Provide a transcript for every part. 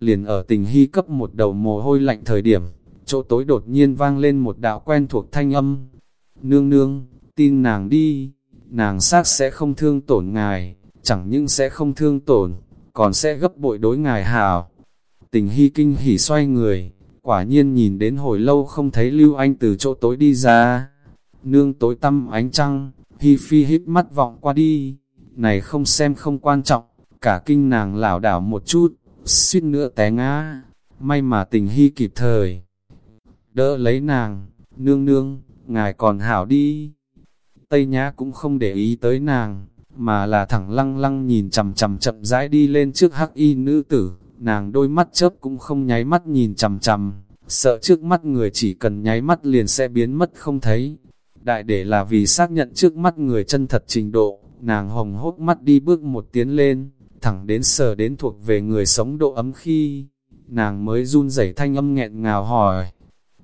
Liền ở tình hy cấp một đầu mồ hôi lạnh thời điểm, chỗ tối đột nhiên vang lên một đạo quen thuộc thanh âm. Nương nương, tin nàng đi, nàng xác sẽ không thương tổn ngài, chẳng những sẽ không thương tổn, còn sẽ gấp bội đối ngài hào. Tình hy kinh hỉ xoay người, quả nhiên nhìn đến hồi lâu không thấy Lưu Anh từ chỗ tối đi ra. Nương tối tăm ánh trăng, Hi Phi híp mắt vọng qua đi, này không xem không quan trọng, cả kinh nàng lảo đảo một chút, suýt nữa té ngã, may mà tình hy kịp thời. Đỡ lấy nàng, nương nương, ngài còn hảo đi. Tây Nhã cũng không để ý tới nàng, mà là thẳng lăng lăng nhìn chầm chầm chậm rãi đi lên trước hắc y nữ tử, nàng đôi mắt chớp cũng không nháy mắt nhìn chầm chầm, sợ trước mắt người chỉ cần nháy mắt liền sẽ biến mất không thấy. Đại để là vì xác nhận trước mắt người chân thật trình độ, nàng hồng hốt mắt đi bước một tiến lên, thẳng đến sờ đến thuộc về người sống độ ấm khi, nàng mới run rẩy thanh âm nghẹn ngào hỏi,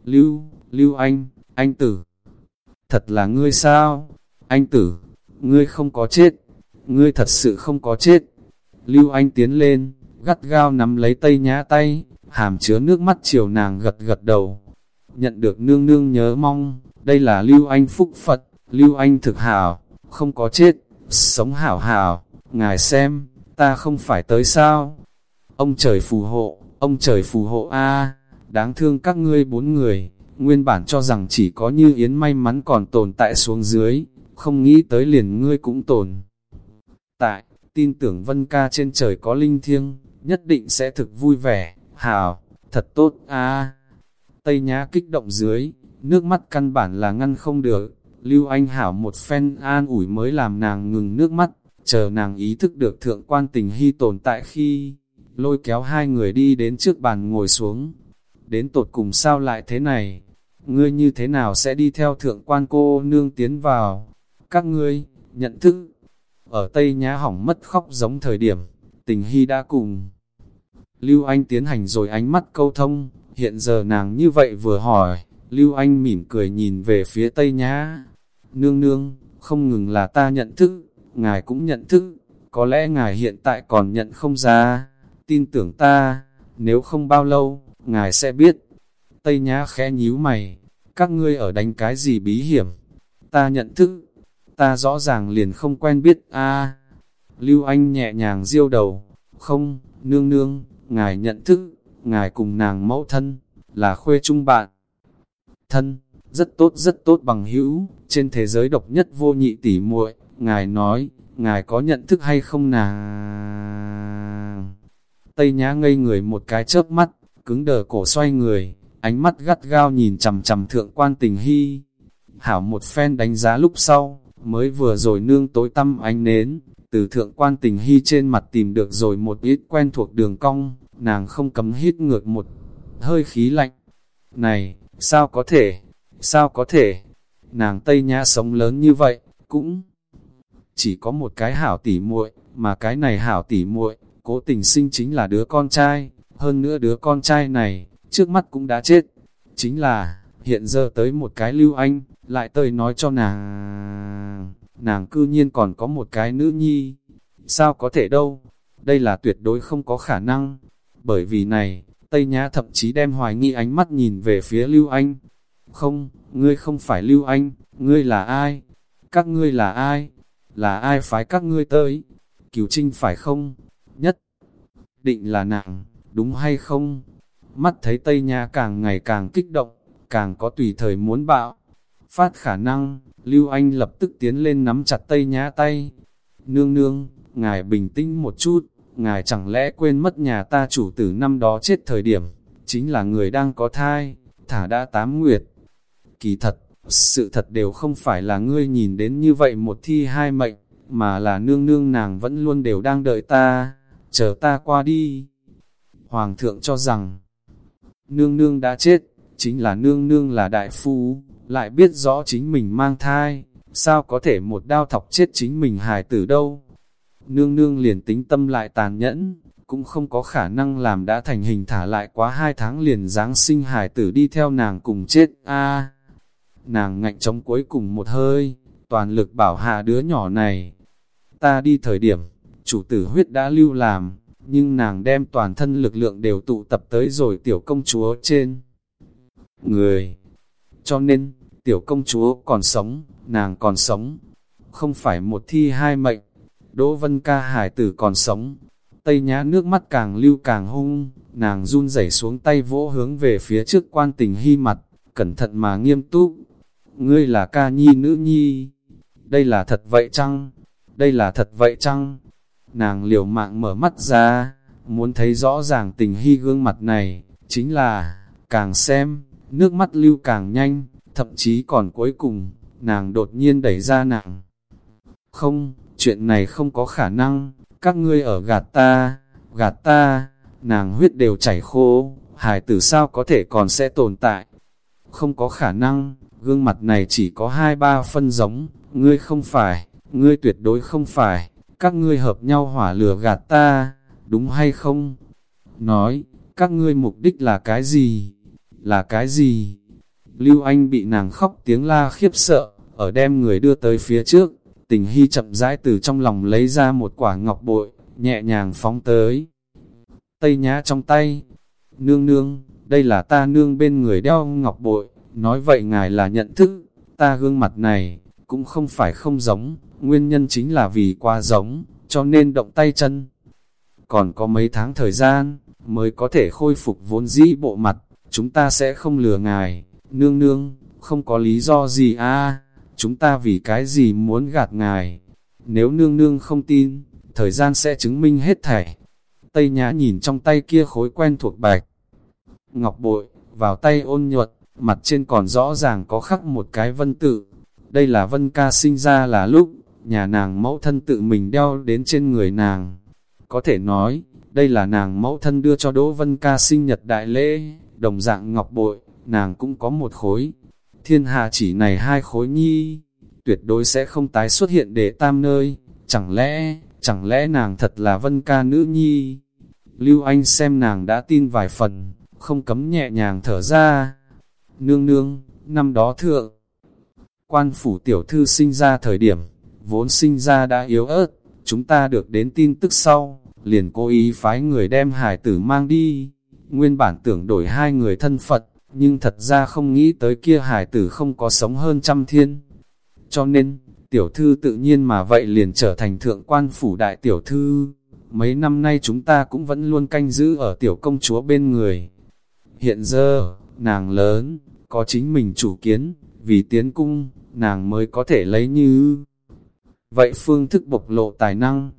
Lưu, Lưu Anh, anh tử, thật là ngươi sao? Anh tử, ngươi không có chết, ngươi thật sự không có chết. Lưu Anh tiến lên, gắt gao nắm lấy tay nhá tay, hàm chứa nước mắt chiều nàng gật gật đầu. Nhận được nương nương nhớ mong, đây là Lưu Anh phúc Phật, Lưu Anh thực hảo, không có chết, sống hảo hảo, ngài xem, ta không phải tới sao. Ông trời phù hộ, ông trời phù hộ a. Đáng thương các ngươi bốn người, nguyên bản cho rằng chỉ có như Yến may mắn còn tồn tại xuống dưới, không nghĩ tới liền ngươi cũng tồn. Tại, tin tưởng Vân ca trên trời có linh thiêng, nhất định sẽ thực vui vẻ, hào, thật tốt, a. Tây Nhã kích động dưới, nước mắt căn bản là ngăn không được, Lưu Anh Hảo một phen an ủi mới làm nàng ngừng nước mắt, chờ nàng ý thức được thượng quan tình hy tồn tại khi, lôi kéo hai người đi đến trước bàn ngồi xuống. Đến tột cùng sao lại thế này? Ngươi như thế nào sẽ đi theo thượng quan cô nương tiến vào? Các ngươi, nhận thức, ở Tây Nhã hỏng mất khóc giống thời điểm, tình hy đã cùng. Lưu Anh tiến hành rồi ánh mắt câu thông, hiện giờ nàng như vậy vừa hỏi, Lưu Anh mỉm cười nhìn về phía Tây Nhã. Nương nương, không ngừng là ta nhận thức, ngài cũng nhận thức, có lẽ ngài hiện tại còn nhận không ra, tin tưởng ta, nếu không bao lâu, ngài sẽ biết. Tây Nhã khẽ nhíu mày, các ngươi ở đánh cái gì bí hiểm, ta nhận thức, ta rõ ràng liền không quen biết a Lưu Anh nhẹ nhàng diêu đầu, không, nương nương, ngài nhận thức, ngài cùng nàng mẫu thân, là khuê trung bạn. Thân, rất tốt rất tốt bằng hữu, trên thế giới độc nhất vô nhị tỉ muội ngài nói, ngài có nhận thức hay không nàng? Tây Nhã ngây người một cái chớp mắt, cứng đờ cổ xoay người, ánh mắt gắt gao nhìn chầm chầm thượng quan tình hy. Hảo một phen đánh giá lúc sau, mới vừa rồi nương tối tăm ánh nến, từ thượng quan tình hy trên mặt tìm được rồi một ít quen thuộc đường cong, nàng không cấm hít ngược một hơi khí lạnh. Này, sao có thể, sao có thể, nàng Tây Nhã sống lớn như vậy, cũng chỉ có một cái hảo tỉ muội, mà cái này hảo tỉ muội, cố tình sinh chính là đứa con trai, hơn nữa đứa con trai này, trước mắt cũng đã chết. Chính là, hiện giờ tới một cái lưu anh, lại tới nói cho nàng, nàng cư nhiên còn có một cái nữ nhi. Sao có thể đâu, đây là tuyệt đối không có khả năng. Bởi vì này, Tây Nhã thậm chí đem hoài nghi ánh mắt nhìn về phía Lưu Anh. Không, ngươi không phải Lưu Anh, ngươi là ai? Các ngươi là ai? Là ai phái các ngươi tới? Cửu Trinh phải không? Nhất định là nàng, đúng hay không? Mắt thấy Tây Nha càng ngày càng kích động, càng có tùy thời muốn bạo. Phát khả năng, Lưu Anh lập tức tiến lên nắm chặt Tây Nha tay. Nương nương, ngài bình tĩnh một chút, ngài chẳng lẽ quên mất nhà ta chủ tử năm đó chết thời điểm, chính là người đang có thai, thả đã tám nguyệt. Kỳ thật, sự thật đều không phải là ngươi nhìn đến như vậy một thi hai mệnh, mà là nương nương nàng vẫn luôn đều đang đợi ta, chờ ta qua đi. Hoàng thượng cho rằng, nương nương đã chết, chính là nương nương là đại phu, lại biết rõ chính mình mang thai, sao có thể một đao thọc chết chính mình hài tử đâu. Nương nương liền tính tâm lại tàn nhẫn, cũng không có khả năng làm đã thành hình thả lại quá hai tháng liền Giáng sinh hài tử đi theo nàng cùng chết a Nàng ngạnh chống cuối cùng một hơi, toàn lực bảo hạ đứa nhỏ này. Ta đi thời điểm, chủ tử huyết đã lưu làm, nhưng nàng đem toàn thân lực lượng đều tụ tập tới rồi tiểu công chúa trên người. Cho nên, tiểu công chúa còn sống, nàng còn sống, không phải một thi hai mệnh. Đỗ Vân Ca hải tử còn sống, tây nhã nước mắt càng lưu càng hung, nàng run rẩy xuống tay vỗ hướng về phía trước quan tình hy mặt, cẩn thận mà nghiêm túc. Ngươi là ca nhi nữ nhi, đây là thật vậy chăng? Đây là thật vậy chăng? Nàng liều mạng mở mắt ra, muốn thấy rõ ràng tình hy gương mặt này, chính là, càng xem, nước mắt lưu càng nhanh, thậm chí còn cuối cùng, nàng đột nhiên đẩy ra nàng. Không, chuyện này không có khả năng, các ngươi ở gạt ta, gạt ta, nàng huyết đều chảy khô, hài tử sao có thể còn sẽ tồn tại. Không có khả năng, gương mặt này chỉ có hai ba phân giống, ngươi không phải, ngươi tuyệt đối không phải, các ngươi hợp nhau hỏa lửa gạt ta, đúng hay không? Nói, các ngươi mục đích là cái gì? Là cái gì? Lưu Anh bị nàng khóc tiếng la khiếp sợ, ở đem người đưa tới phía trước, tình hy chậm rãi từ trong lòng lấy ra một quả ngọc bội, nhẹ nhàng phóng tới. Tây nhã trong tay, nương nương, đây là ta nương bên người đeo ngọc bội, nói vậy ngài là nhận thức, ta gương mặt này, cũng không phải không giống, nguyên nhân chính là vì quá giống, cho nên động tay chân. Còn có mấy tháng thời gian, mới có thể khôi phục vốn dĩ bộ mặt, chúng ta sẽ không lừa ngài, nương nương, không có lý do gì a chúng ta vì cái gì muốn gạt ngài. Nếu nương nương không tin, thời gian sẽ chứng minh hết thảy. Tây Nhã nhìn trong tay kia khối quen thuộc bạch. Ngọc bội, vào tay ôn nhuận, mặt trên còn rõ ràng có khắc một cái vân tự. Đây là vân ca sinh ra là lúc, nhà nàng mẫu thân tự mình đeo đến trên người nàng. Có thể nói, đây là nàng mẫu thân đưa cho Đỗ Vân ca sinh nhật đại lễ, đồng dạng ngọc bội, nàng cũng có một khối. Thiên hạ chỉ này hai khối nhi, tuyệt đối sẽ không tái xuất hiện để tam nơi. Chẳng lẽ, chẳng lẽ nàng thật là Vân ca nữ nhi? Lưu Anh xem nàng đã tin vài phần, không cấm nhẹ nhàng thở ra. Nương nương, năm đó thượng, quan phủ tiểu thư sinh ra thời điểm, vốn sinh ra đã yếu ớt, chúng ta được đến tin tức sau, liền cố ý phái người đem hải tử mang đi. Nguyên bản tưởng đổi hai người thân Phật, nhưng thật ra không nghĩ tới kia hải tử không có sống hơn trăm thiên. Cho nên, tiểu thư tự nhiên mà vậy liền trở thành thượng quan phủ đại tiểu thư. Mấy năm nay chúng ta cũng vẫn luôn canh giữ ở tiểu công chúa bên người. Hiện giờ, nàng lớn, có chính mình chủ kiến, vì tiến cung, nàng mới có thể lấy như... Vậy phương thức bộc lộ tài năng.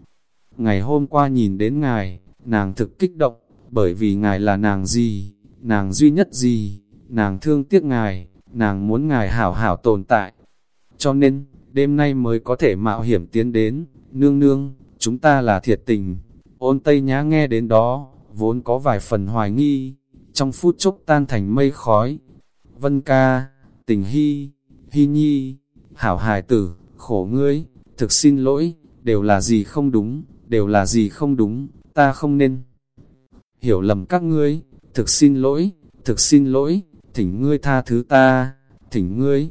Ngày hôm qua nhìn đến ngài, nàng thực kích động, bởi vì ngài là nàng gì, nàng duy nhất gì, nàng thương tiếc ngài, nàng muốn ngài hảo hảo tồn tại. Cho nên, đêm nay mới có thể mạo hiểm tiến đến, nương nương, chúng ta là thiệt tình. Ôn Tây Nhã nghe đến đó, vốn có vài phần hoài nghi, trong phút chốc tan thành mây khói. Vân ca, tình hy, hy nhi, hảo hài tử, khổ ngươi, thực xin lỗi, đều là gì không đúng, đều là gì không đúng, ta không nên. Hiểu lầm các ngươi, thực xin lỗi, thực xin lỗi, thỉnh ngươi tha thứ ta, thỉnh ngươi,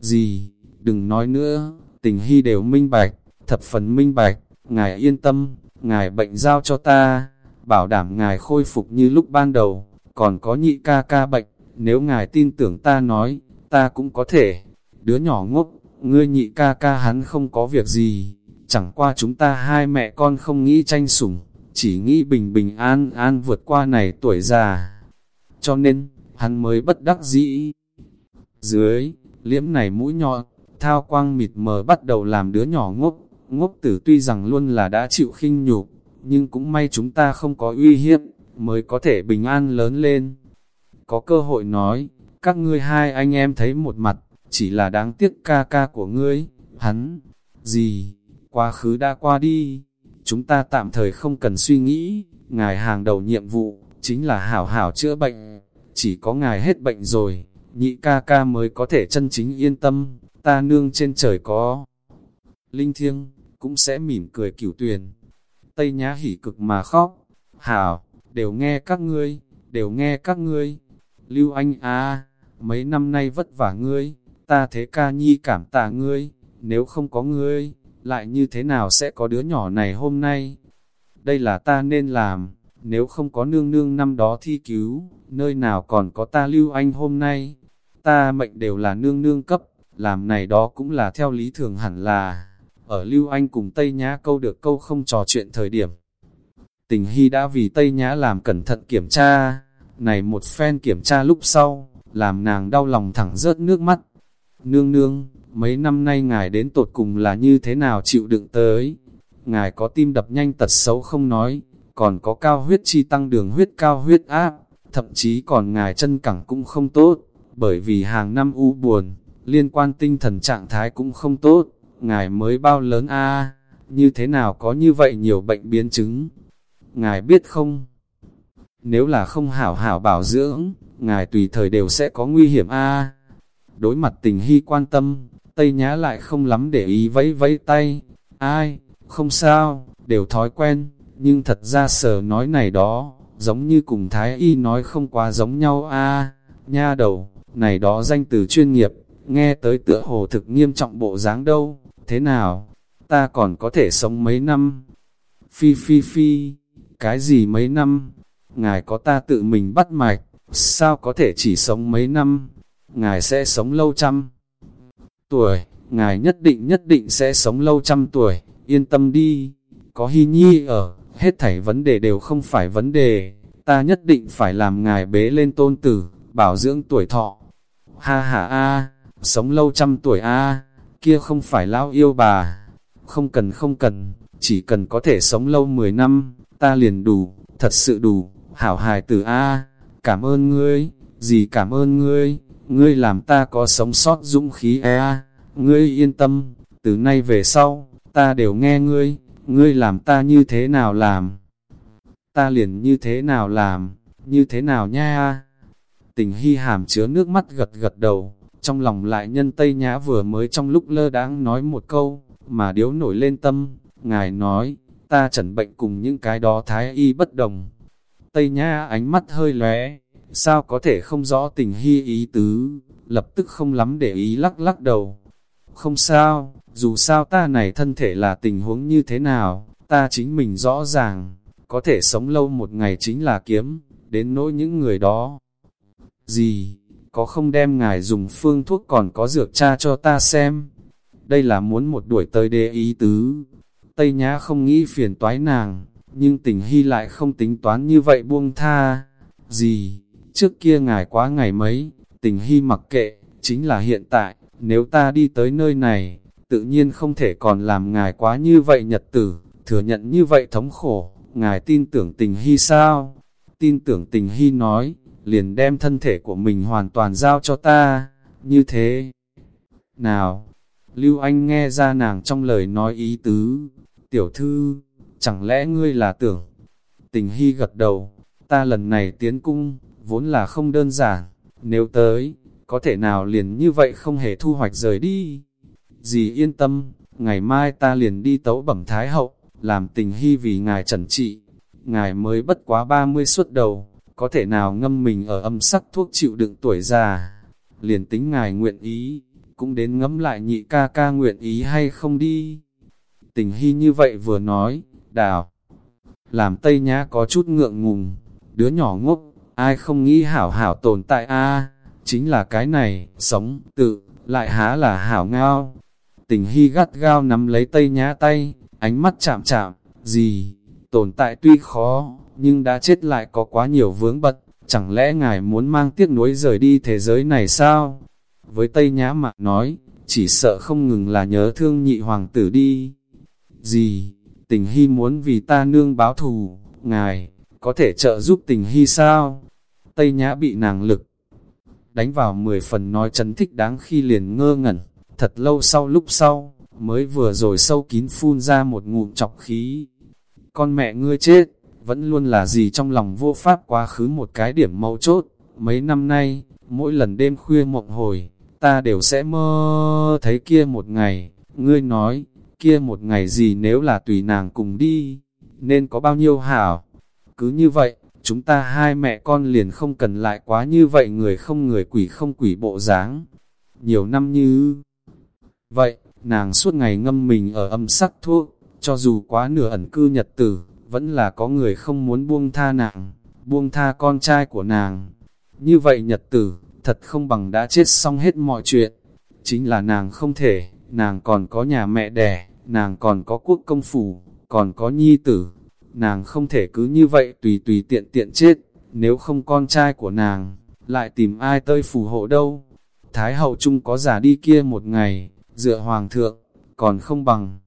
gì, đừng nói nữa, tình hy đều minh bạch, thập phần minh bạch, ngài yên tâm, ngài bệnh giao cho ta, bảo đảm ngài khôi phục như lúc ban đầu, còn có nhị ca ca bệnh, nếu ngài tin tưởng ta nói, ta cũng có thể, đứa nhỏ ngốc, ngươi nhị ca ca hắn không có việc gì, chẳng qua chúng ta hai mẹ con không nghĩ tranh sủng, chỉ nghĩ bình bình an an vượt qua này tuổi già. Cho nên, hắn mới bất đắc dĩ. Dưới, liễm này mũi nhọn, thao quang mịt mờ bắt đầu làm đứa nhỏ ngốc, ngốc tử tuy rằng luôn là đã chịu khinh nhục, nhưng cũng may chúng ta không có uy hiếp, mới có thể bình an lớn lên. Có cơ hội nói, các ngươi hai anh em thấy một mặt, chỉ là đáng tiếc ca ca của ngươi, hắn, gì, quá khứ đã qua đi, chúng ta tạm thời không cần suy nghĩ, ngài hàng đầu nhiệm vụ, chính là hảo hảo chữa bệnh, chỉ có ngài hết bệnh rồi, nhị ca ca mới có thể chân chính yên tâm, ta nương trên trời có. Linh thiêng, cũng sẽ mỉm cười cửu tuyền. Tây nhá hỉ cực mà khóc, hảo, đều nghe các ngươi, đều nghe các ngươi. Lưu Anh à, mấy năm nay vất vả ngươi, ta thế ca nhi cảm tạ ngươi, nếu không có ngươi, lại như thế nào sẽ có đứa nhỏ này hôm nay? đây là ta nên làm, nếu không có nương nương năm đó thi cứu, nơi nào còn có ta lưu anh hôm nay, ta mệnh đều là nương nương cấp, làm này đó cũng là theo lý thường hẳn là, ở lưu anh cùng Tây Nhã câu được câu không trò chuyện thời điểm. Tình Hy đã vì Tây Nhã làm cẩn thận kiểm tra, này một phen kiểm tra lúc sau, làm nàng đau lòng thẳng rớt nước mắt. Nương nương, mấy năm nay ngài đến tột cùng là như thế nào chịu đựng tới. Ngài có tim đập nhanh tật xấu không nói, còn có cao huyết chi tăng đường huyết cao huyết áp, thậm chí còn ngài chân cẳng cũng không tốt, bởi vì hàng năm u buồn, liên quan tinh thần trạng thái cũng không tốt, ngài mới bao lớn a như thế nào có như vậy nhiều bệnh biến chứng. Ngài biết không? Nếu là không hảo hảo bảo dưỡng, ngài tùy thời đều sẽ có nguy hiểm a Đối mặt tình hy quan tâm, Tây Nhã lại không lắm để ý vẫy vẫy tay. Ai, không sao, đều thói quen, nhưng thật ra sở nói này đó, giống như cùng Thái Y nói không quá giống nhau a nha đầu, này đó danh từ chuyên nghiệp, nghe tới tựa hồ thực nghiêm trọng bộ dáng đâu, thế nào, ta còn có thể sống mấy năm? Phi phi phi, cái gì mấy năm? Ngài có ta tự mình bắt mạch, sao có thể chỉ sống mấy năm? Ngài sẽ sống lâu trăm tuổi, ngài nhất định nhất định sẽ sống lâu trăm tuổi, yên tâm đi, có hy nhi ở, hết thảy vấn đề đều không phải vấn đề, ta nhất định phải làm ngài bế lên tôn tử, bảo dưỡng tuổi thọ. Ha ha a, sống lâu trăm tuổi a, kia không phải lão yêu bà. Không cần không cần, chỉ cần có thể sống lâu 10 năm, ta liền đủ, thật sự đủ, hảo hài tử a, cảm ơn ngươi, gì cảm ơn ngươi, ngươi làm ta có sống sót dũng khí a, ngươi yên tâm, từ nay về sau, ta đều nghe ngươi, ngươi làm ta như thế nào làm, ta liền như thế nào làm, như thế nào nha Tình hy hàm chứa nước mắt gật gật đầu, trong lòng lại nhân Tây Nhã vừa mới trong lúc lơ đáng nói một câu, mà điếu nổi lên tâm, ngài nói, ta chẩn bệnh cùng những cái đó thái y bất đồng. Tây Nhã ánh mắt hơi lóe, sao có thể không rõ tình hy ý tứ, lập tức không lắm để ý lắc lắc đầu. Không sao, dù sao ta này thân thể là tình huống như thế nào, ta chính mình rõ ràng, có thể sống lâu một ngày chính là kiếm, đến nỗi những người đó. Gì, có không đem ngài dùng phương thuốc còn có dược cha cho ta xem? Đây là muốn một đuổi tới đề ý tứ. Tây Nhã không nghĩ phiền toái nàng, nhưng tình hy lại không tính toán như vậy buông tha. Gì, trước kia ngài quá ngày mấy, tình hy mặc kệ, chính là hiện tại, nếu ta đi tới nơi này, tự nhiên không thể còn làm ngài quá như vậy nhật tử, thừa nhận như vậy thống khổ, ngài tin tưởng tình hy sao? Tin tưởng tình hy nói, liền đem thân thể của mình hoàn toàn giao cho ta, như thế. Nào, Lưu Anh nghe ra nàng trong lời nói ý tứ, tiểu thư, chẳng lẽ ngươi là tưởng? Tình hy gật đầu, ta lần này tiến cung, vốn là không đơn giản, nếu tới, có thể nào liền như vậy không hề thu hoạch rời đi. Dì yên tâm, ngày mai ta liền đi tấu bẩm thái hậu, làm tình hy vì ngài trần trị. Ngài mới bất quá 30 suốt đầu, có thể nào ngâm mình ở âm sắc thuốc chịu đựng tuổi già. Liền tính ngài nguyện ý, cũng đến ngẫm lại nhị ca ca nguyện ý hay không đi. Tình hy như vậy vừa nói, đào, làm Tây Nhã có chút ngượng ngùng, đứa nhỏ ngốc, ai không nghĩ hảo hảo tồn tại a? Chính là cái này, sống, tự, lại há là hảo ngao. Tình hy gắt gao nắm lấy Tây Nhã tay, ánh mắt chạm chạm, gì, tồn tại tuy khó, nhưng đã chết lại có quá nhiều vướng bật, chẳng lẽ ngài muốn mang tiếc nuối rời đi thế giới này sao? Với Tây Nhã Mạc nói, chỉ sợ không ngừng là nhớ thương nhị hoàng tử đi. Gì, tình hy muốn vì ta nương báo thù, ngài, có thể trợ giúp tình hy sao? Tây Nhã bị nàng lực, đánh vào 10 phần nói chấn thích đáng khi liền ngơ ngẩn, thật lâu sau lúc sau, mới vừa rồi sâu kín phun ra một ngụm chọc khí. Con mẹ ngươi chết! vẫn luôn là gì trong lòng vô pháp quá khứ một cái điểm mấu chốt. Mấy năm nay, mỗi lần đêm khuya mộng hồi, ta đều sẽ mơ thấy kia một ngày. Ngươi nói, kia một ngày gì nếu là tùy nàng cùng đi, nên có bao nhiêu hảo. Cứ như vậy, chúng ta hai mẹ con liền không cần lại quá như vậy người không người quỷ không quỷ bộ dáng. Nhiều năm như vậy, nàng suốt ngày ngâm mình ở âm sắc thuốc, cho dù quá nửa ẩn cư nhật tử, vẫn là có người không muốn buông tha nàng, buông tha con trai của nàng. Như vậy nhật tử, thật không bằng đã chết xong hết mọi chuyện. Chính là nàng không thể, nàng còn có nhà mẹ đẻ, nàng còn có quốc công phủ, còn có nhi tử. Nàng không thể cứ như vậy tùy tùy tiện tiện chết, nếu không con trai của nàng, lại tìm ai tơi phù hộ đâu. Thái hậu chung có giả đi kia một ngày, dựa hoàng thượng, còn không bằng.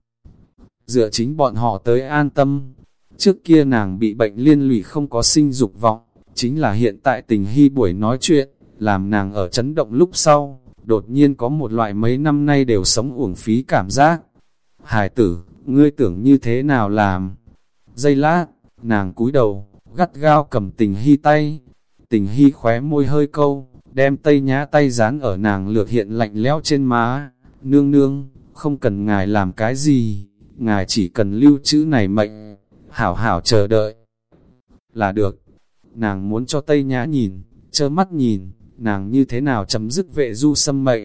Dựa chính bọn họ tới an tâm. Trước kia nàng bị bệnh liên lụy không có sinh dục vọng, chính là hiện tại tình hy buổi nói chuyện, làm nàng ở chấn động lúc sau, đột nhiên có một loại mấy năm nay đều sống uổng phí cảm giác. Hải tử, ngươi tưởng như thế nào làm? dây lát, nàng cúi đầu, gắt gao cầm tình hy tay. Tình hy khóe môi hơi câu, đem tay nhá tay dán ở nàng lược hiện lạnh lẽo trên má. Nương nương, không cần ngài làm cái gì, ngài chỉ cần lưu chữ này mệnh, hảo hảo chờ đợi. Là được, nàng muốn cho Tây Nhã nhìn, chơ mắt nhìn, nàng như thế nào chấm dứt vệ du xâm mệnh.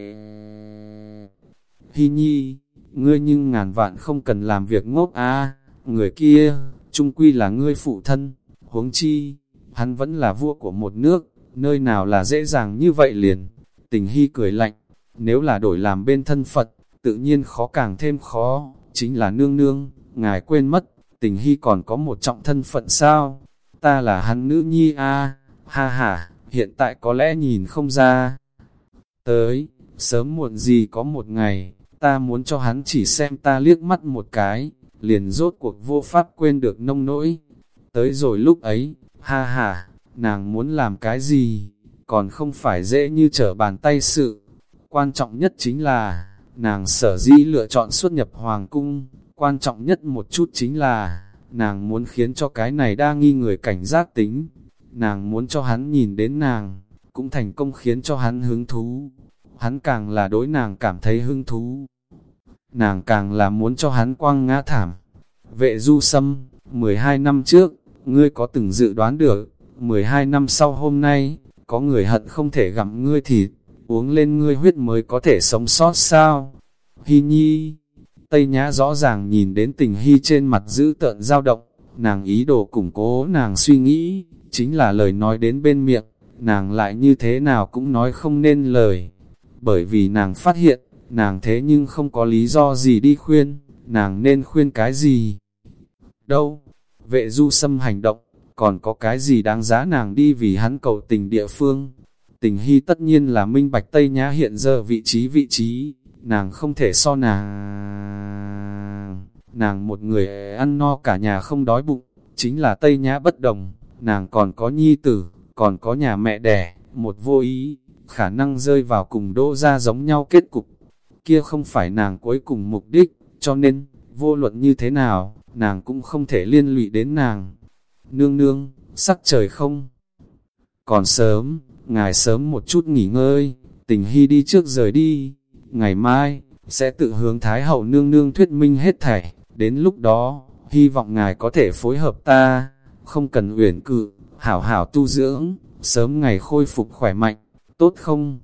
Hy nhi, ngươi nhưng ngàn vạn không cần làm việc ngốc a người kia, trung quy là ngươi phụ thân, huống chi, hắn vẫn là vua của một nước, nơi nào là dễ dàng như vậy liền. Tình hy cười lạnh, nếu là đổi làm bên thân Phật, tự nhiên khó càng thêm khó, chính là nương nương, ngài quên mất, tình hy còn có một trọng thân phận sao, ta là hắn nữ nhi a ha ha, hiện tại có lẽ nhìn không ra. Tới, sớm muộn gì có một ngày, ta muốn cho hắn chỉ xem ta liếc mắt một cái, liền rốt cuộc vô pháp quên được nông nỗi. Tới rồi lúc ấy, ha ha, nàng muốn làm cái gì, còn không phải dễ như trở bàn tay sự. Quan trọng nhất chính là, nàng sở dĩ lựa chọn xuất nhập hoàng cung, quan trọng nhất một chút chính là, nàng muốn khiến cho cái này đa nghi người cảnh giác tính, nàng muốn cho hắn nhìn đến nàng, cũng thành công khiến cho hắn hứng thú, hắn càng là đối nàng cảm thấy hứng thú, nàng càng là muốn cho hắn quăng ngã thảm. Vệ du sâm, 12 năm trước, ngươi có từng dự đoán được, 12 năm sau hôm nay, có người hận không thể gặm ngươi thịt, uống lên ngươi huyết mới có thể sống sót sao? Hy nhi, Tây Nhã rõ ràng nhìn đến tình hy trên mặt giữ tợn dao động, nàng ý đồ củng cố nàng suy nghĩ, chính là lời nói đến bên miệng, nàng lại như thế nào cũng nói không nên lời. Bởi vì nàng phát hiện, nàng thế nhưng không có lý do gì đi khuyên, nàng nên khuyên cái gì? Đâu? Vệ du xâm hành động, còn có cái gì đáng giá nàng đi vì hắn cầu tình địa phương? Tình hy tất nhiên là minh bạch Tây Nhã hiện giờ vị trí vị trí, nàng không thể so nàng. Nàng một người ăn no cả nhà không đói bụng, chính là Tây Nhã bất đồng, nàng còn có nhi tử, còn có nhà mẹ đẻ, một vô ý, khả năng rơi vào cùng đỗ ra giống nhau kết cục. Kia không phải nàng cuối cùng mục đích, cho nên, vô luận như thế nào, nàng cũng không thể liên lụy đến nàng. Nương nương, sắc trời không? Còn sớm, ngài sớm một chút nghỉ ngơi, tình hy đi trước rời đi, ngày mai, sẽ tự hướng Thái hậu nương nương thuyết minh hết thảy, đến lúc đó, hy vọng ngài có thể phối hợp ta, không cần uyển cự, hảo hảo tu dưỡng, sớm ngày khôi phục khỏe mạnh, tốt không?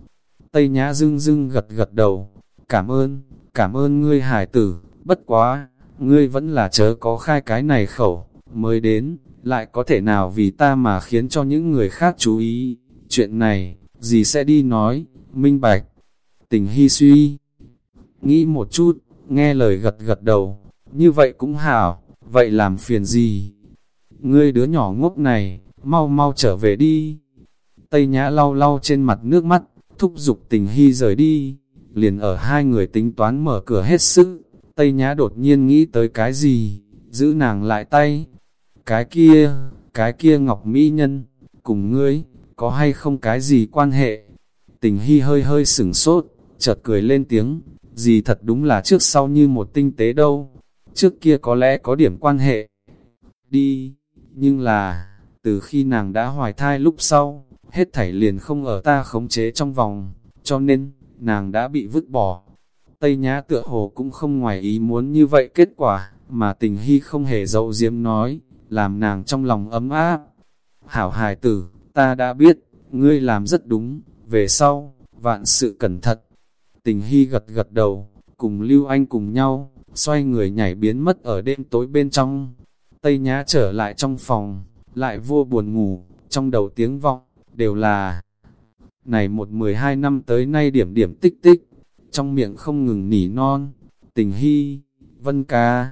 Tây Nhã dưng dưng gật gật đầu, cảm ơn, cảm ơn ngươi hải tử, bất quá, ngươi vẫn là chớ có khai cái này khẩu, mới đến, lại có thể nào vì ta mà khiến cho những người khác chú ý, chuyện này, gì sẽ đi nói, minh bạch, tình hy suy. Nghĩ một chút, nghe lời gật gật đầu, như vậy cũng hảo, vậy làm phiền gì? Ngươi đứa nhỏ ngốc này, mau mau trở về đi. Tây Nhã lau lau trên mặt nước mắt, thúc giục tình hy rời đi, liền ở hai người tính toán mở cửa hết sức. Tây Nhã đột nhiên nghĩ tới cái gì, giữ nàng lại tay. Cái kia, cái kia ngọc mỹ nhân, cùng ngươi, có hay không cái gì quan hệ? Tình hy hơi hơi sửng sốt, chợt cười lên tiếng, gì thật đúng là trước sau như một tinh tế đâu, trước kia có lẽ có điểm quan hệ. Đi, nhưng là, từ khi nàng đã hoài thai lúc sau, hết thảy liền không ở ta khống chế trong vòng, cho nên, nàng đã bị vứt bỏ. Tây Nhã tựa hồ cũng không ngoài ý muốn như vậy kết quả, mà tình hy không hề dậu diếm nói, làm nàng trong lòng ấm áp. Hảo hài tử, ta đã biết, ngươi làm rất đúng, về sau, vạn sự cẩn thận. Tình hy gật gật đầu, cùng Lưu Anh cùng nhau, xoay người nhảy biến mất ở đêm tối bên trong. Tây Nhã trở lại trong phòng, lại vô buồn ngủ, trong đầu tiếng vọng, đều là này một mười hai năm tới nay điểm điểm tích tích, trong miệng không ngừng nỉ non, tình hy, vân ca.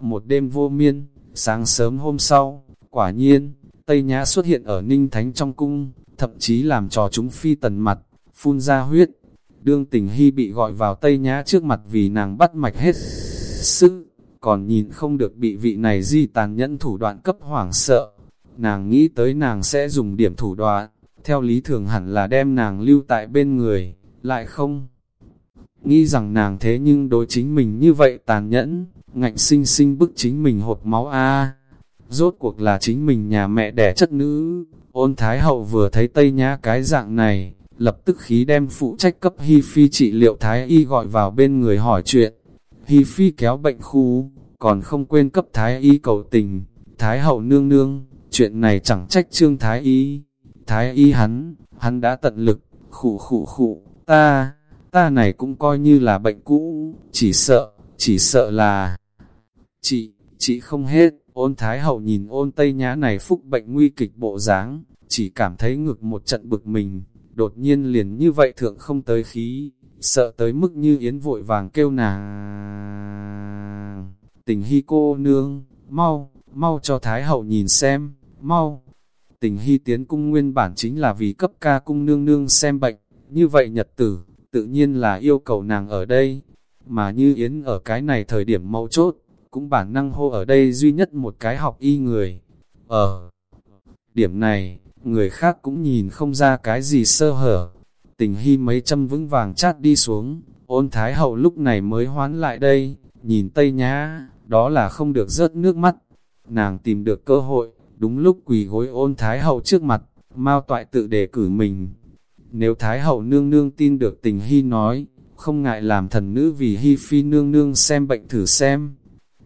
Một đêm vô miên, sáng sớm hôm sau, quả nhiên, Tây Nhã xuất hiện ở Ninh Thánh trong cung, thậm chí làm trò chúng phi tần mặt, phun ra huyết. Đương tình hy bị gọi vào Tây Nhã trước mặt vì nàng bắt mạch hết sức, còn nhìn không được bị vị này di tàn nhẫn thủ đoạn cấp hoảng sợ. Nàng nghĩ tới nàng sẽ dùng điểm thủ đoạn, theo lý thường hẳn là đem nàng lưu tại bên người, lại không. Nghĩ rằng nàng thế nhưng đối chính mình như vậy tàn nhẫn, ngạnh sinh sinh bức chính mình hột máu a Rốt cuộc là chính mình nhà mẹ đẻ chất nữ, ôn thái hậu vừa thấy tây nhã cái dạng này, lập tức khí đem phụ trách cấp Hi Phi trị liệu Thái Y gọi vào bên người hỏi chuyện. Hi Phi kéo bệnh khu, còn không quên cấp Thái Y cầu tình, Thái hậu nương nương, chuyện này chẳng trách trương Thái Y. Thái Y hắn, hắn đã tận lực, khụ khụ khụ, ta, ta này cũng coi như là bệnh cũ, chỉ sợ, chỉ sợ là... Chị, chị không hết, ôn Thái hậu nhìn ôn Tây Nhã này phúc bệnh nguy kịch bộ dáng chỉ cảm thấy ngực một trận bực mình, đột nhiên liền như vậy thượng không tới khí, sợ tới mức như yến vội vàng kêu nàng. Tình hy cô nương, mau, mau cho Thái hậu nhìn xem, mau. Tình hy tiến cung nguyên bản chính là vì cấp ca cung nương nương xem bệnh, như vậy nhật tử, tự nhiên là yêu cầu nàng ở đây, mà như yến ở cái này thời điểm mâu chốt, cũng bản năng hô ở đây duy nhất một cái học y người. Ở điểm này, người khác cũng nhìn không ra cái gì sơ hở. Tình hy mấy châm vững vàng chát đi xuống, ôn thái hậu lúc này mới hoán lại đây, nhìn tây nhá, đó là không được rớt nước mắt. Nàng tìm được cơ hội, đúng lúc quỳ gối ôn thái hậu trước mặt, mau toại tự đề cử mình. Nếu thái hậu nương nương tin được tình hy nói, không ngại làm thần nữ vì hy phi nương nương xem bệnh thử xem.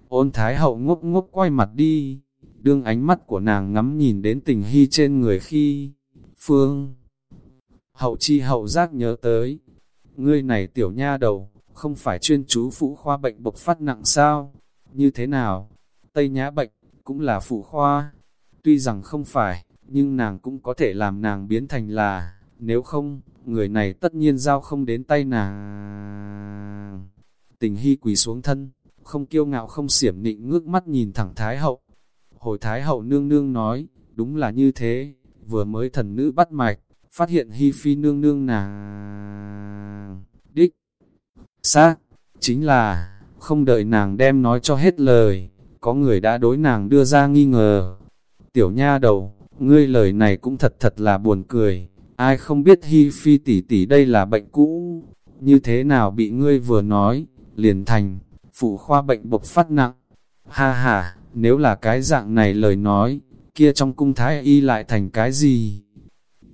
Ôn thái hậu ngốc ngốc quay mặt đi, đương ánh mắt của nàng ngắm nhìn đến tình hy trên người khi, phương. Hậu chi hậu giác nhớ tới, ngươi này tiểu nha đầu, không phải chuyên chú phụ khoa bệnh bộc phát nặng sao? Như thế nào? Tây nhã bệnh, cũng là phụ khoa. Tuy rằng không phải, nhưng nàng cũng có thể làm nàng biến thành là, nếu không, người này tất nhiên giao không đến tay nàng. Tình hy quỳ xuống thân, không kiêu ngạo không xiểm nịnh ngước mắt nhìn thẳng Thái Hậu, Hồi Thái Hậu nương nương nói, đúng là như thế, vừa mới thần nữ bắt mạch, phát hiện Hi Phi nương nương nàng. Đích, xác, chính là, không đợi nàng đem nói cho hết lời, có người đã đối nàng đưa ra nghi ngờ. Tiểu nha đầu, ngươi lời này cũng thật thật là buồn cười, ai không biết Hi Phi tỷ tỷ đây là bệnh cũ, như thế nào bị ngươi vừa nói, liền thành, phụ khoa bệnh bộc phát nặng. Ha ha, nếu là cái dạng này lời nói, kia trong cung thái y lại thành cái gì?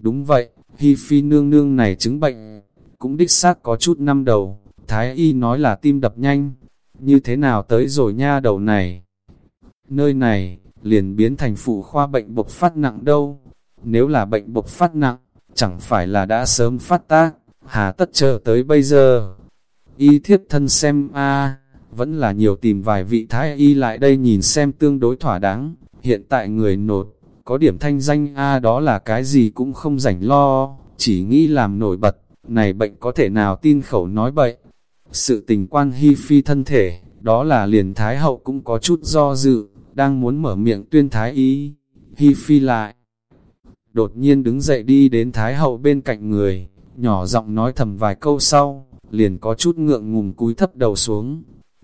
Đúng vậy, Hi Phi nương nương này chứng bệnh, cũng đích xác có chút năm đầu, thái y nói là tim đập nhanh, như thế nào tới rồi nha đầu này? Nơi này, liền biến thành phụ khoa bệnh bộc phát nặng đâu, nếu là bệnh bộc phát nặng, chẳng phải là đã sớm phát tác, hà tất chờ tới bây giờ. Y thiếp thân xem a vẫn là nhiều tìm vài vị thái y lại đây nhìn xem tương đối thỏa đáng. Hiện tại người nột, có điểm thanh danh A đó là cái gì cũng không rảnh lo, chỉ nghĩ làm nổi bật, này bệnh có thể nào tin khẩu nói bậy. Sự tình quan hy phi thân thể, đó là liền thái hậu cũng có chút do dự, đang muốn mở miệng tuyên thái y, hy phi lại. Đột nhiên đứng dậy đi đến thái hậu bên cạnh người, nhỏ giọng nói thầm vài câu sau, liền có chút ngượng ngùng cúi thấp đầu xuống,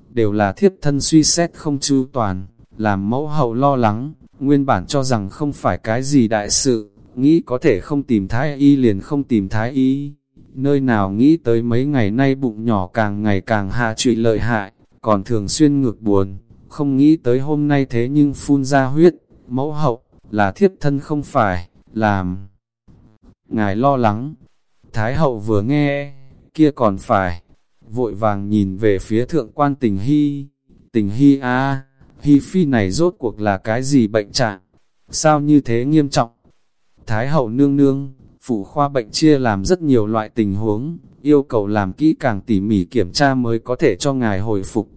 đều là thiếp thân suy xét không chu toàn, làm mẫu hậu lo lắng, nguyên bản cho rằng không phải cái gì đại sự, nghĩ có thể không tìm thái y liền không tìm thái y. Nơi nào nghĩ tới mấy ngày nay bụng nhỏ càng ngày càng hạ trụy lợi hại, còn thường xuyên ngược buồn, không nghĩ tới hôm nay thế nhưng phun ra huyết, mẫu hậu, là thiếp thân không phải, làm. Ngài lo lắng, Thái hậu vừa nghe, kia còn phải, vội vàng nhìn về phía thượng quan tình hy. Tình hy a hy phi này rốt cuộc là cái gì bệnh trạng? Sao như thế nghiêm trọng? Thái hậu nương nương, phụ khoa bệnh chia làm rất nhiều loại tình huống, yêu cầu làm kỹ càng tỉ mỉ kiểm tra mới có thể cho ngài hồi phục.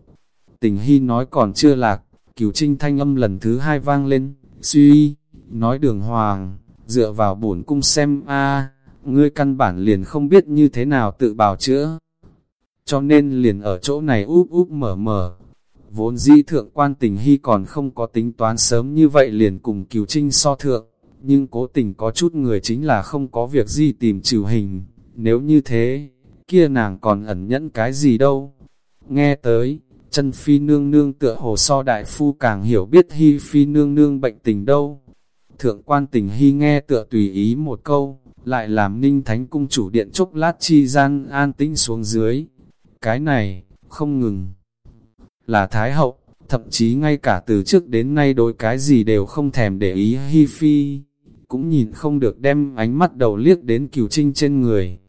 Tình hy nói còn chưa lạc, Cửu trinh thanh âm lần thứ hai vang lên, suy, nói đường hoàng, dựa vào bổn cung xem a ngươi căn bản liền không biết như thế nào tự bào chữa. Cho nên liền ở chỗ này úp úp mở mở. Vốn dĩ thượng quan tình hy còn không có tính toán sớm như vậy liền cùng cửu trinh so thượng, nhưng cố tình có chút người chính là không có việc gì tìm trừ hình. Nếu như thế, kia nàng còn ẩn nhẫn cái gì đâu. Nghe tới, chân phi nương nương tựa hồ so đại phu càng hiểu biết hy phi nương nương bệnh tình đâu. Thượng quan tình hy nghe tựa tùy ý một câu, lại làm ninh thánh cung chủ điện chốc lát chi gian an tĩnh xuống dưới. Cái này, không ngừng. Là Thái Hậu, thậm chí ngay cả từ trước đến nay đối cái gì đều không thèm để ý Hi Phi, cũng nhìn không được đem ánh mắt đầu liếc đến cửu trinh trên người.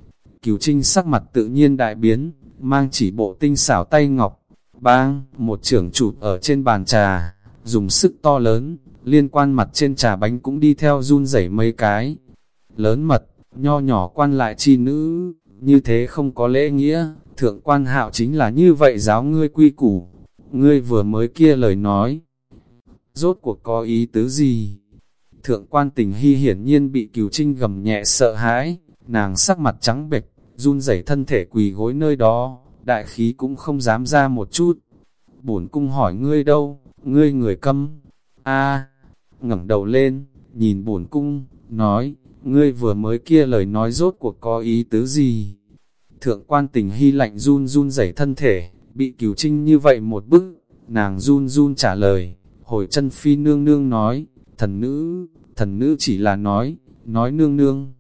Cửu trinh sắc mặt tự nhiên đại biến, mang chỉ bộ tinh xảo tay ngọc, bang, một trưởng chụp ở trên bàn trà, dùng sức to lớn, liên quan mặt trên trà bánh cũng đi theo run rẩy mấy cái. Lớn mật, nho nhỏ quan lại chi nữ, như thế không có lễ nghĩa, thượng quan hạo chính là như vậy giáo ngươi quy củ. Ngươi vừa mới kia lời nói, rốt cuộc có ý tứ gì? Thượng quan tình hy hiển nhiên bị cửu trinh gầm nhẹ sợ hãi, nàng sắc mặt trắng bệch, run rẩy thân thể quỳ gối nơi đó, đại khí cũng không dám ra một chút. Bổn cung hỏi ngươi đâu, ngươi người câm. A, ngẩng đầu lên, nhìn bổn cung, nói, ngươi vừa mới kia lời nói rốt cuộc có ý tứ gì? Thượng quan tình hy lạnh run run rẩy thân thể, bị cửu trinh như vậy một bức, nàng run run trả lời, hồi chân phi nương nương nói, thần nữ, thần nữ chỉ là nói, nói nương nương.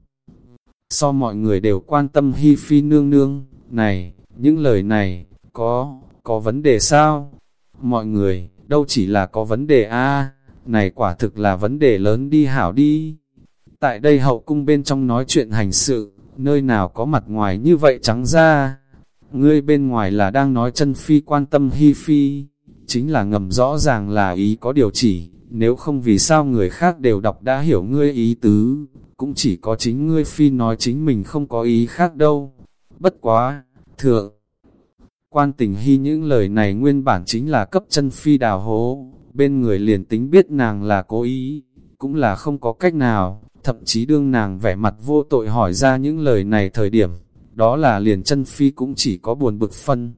So mọi người đều quan tâm hy phi nương nương, này, những lời này, có, có vấn đề sao? Mọi người, đâu chỉ là có vấn đề a này quả thực là vấn đề lớn đi hảo đi. Tại đây hậu cung bên trong nói chuyện hành sự, nơi nào có mặt ngoài như vậy trắng ra. Ngươi bên ngoài là đang nói chân phi quan tâm hy phi, chính là ngầm rõ ràng là ý có điều chỉ, nếu không vì sao người khác đều đọc đã hiểu ngươi ý tứ, cũng chỉ có chính ngươi phi nói chính mình không có ý khác đâu. Bất quá, thượng, quan tình hy những lời này nguyên bản chính là cấp chân phi đào hố, bên người liền tính biết nàng là cố ý, cũng là không có cách nào, thậm chí đương nàng vẻ mặt vô tội hỏi ra những lời này thời điểm, đó là liền chân phi cũng chỉ có buồn bực phân.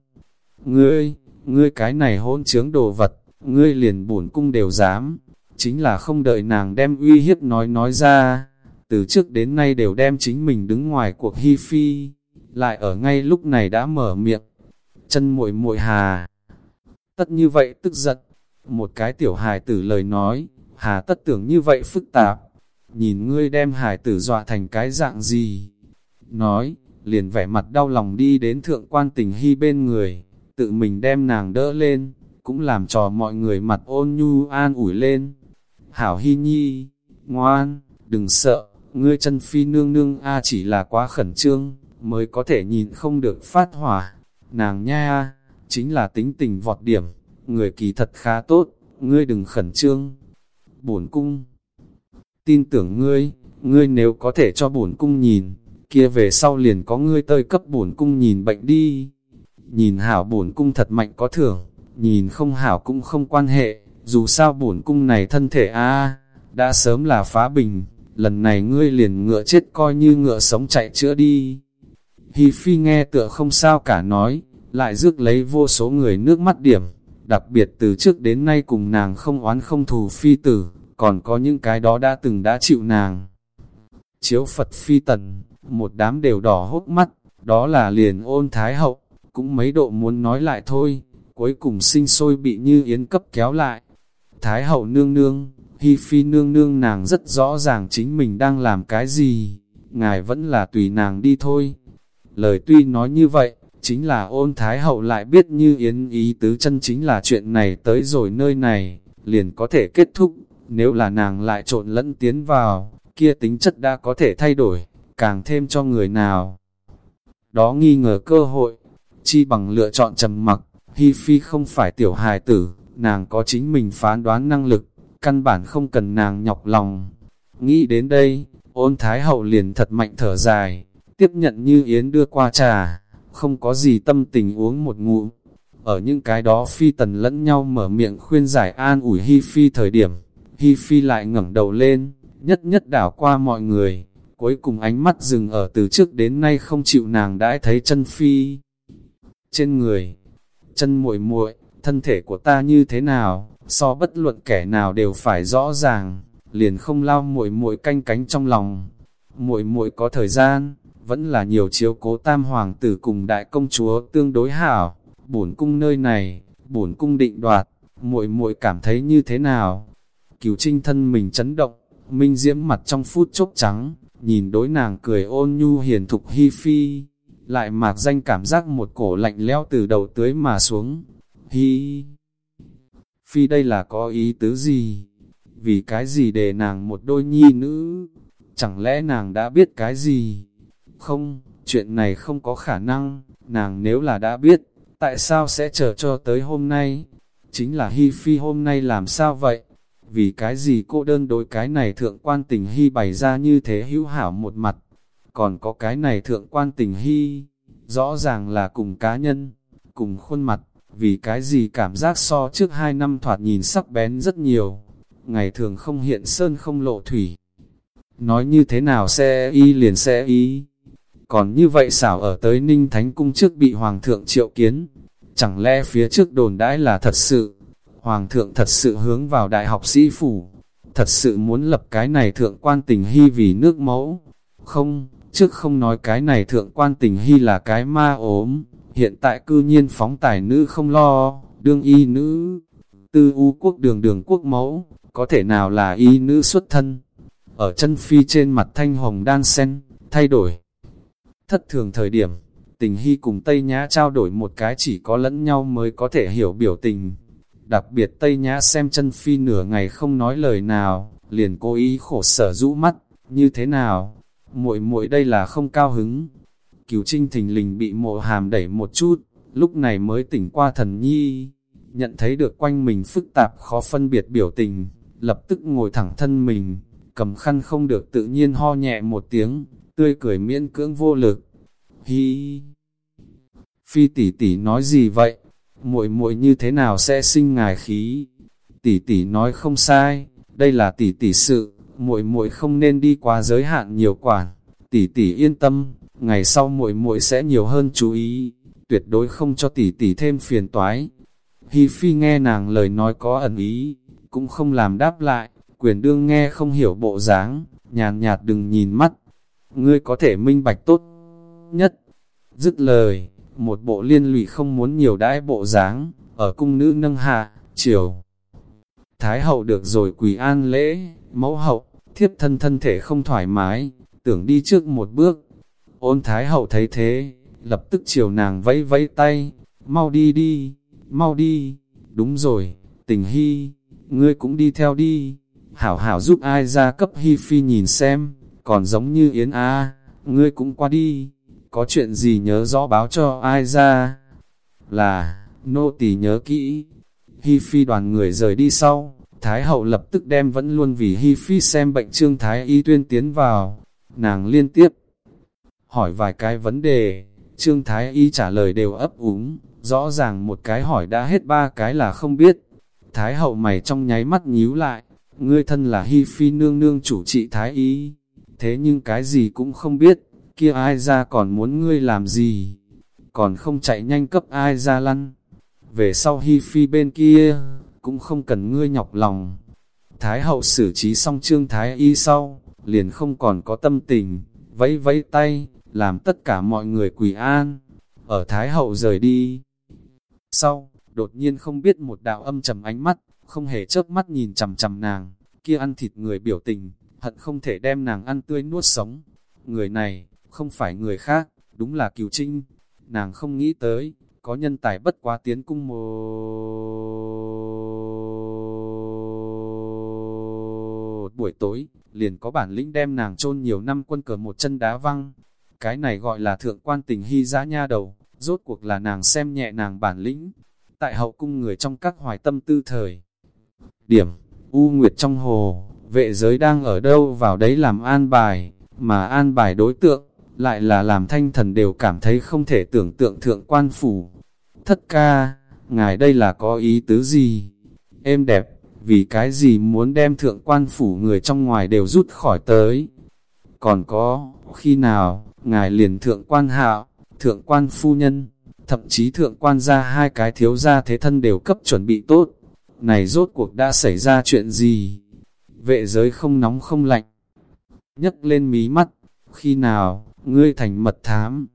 Ngươi, ngươi cái này hôn chướng đồ vật, ngươi liền buồn cung đều dám, chính là không đợi nàng đem uy hiếp nói nói ra, từ trước đến nay đều đem chính mình đứng ngoài cuộc hy phi, lại ở ngay lúc này đã mở miệng, chân muội muội hà. Tất như vậy tức giận, một cái tiểu hài tử lời nói, hà tất tưởng như vậy phức tạp, nhìn ngươi đem hài tử dọa thành cái dạng gì. Nói, liền vẻ mặt đau lòng đi đến thượng quan tình hy bên người, tự mình đem nàng đỡ lên, cũng làm trò mọi người mặt ôn nhu an ủi lên. Hảo hy nhi, ngoan, đừng sợ, ngươi chân phi nương nương A chỉ là quá khẩn trương, mới có thể nhìn không được phát hỏa. Nàng nha, chính là tính tình vọt điểm, người kỳ thật khá tốt, ngươi đừng khẩn trương. Bổn cung, tin tưởng ngươi, ngươi nếu có thể cho bổn cung nhìn, kia về sau liền có ngươi tơi cấp bổn cung nhìn bệnh đi. Nhìn hảo bổn cung thật mạnh có thưởng, nhìn không hảo cũng không quan hệ, dù sao bổn cung này thân thể a đã sớm là phá bình, lần này ngươi liền ngựa chết coi như ngựa sống chạy chữa đi. Hi Phi nghe tựa không sao cả nói, lại rước lấy vô số người nước mắt điểm, đặc biệt từ trước đến nay cùng nàng không oán không thù phi tử, còn có những cái đó đã từng đã chịu nàng. Chiếu Phật phi tần, một đám đều đỏ hốc mắt, đó là liền ôn thái hậu, cũng mấy độ muốn nói lại thôi, cuối cùng sinh sôi bị như yến cấp kéo lại. Thái hậu nương nương, Hi Phi nương nương nàng rất rõ ràng chính mình đang làm cái gì, ngài vẫn là tùy nàng đi thôi. Lời tuy nói như vậy, chính là ôn Thái hậu lại biết như yến ý tứ chân chính là chuyện này tới rồi nơi này, liền có thể kết thúc, nếu là nàng lại trộn lẫn tiến vào, kia tính chất đã có thể thay đổi, càng thêm cho người nào. Đó nghi ngờ cơ hội, chi bằng lựa chọn trầm mặc, Hi Phi không phải tiểu hài tử, nàng có chính mình phán đoán năng lực, căn bản không cần nàng nhọc lòng. Nghĩ đến đây, ôn thái hậu liền thật mạnh thở dài, tiếp nhận như Yến đưa qua trà, không có gì tâm tình uống một ngụm. Ở những cái đó phi tần lẫn nhau mở miệng khuyên giải an ủi Hi Phi thời điểm, Hi Phi lại ngẩng đầu lên, nhất nhất đảo qua mọi người, cuối cùng ánh mắt dừng ở từ trước đến nay không chịu nàng đãi thấy chân Phi. Trên người, chân muội muội thân thể của ta như thế nào, so bất luận kẻ nào đều phải rõ ràng, liền không lao muội muội canh cánh trong lòng. Muội muội có thời gian, vẫn là nhiều chiếu cố tam hoàng tử cùng đại công chúa tương đối hảo, bổn cung nơi này, bổn cung định đoạt, muội muội cảm thấy như thế nào? Cửu Trinh thân mình chấn động, minh diễm mặt trong phút chốc trắng, nhìn đối nàng cười ôn nhu hiền thục hi phi, lại mạc danh cảm giác một cổ lạnh lẽo từ đầu tưới mà xuống. Hi phi đây là có ý tứ gì? Vì cái gì để nàng một đôi nhi nữ? Chẳng lẽ nàng đã biết cái gì? Không, chuyện này không có khả năng, nàng nếu là đã biết, tại sao sẽ chờ cho tới hôm nay? Chính là Hi Phi hôm nay làm sao vậy? Vì cái gì cô đơn đối cái này thượng quan tình Hi bày ra như thế hữu hảo một mặt? Còn có cái này thượng quan tình hy rõ ràng là cùng cá nhân, cùng khuôn mặt, vì cái gì cảm giác so trước hai năm thoạt nhìn sắc bén rất nhiều. Ngày thường không hiện sơn không lộ thủy. Nói như thế nào xe y liền xe y, còn như vậy xảo ở tới Ninh Thánh Cung trước bị Hoàng thượng triệu kiến, chẳng lẽ phía trước đồn đãi là thật sự, Hoàng thượng thật sự hướng vào đại học sĩ phủ, thật sự muốn lập cái này thượng quan tình hy vì nước mẫu, không, trước không nói cái này thượng quan tình hy là cái ma ốm, hiện tại cư nhiên phóng tài nữ không lo, đương y nữ, tư u quốc đường đường quốc mẫu, có thể nào là y nữ xuất thân, ở chân phi trên mặt thanh hồng đan sen, thay đổi. Thất thường thời điểm, tình hy cùng Tây Nhã trao đổi một cái chỉ có lẫn nhau mới có thể hiểu biểu tình. Đặc biệt Tây Nhã xem chân phi nửa ngày không nói lời nào, liền cố ý khổ sở rũ mắt, như thế nào? Muội muội đây là không cao hứng. Cửu Trinh thình lình bị mộ hàm đẩy một chút, lúc này mới tỉnh qua thần nhi, nhận thấy được quanh mình phức tạp khó phân biệt biểu tình, lập tức ngồi thẳng thân mình, cầm khăn không được tự nhiên ho nhẹ một tiếng, tươi cười miễn cưỡng vô lực. Hi! Phi tỷ tỷ nói gì vậy? muội muội như thế nào sẽ sinh ngài khí? Tỷ tỷ nói không sai, đây là tỷ tỷ sự, muội muội không nên đi quá giới hạn nhiều quản. Tỷ tỷ yên tâm, ngày sau muội muội sẽ nhiều hơn chú ý, tuyệt đối không cho tỷ tỷ thêm phiền toái. Hi Phi nghe nàng lời nói có ẩn ý, cũng không làm đáp lại, quyền đương nghe không hiểu bộ dáng, nhàn nhạt đừng nhìn mắt, ngươi có thể minh bạch tốt nhất. Dứt lời, một bộ liên lụy không muốn nhiều đãi bộ dáng, ở cung nữ nâng hạ, chiều. Thái hậu được rồi quỳ an lễ, mẫu hậu, thiếp thân thân thể không thoải mái, tưởng đi trước một bước. Ôn thái hậu thấy thế, lập tức chiều nàng vẫy vẫy tay, mau đi đi, mau đi, đúng rồi, tình hy, ngươi cũng đi theo đi, hảo hảo giúp ai ra cấp hy phi nhìn xem còn giống như Yến A, ngươi cũng qua đi, có chuyện gì nhớ rõ báo cho ai ra, là, nô tỳ nhớ kỹ, hy Phi đoàn người rời đi sau, Thái hậu lập tức đem vẫn luôn vì Hi Phi xem bệnh trương Thái y tuyên tiến vào, nàng liên tiếp hỏi vài cái vấn đề, trương Thái y trả lời đều ấp úng, rõ ràng một cái hỏi đã hết ba cái là không biết, Thái hậu mày trong nháy mắt nhíu lại, ngươi thân là Hi Phi nương nương chủ trị Thái y, thế nhưng cái gì cũng không biết, kia ai ra còn muốn ngươi làm gì, còn không chạy nhanh cấp ai ra lăn. Về sau Hi Phi bên kia, cũng không cần ngươi nhọc lòng. Thái hậu xử trí xong trương Thái y sau, liền không còn có tâm tình, vẫy vẫy tay, làm tất cả mọi người quỳ an. Ở Thái hậu rời đi. Sau, đột nhiên không biết một đạo âm trầm ánh mắt, không hề chớp mắt nhìn chầm chầm nàng, kia ăn thịt người biểu tình, hận không thể đem nàng ăn tươi nuốt sống. Người này, không phải người khác, đúng là Kiều Trinh. Nàng không nghĩ tới, có nhân tài bất quá tiến cung một buổi tối, liền có bản lĩnh đem nàng chôn nhiều năm quân cờ một chân đá văng. Cái này gọi là thượng quan tình hy giã nha đầu, rốt cuộc là nàng xem nhẹ nàng bản lĩnh. Tại hậu cung người trong các hoài tâm tư thời. Điểm, U Nguyệt trong hồ, vệ giới đang ở đâu vào đấy làm an bài, mà an bài đối tượng, lại là làm thanh thần đều cảm thấy không thể tưởng tượng thượng quan phủ. Thất ca, ngài đây là có ý tứ gì? Êm đẹp, vì cái gì muốn đem thượng quan phủ người trong ngoài đều rút khỏi tới? Còn có, khi nào, ngài liền thượng quan hạo, thượng quan phu nhân, thậm chí thượng quan ra hai cái thiếu gia thế thân đều cấp chuẩn bị tốt. Này rốt cuộc đã xảy ra chuyện gì? Vệ giới không nóng không lạnh. nhấc lên mí mắt, khi nào, ngươi thành mật thám?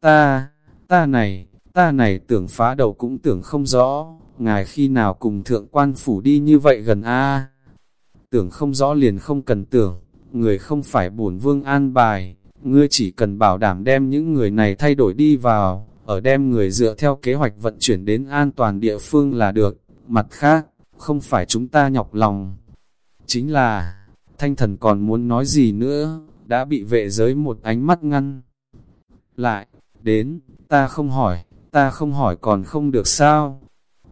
Ta, ta này, ta này tưởng phá đầu cũng tưởng không rõ, ngài khi nào cùng thượng quan phủ đi như vậy gần a Tưởng không rõ liền không cần tưởng, người không phải bổn vương an bài, ngươi chỉ cần bảo đảm đem những người này thay đổi đi vào, ở đem người dựa theo kế hoạch vận chuyển đến an toàn địa phương là được, mặt khác, không phải chúng ta nhọc lòng. Chính là, thanh thần còn muốn nói gì nữa, đã bị vệ giới một ánh mắt ngăn. Lại, đến, ta không hỏi, ta không hỏi còn không được sao?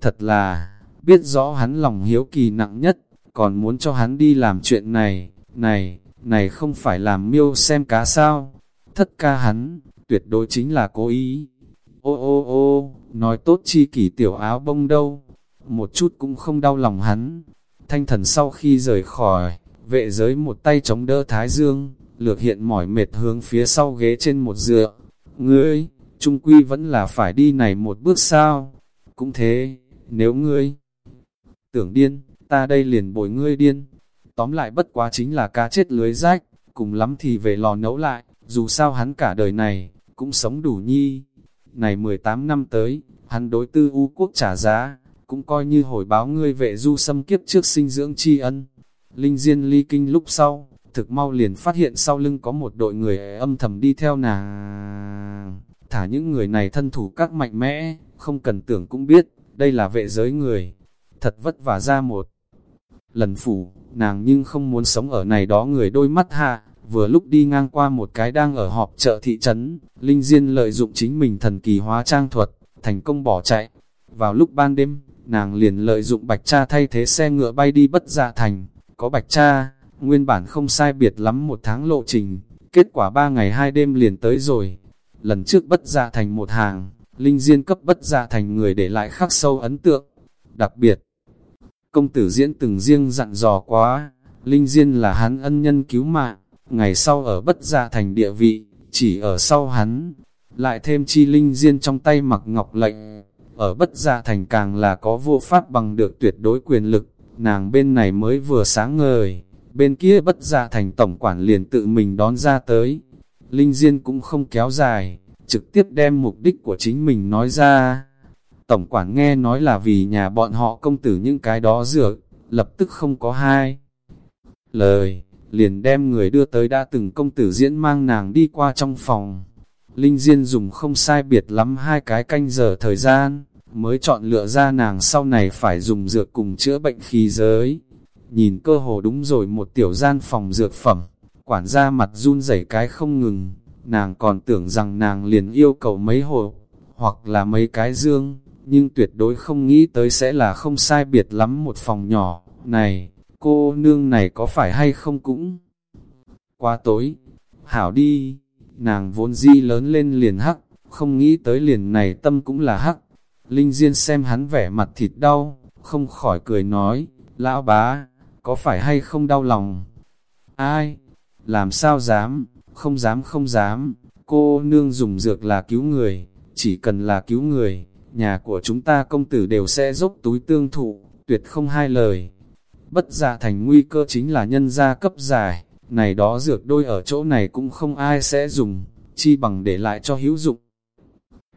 Thật là, biết rõ hắn lòng hiếu kỳ nặng nhất, còn muốn cho hắn đi làm chuyện này, này, này không phải làm miêu xem cá sao? Thất ca hắn, tuyệt đối chính là cố ý. Ô ô ô, nói tốt chi kỷ tiểu áo bông đâu, một chút cũng không đau lòng hắn. Thanh thần sau khi rời khỏi, vệ giới một tay chống đỡ thái dương, lược hiện mỏi mệt hướng phía sau ghế trên một dựa. Ngươi, trung quy vẫn là phải đi này một bước sao? Cũng thế, nếu ngươi tưởng điên, ta đây liền bồi ngươi điên. Tóm lại bất quá chính là cá chết lưới rách, cùng lắm thì về lò nấu lại, dù sao hắn cả đời này, cũng sống đủ nhi. Này 18 năm tới, hắn đối tư u quốc trả giá, cũng coi như hồi báo ngươi vệ du xâm kiếp trước sinh dưỡng tri ân. Linh Diên ly kinh lúc sau, thực mau liền phát hiện sau lưng có một đội người âm thầm đi theo nàng. Thả những người này thân thủ các mạnh mẽ, không cần tưởng cũng biết, đây là vệ giới người. Thật vất vả ra một lần phủ, nàng nhưng không muốn sống ở này đó người đôi mắt hạ, vừa lúc đi ngang qua một cái đang ở họp chợ thị trấn, Linh Diên lợi dụng chính mình thần kỳ hóa trang thuật, thành công bỏ chạy. Vào lúc ban đêm, nàng liền lợi dụng bạch cha thay thế xe ngựa bay đi bất dạ thành, có bạch cha, nguyên bản không sai biệt lắm một tháng lộ trình, kết quả ba ngày hai đêm liền tới rồi. Lần trước bất dạ thành một hàng, Linh Diên cấp bất gia thành người để lại khắc sâu ấn tượng, đặc biệt. Công tử diễn từng riêng dặn dò quá, Linh Diên là hắn ân nhân cứu mạng, ngày sau ở bất gia thành địa vị, chỉ ở sau hắn, lại thêm chi Linh Diên trong tay mặc ngọc lệnh, ở bất gia thành càng là có vô pháp bằng được tuyệt đối quyền lực, nàng bên này mới vừa sáng ngời, bên kia bất gia thành tổng quản liền tự mình đón ra tới. Linh Diên cũng không kéo dài, trực tiếp đem mục đích của chính mình nói ra. Tổng quản nghe nói là vì nhà bọn họ công tử những cái đó dược, lập tức không có hai. Lời, liền đem người đưa tới đã từng công tử diễn mang nàng đi qua trong phòng. Linh Diên dùng không sai biệt lắm hai cái canh giờ thời gian, mới chọn lựa ra nàng sau này phải dùng dược cùng chữa bệnh khí giới. Nhìn cơ hồ đúng rồi một tiểu gian phòng dược phẩm, quản gia mặt run rẩy cái không ngừng, nàng còn tưởng rằng nàng liền yêu cầu mấy hộ hoặc là mấy cái dương, nhưng tuyệt đối không nghĩ tới sẽ là không sai biệt lắm một phòng nhỏ, này, cô nương này có phải hay không cũng qua tối, hảo đi, nàng vốn di lớn lên liền hắc, không nghĩ tới liền này tâm cũng là hắc, Linh Diên xem hắn vẻ mặt thịt đau, không khỏi cười nói, lão bá, có phải hay không đau lòng? Ai? Làm sao dám? Không dám không dám, cô nương dùng dược là cứu người, chỉ cần là cứu người, nhà của chúng ta công tử đều sẽ dốc túi tương thụ, tuyệt không hai lời. Bất giả thành nguy cơ chính là nhân gia cấp giải, này đó dược đôi ở chỗ này cũng không ai sẽ dùng, chi bằng để lại cho hữu dụng.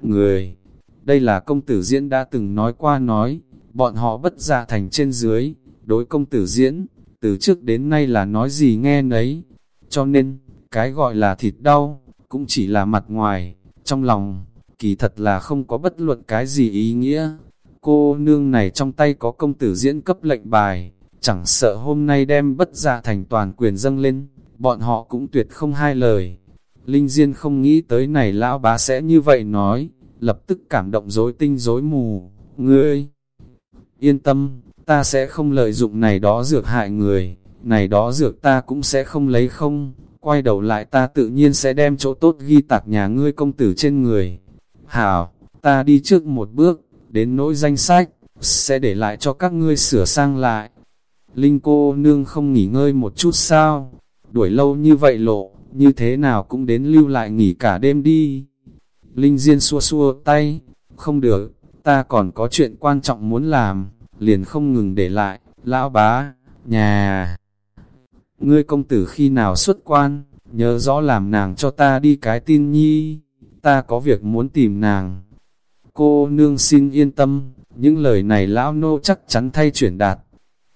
Người đây là công tử diễn đã từng nói qua nói, bọn họ bất giả thành trên dưới, đối công tử diễn, từ trước đến nay là nói gì nghe nấy. Cho nên, cái gọi là thịt đau, cũng chỉ là mặt ngoài, trong lòng, kỳ thật là không có bất luận cái gì ý nghĩa. Cô nương này trong tay có công tử diễn cấp lệnh bài, chẳng sợ hôm nay đem bất gia thành toàn quyền dâng lên, bọn họ cũng tuyệt không hai lời. Linh Diên không nghĩ tới này lão bá sẽ như vậy nói, lập tức cảm động rối tinh rối mù, ngươi yên tâm, ta sẽ không lợi dụng này đó dược hại người, này đó dược ta cũng sẽ không lấy không, quay đầu lại ta tự nhiên sẽ đem chỗ tốt ghi tạc nhà ngươi công tử trên người. Hảo, ta đi trước một bước, đến nỗi danh sách, sẽ để lại cho các ngươi sửa sang lại. Linh cô nương không nghỉ ngơi một chút sao, đuổi lâu như vậy lộ, như thế nào cũng đến lưu lại nghỉ cả đêm đi. Linh Diên xua xua tay, không được, ta còn có chuyện quan trọng muốn làm, liền không ngừng để lại, lão bá, nhà. Ngươi công tử khi nào xuất quan, nhớ rõ làm nàng cho ta đi cái tin nhi, ta có việc muốn tìm nàng. Cô nương xin yên tâm, những lời này lão nô chắc chắn thay chuyển đạt.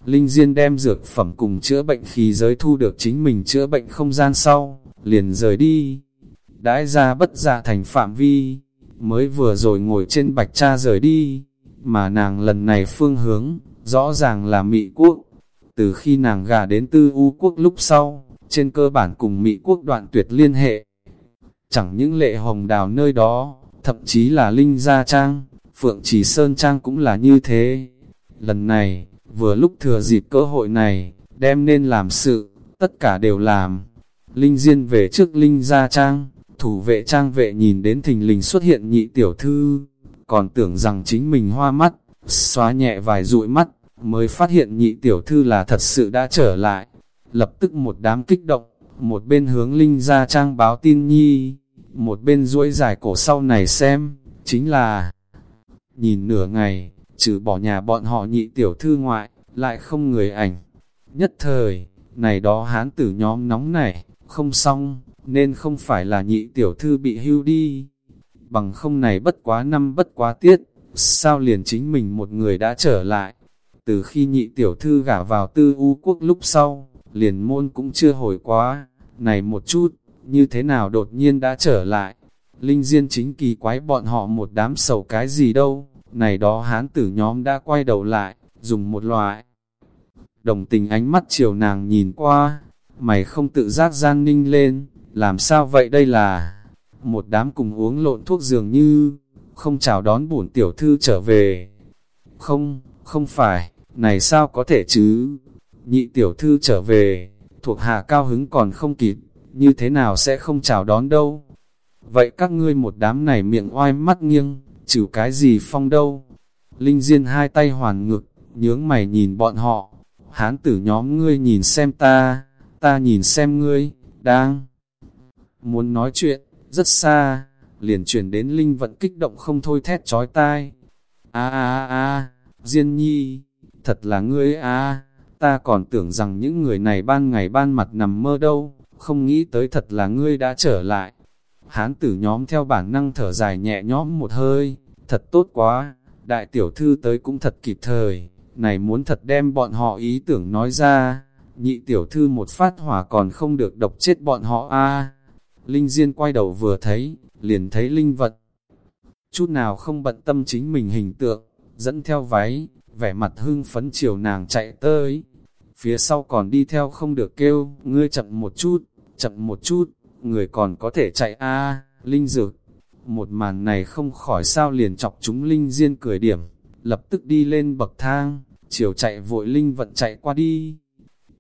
Linh Diên đem dược phẩm cùng chữa bệnh khí giới thu được chính mình chữa bệnh không gian sau, liền rời đi. Đãi ra bất dạ thành phạm vi, mới vừa rồi ngồi trên bạch cha rời đi, mà nàng lần này phương hướng, rõ ràng là Mỹ quốc. Từ khi nàng gà đến tư u quốc lúc sau, trên cơ bản cùng Mỹ quốc đoạn tuyệt liên hệ. Chẳng những lệ hồng đào nơi đó, thậm chí là Linh Gia Trang, Phượng Trì Sơn Trang cũng là như thế. Lần này, vừa lúc thừa dịp cơ hội này, đem nên làm sự, tất cả đều làm. Linh Diên về trước Linh Gia Trang, thủ vệ trang vệ nhìn đến thình lình xuất hiện nhị tiểu thư, còn tưởng rằng chính mình hoa mắt, xóa nhẹ vài dụi mắt, mới phát hiện nhị tiểu thư là thật sự đã trở lại. Lập tức một đám kích động, một bên hướng Linh ra Trang báo tin nhi, một bên duỗi dài cổ sau này xem, chính là nhìn nửa ngày, trừ bỏ nhà bọn họ nhị tiểu thư ngoại, lại không người ảnh. Nhất thời, này đó hán tử nhóm nóng này, không xong, nên không phải là nhị tiểu thư bị hưu đi. Bằng không này bất quá năm bất quá tiết, sao liền chính mình một người đã trở lại. Từ khi nhị tiểu thư gả vào tư u quốc lúc sau, liền môn cũng chưa hồi quá, này một chút, như thế nào đột nhiên đã trở lại. Linh Diên chính kỳ quái bọn họ một đám sầu cái gì đâu, này đó hán tử nhóm đã quay đầu lại, dùng một loại. Đồng tình ánh mắt chiều nàng nhìn qua, mày không tự giác gian ninh lên, làm sao vậy đây là một đám cùng uống lộn thuốc dường như không chào đón bổn tiểu thư trở về. Không, không phải, này sao có thể chứ? Nhị tiểu thư trở về, thuộc hạ cao hứng còn không kịp, như thế nào sẽ không chào đón đâu? Vậy các ngươi một đám này miệng oai mắt nghiêng, chịu cái gì phong đâu? Linh Diên hai tay hoàn ngực, nhướng mày nhìn bọn họ. Hán tử nhóm ngươi nhìn xem ta, ta nhìn xem ngươi, đang muốn nói chuyện, rất xa, liền chuyển đến Linh vận kích động không thôi thét chói tai. A a a, Diên Nhi, thật là ngươi a, ta còn tưởng rằng những người này ban ngày ban mặt nằm mơ đâu, không nghĩ tới thật là ngươi đã trở lại. Hán tử nhóm theo bản năng thở dài nhẹ nhõm một hơi, thật tốt quá, đại tiểu thư tới cũng thật kịp thời, này muốn thật đem bọn họ ý tưởng nói ra, nhị tiểu thư một phát hỏa còn không được độc chết bọn họ a Linh Diên quay đầu vừa thấy, liền thấy Linh vật. Chút nào không bận tâm chính mình hình tượng, dẫn theo váy, vẻ mặt hưng phấn chiều nàng chạy tới. Phía sau còn đi theo không được kêu, ngươi chậm một chút, chậm một chút, người còn có thể chạy a Linh Dược. Một màn này không khỏi sao liền chọc chúng Linh Diên cười điểm, lập tức đi lên bậc thang, chiều chạy vội Linh vận chạy qua đi.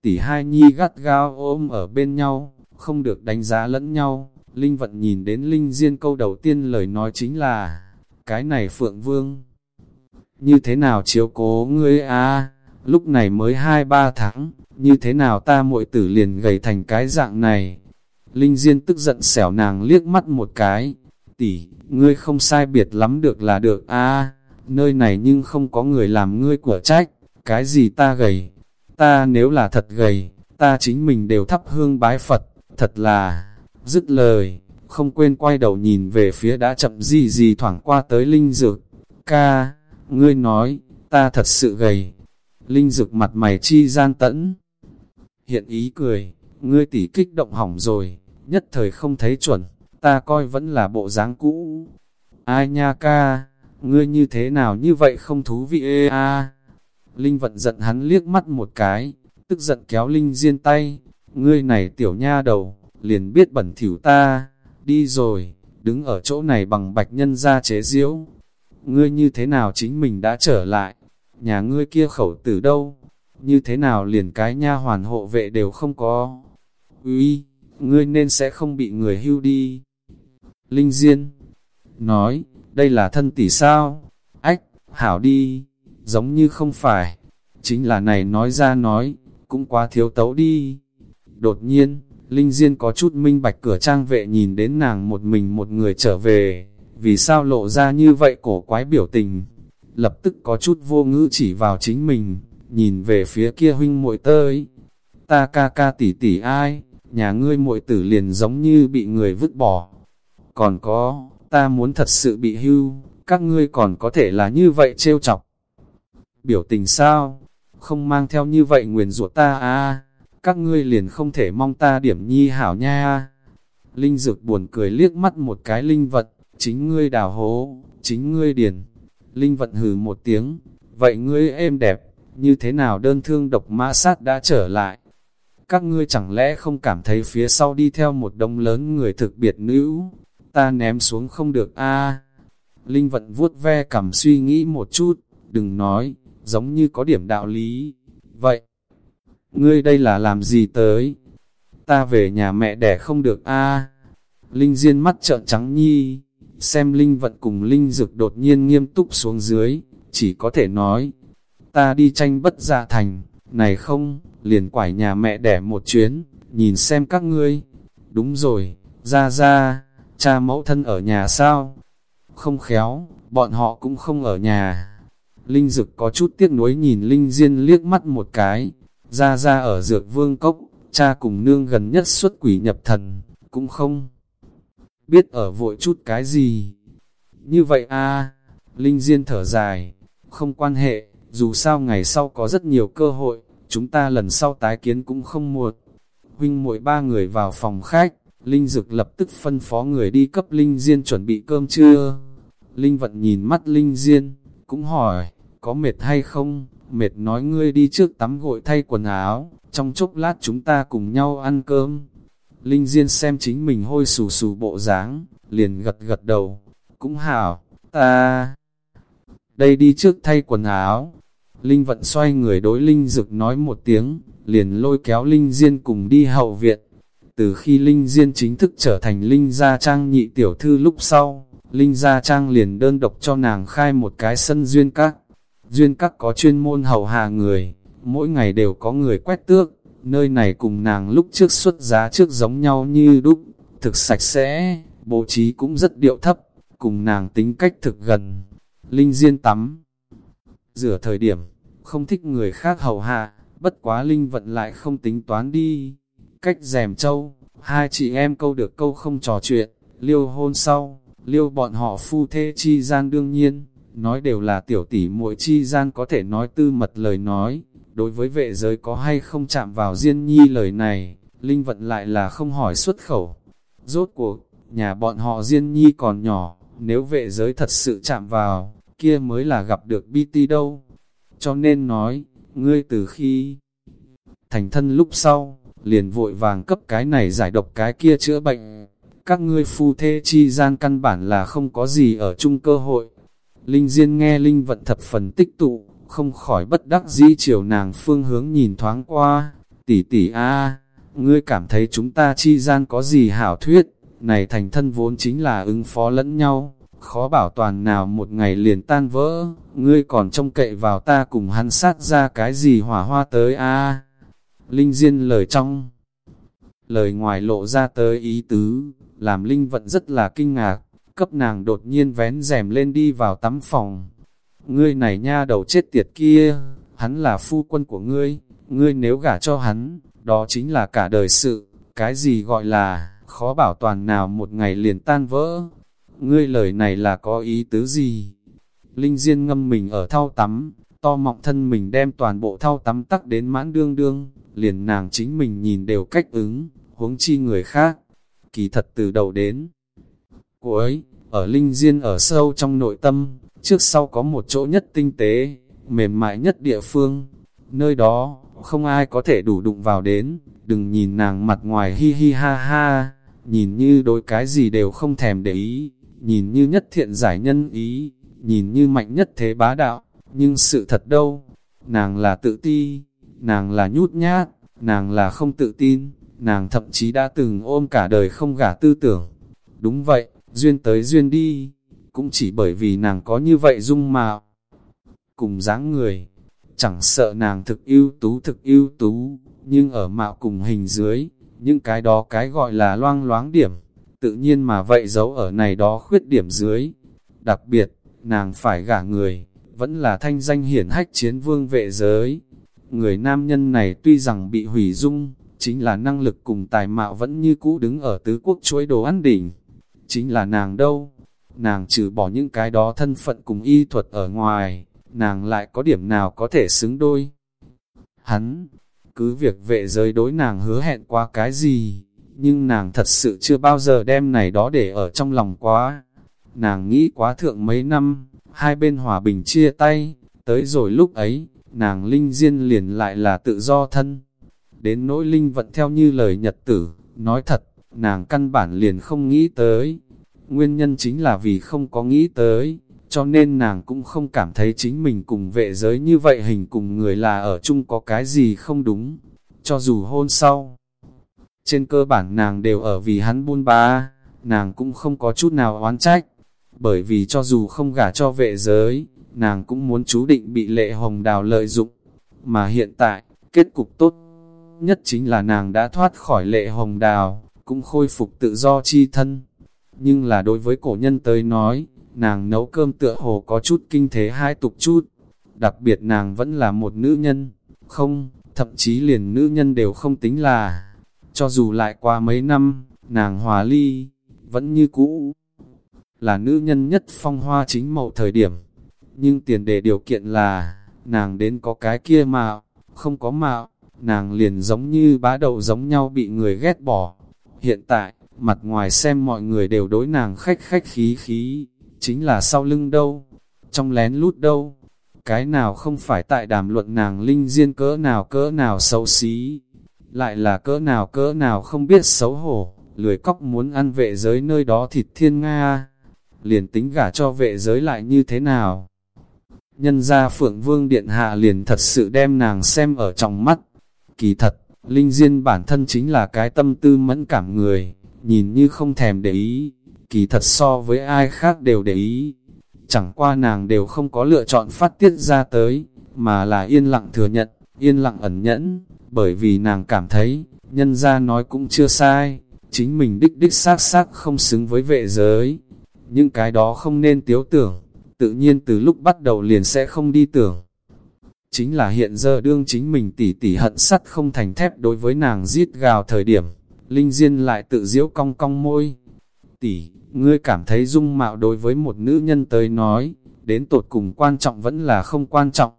Tỷ hai nhi gắt gao ôm ở bên nhau, không được đánh giá lẫn nhau. Linh vận nhìn đến Linh Diên câu đầu tiên lời nói chính là, cái này Phượng Vương. Như thế nào chiếu cố ngươi a? Lúc này mới hai ba tháng, như thế nào ta muội tử liền gầy thành cái dạng này. Linh Diên tức giận xẻo nàng liếc mắt một cái, tỷ, ngươi không sai biệt lắm được là được a. Nơi này nhưng không có người làm ngươi của trách, cái gì ta gầy, ta nếu là thật gầy, ta chính mình đều thắp hương bái Phật, thật là, dứt lời, không quên quay đầu nhìn về phía đã chậm gì gì thoảng qua tới Linh Dược. Ca, ngươi nói, ta thật sự gầy. Linh dực mặt mày chi gian tẫn. Hiện ý cười, ngươi tỉ kích động hỏng rồi, nhất thời không thấy chuẩn, ta coi vẫn là bộ dáng cũ. Ai nha ca, ngươi như thế nào như vậy không thú vị ê a. Linh vận giận hắn liếc mắt một cái, tức giận kéo Linh Diên tay, ngươi này tiểu nha đầu, liền biết bẩn thỉu ta, đi rồi, đứng ở chỗ này bằng bạch nhân ra chế diễu. Ngươi như thế nào chính mình đã trở lại, nhà ngươi kia khẩu tử đâu, như thế nào liền cái nha hoàn hộ vệ đều không có. Úi, ngươi nên sẽ không bị người hưu đi. Linh Diên nói, đây là thân tỷ sao? Ách, hảo đi, giống như không phải, chính là này nói ra nói, cũng quá thiếu tấu đi. Đột nhiên, Linh Diên có chút minh bạch cửa trang vệ nhìn đến nàng một mình một người trở về, vì sao lộ ra như vậy cổ quái biểu tình. Lập tức có chút vô ngữ chỉ vào chính mình, nhìn về phía kia huynh muội tới. Ta ca ca tỷ tỷ ai, nhà ngươi muội tử liền giống như bị người vứt bỏ. Còn có, ta muốn thật sự bị hưu, các ngươi còn có thể là như vậy trêu chọc. Biểu tình sao? Không mang theo như vậy nguyền rủa ta à? Các ngươi liền không thể mong ta điểm nhi hảo nha. Linh dược buồn cười liếc mắt một cái linh vật, chính ngươi đào hố, chính ngươi điền. Linh vận hừ một tiếng, vậy ngươi êm đẹp, như thế nào đơn thương độc mã sát đã trở lại? Các ngươi chẳng lẽ không cảm thấy phía sau đi theo một đông lớn người thực biệt nữ, ta ném xuống không được a Linh vận vuốt ve cảm suy nghĩ một chút, đừng nói, giống như có điểm đạo lý. Vậy, ngươi đây là làm gì tới? Ta về nhà mẹ đẻ không được a Linh Diên mắt trợn trắng nhi, xem Linh vật cùng Linh dực đột nhiên nghiêm túc xuống dưới, chỉ có thể nói, ta đi tranh bất gia thành, này không, liền quải nhà mẹ đẻ một chuyến, nhìn xem các ngươi. Đúng rồi, ra ra, cha mẫu thân ở nhà sao? Không khéo, bọn họ cũng không ở nhà. Linh Dực có chút tiếc nuối nhìn Linh Diên liếc mắt một cái, ra ra ở dược vương cốc, cha cùng nương gần nhất xuất quỷ nhập thần, cũng không biết ở vội chút cái gì. Như vậy a Linh Diên thở dài, không quan hệ, dù sao ngày sau có rất nhiều cơ hội, chúng ta lần sau tái kiến cũng không muộn. Huynh mỗi ba người vào phòng khách, Linh Dực lập tức phân phó người đi cấp Linh Diên chuẩn bị cơm trưa. Linh Vận nhìn mắt Linh Diên, cũng hỏi, có mệt hay không? Mệt nói ngươi đi trước tắm gội thay quần áo, trong chốc lát chúng ta cùng nhau ăn cơm. Linh Diên xem chính mình hôi sù sù bộ dáng, liền gật gật đầu, cũng hảo, ta... Đây đi trước thay quần áo. Linh Vận xoay người đối Linh Dực nói một tiếng, liền lôi kéo Linh Diên cùng đi hậu viện. Từ khi Linh Diên chính thức trở thành Linh Gia Trang nhị tiểu thư lúc sau, Linh Gia Trang liền đơn độc cho nàng khai một cái sân duyên các. Duyên các có chuyên môn hầu hạ người, mỗi ngày đều có người quét tước, nơi này cùng nàng lúc trước xuất giá trước giống nhau như đúc, thực sạch sẽ, bố trí cũng rất điệu thấp, cùng nàng tính cách thực gần. Linh Diên tắm, rửa thời điểm, không thích người khác hầu hạ, bất quá Linh vận lại không tính toán đi. Cách rèm châu, hai chị em câu được câu không trò chuyện, liêu hôn sau, liêu bọn họ phu thê chi gian đương nhiên, nói đều là tiểu tỷ muội chi gian có thể nói tư mật lời nói, đối với vệ giới có hay không chạm vào Diên Nhi lời này, Linh vận lại là không hỏi xuất khẩu. Rốt cuộc, nhà bọn họ Diên Nhi còn nhỏ, nếu vệ giới thật sự chạm vào, kia mới là gặp được BT đâu. Cho nên nói, ngươi từ khi thành thân lúc sau, liền vội vàng cấp cái này giải độc cái kia chữa bệnh. Các ngươi phu thê chi gian căn bản là không có gì ở chung cơ hội. Linh Diên nghe Linh vận thập phần tích tụ, không khỏi bất đắc dĩ chiều nàng phương hướng nhìn thoáng qua. Tỷ tỷ a, ngươi cảm thấy chúng ta chi gian có gì hảo thuyết, này thành thân vốn chính là ứng phó lẫn nhau, khó bảo toàn nào một ngày liền tan vỡ, ngươi còn trông cậy vào ta cùng hắn sát ra cái gì hỏa hoa tới a? Linh Diên lời trong, lời ngoài lộ ra tới ý tứ, làm Linh vận rất là kinh ngạc, cấp nàng đột nhiên vén rèm lên đi vào tắm phòng. Ngươi này nha đầu chết tiệt kia, hắn là phu quân của ngươi, ngươi nếu gả cho hắn, đó chính là cả đời sự, cái gì gọi là, khó bảo toàn nào một ngày liền tan vỡ. Ngươi lời này là có ý tứ gì? Linh Diên ngâm mình ở thau tắm, to mọng thân mình đem toàn bộ thau tắm tắc đến mãn đương đương, liền nàng chính mình nhìn đều cách ứng, huống chi người khác. Kỳ thật từ đầu đến cuối, ở Linh Diên ở sâu trong nội tâm, trước sau có một chỗ nhất tinh tế, mềm mại nhất địa phương. Nơi đó, không ai có thể đủ đụng vào đến, đừng nhìn nàng mặt ngoài hi hi ha ha, nhìn như đối cái gì đều không thèm để ý, nhìn như nhất thiện giải nhân ý, nhìn như mạnh nhất thế bá đạo, nhưng sự thật đâu, nàng là tự ti, nàng là nhút nhát, nàng là không tự tin, nàng thậm chí đã từng ôm cả đời không gả tư tưởng. Đúng vậy, duyên tới duyên đi, cũng chỉ bởi vì nàng có như vậy dung mạo. cùng dáng người. Chẳng sợ nàng thực ưu tú thực ưu tú, nhưng ở mạo cùng hình dưới, những cái đó cái gọi là loang loáng điểm, tự nhiên mà vậy giấu ở này đó khuyết điểm dưới. Đặc biệt, nàng phải gả người, vẫn là thanh danh hiển hách chiến vương vệ giới. Người nam nhân này tuy rằng bị hủy dung, chính là năng lực cùng tài mạo vẫn như cũ đứng ở tứ quốc chuỗi đồ ăn đỉnh. Chính là nàng đâu? Nàng trừ bỏ những cái đó thân phận cùng y thuật ở ngoài, nàng lại có điểm nào có thể xứng đôi. Hắn, cứ việc vệ giới đối nàng hứa hẹn qua cái gì, nhưng nàng thật sự chưa bao giờ đem này đó để ở trong lòng quá. Nàng nghĩ quá thượng mấy năm, hai bên hòa bình chia tay, tới rồi lúc ấy, nàng linh diên liền lại là tự do thân. Đến nỗi linh vận theo như lời nhật tử, nói thật, nàng căn bản liền không nghĩ tới. Nguyên nhân chính là vì không có nghĩ tới, cho nên nàng cũng không cảm thấy chính mình cùng vệ giới như vậy hình cùng người là ở chung có cái gì không đúng, cho dù hôn sau. Trên cơ bản nàng đều ở vì hắn buôn ba, nàng cũng không có chút nào oán trách, bởi vì cho dù không gả cho vệ giới, nàng cũng muốn chú định bị lệ hồng đào lợi dụng, mà hiện tại, kết cục tốt nhất chính là nàng đã thoát khỏi lệ hồng đào, cũng khôi phục tự do chi thân. Nhưng là đối với cổ nhân tới nói, nàng nấu cơm tựa hồ có chút kinh thế hai tục chút. Đặc biệt nàng vẫn là một nữ nhân, không, thậm chí liền nữ nhân đều không tính là. Cho dù lại qua mấy năm, nàng hòa ly, vẫn như cũ. Là nữ nhân nhất phong hoa chính mậu thời điểm. Nhưng tiền đề điều kiện là, nàng đến có cái kia mạo, không có mạo, nàng liền giống như bá đậu giống nhau bị người ghét bỏ. Hiện tại, mặt ngoài xem mọi người đều đối nàng khách khách khí khí, chính là sau lưng đâu, trong lén lút đâu, cái nào không phải tại đàm luận nàng linh diên cỡ nào cỡ nào xấu xí, lại là cỡ nào cỡ nào không biết xấu hổ, lười cóc muốn ăn vệ giới nơi đó thịt thiên Nga, liền tính gả cho vệ giới lại như thế nào. Nhân ra Phượng Vương Điện Hạ liền thật sự đem nàng xem ở trong mắt, kỳ thật, Linh Diên bản thân chính là cái tâm tư mẫn cảm người, nhìn như không thèm để ý, kỳ thật so với ai khác đều để ý. Chẳng qua nàng đều không có lựa chọn phát tiết ra tới, mà là yên lặng thừa nhận, yên lặng ẩn nhẫn, bởi vì nàng cảm thấy, nhân ra nói cũng chưa sai, chính mình đích đích xác xác không xứng với vệ giới. Những cái đó không nên tiếu tưởng, tự nhiên từ lúc bắt đầu liền sẽ không đi tưởng. Chính là hiện giờ đương chính mình tỉ tỉ hận sắt không thành thép đối với nàng giết gào thời điểm, Linh Diên lại tự diễu cong cong môi. Tỷ, ngươi cảm thấy dung mạo đối với một nữ nhân tới nói, đến tột cùng quan trọng vẫn là không quan trọng.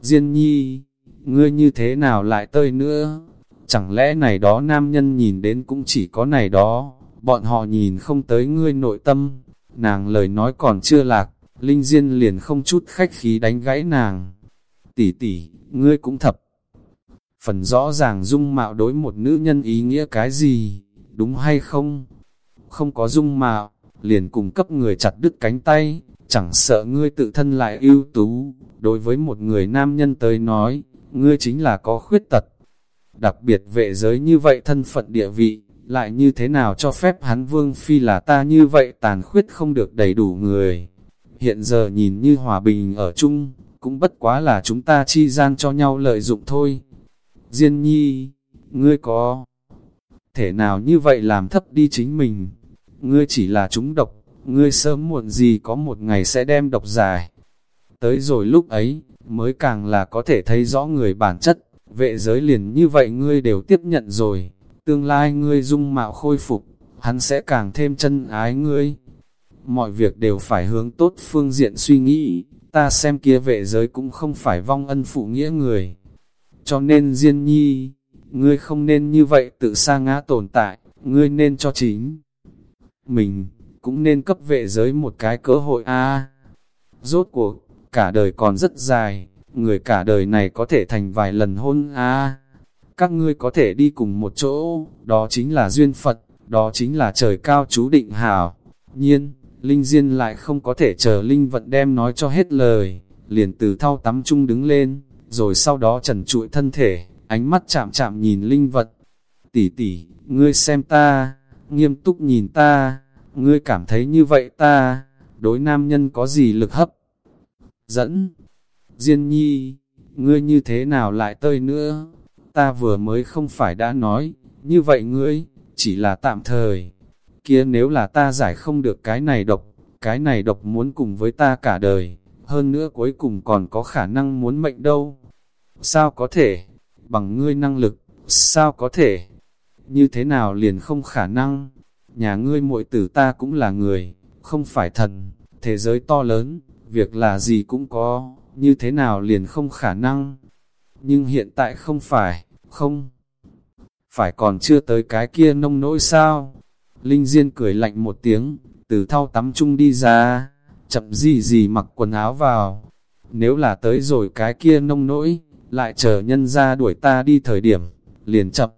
Diên nhi, ngươi như thế nào lại tơi nữa? Chẳng lẽ này đó nam nhân nhìn đến cũng chỉ có này đó, bọn họ nhìn không tới ngươi nội tâm. Nàng lời nói còn chưa lạc, Linh Diên liền không chút khách khí đánh gãy nàng. Tỷ tỷ, ngươi cũng thập phần rõ ràng dung mạo đối một nữ nhân ý nghĩa cái gì, đúng hay không? Không có dung mạo, liền cùng cấp người chặt đứt cánh tay, chẳng sợ ngươi tự thân lại ưu tú, đối với một người nam nhân tới nói, ngươi chính là có khuyết tật. Đặc biệt vệ giới như vậy thân phận địa vị, lại như thế nào cho phép hắn vương phi là ta như vậy tàn khuyết không được đầy đủ người. Hiện giờ nhìn như hòa bình ở chung, cũng bất quá là chúng ta chi gian cho nhau lợi dụng thôi. Diên nhi, ngươi có thể nào như vậy làm thấp đi chính mình? Ngươi chỉ là chúng độc, ngươi sớm muộn gì có một ngày sẽ đem độc dài. Tới rồi lúc ấy, mới càng là có thể thấy rõ người bản chất, vệ giới liền như vậy ngươi đều tiếp nhận rồi, tương lai ngươi dung mạo khôi phục, hắn sẽ càng thêm chân ái ngươi. Mọi việc đều phải hướng tốt phương diện suy nghĩ, ta xem kia vệ giới cũng không phải vong ân phụ nghĩa người. Cho nên Diên Nhi, ngươi không nên như vậy tự sa ngã tồn tại, ngươi nên cho chính. Mình, cũng nên cấp vệ giới một cái cơ hội a Rốt cuộc, cả đời còn rất dài, người cả đời này có thể thành vài lần hôn a Các ngươi có thể đi cùng một chỗ, đó chính là duyên Phật, đó chính là trời cao chú định hảo. Nhiên, Linh Diên lại không có thể chờ Linh Vận đem nói cho hết lời, liền từ thao tắm chung đứng lên, rồi sau đó trần trụi thân thể, ánh mắt chạm chạm nhìn Linh vật Tỷ tỷ, ngươi xem ta, nghiêm túc nhìn ta, ngươi cảm thấy như vậy ta, đối nam nhân có gì lực hấp? Dẫn, Diên nhi, ngươi như thế nào lại tơi nữa? Ta vừa mới không phải đã nói, như vậy ngươi, chỉ là tạm thời. Kia nếu là ta giải không được cái này độc, cái này độc muốn cùng với ta cả đời, hơn nữa cuối cùng còn có khả năng muốn mệnh đâu. Sao có thể? Bằng ngươi năng lực, sao có thể? Như thế nào liền không khả năng? Nhà ngươi muội tử ta cũng là người, không phải thần, thế giới to lớn, việc là gì cũng có, như thế nào liền không khả năng. Nhưng hiện tại không phải, không. Phải còn chưa tới cái kia nông nỗi sao? Linh Diên cười lạnh một tiếng, từ thau tắm chung đi ra, chậm gì gì mặc quần áo vào. Nếu là tới rồi cái kia nông nỗi, lại chờ nhân ra đuổi ta đi thời điểm, liền chậm.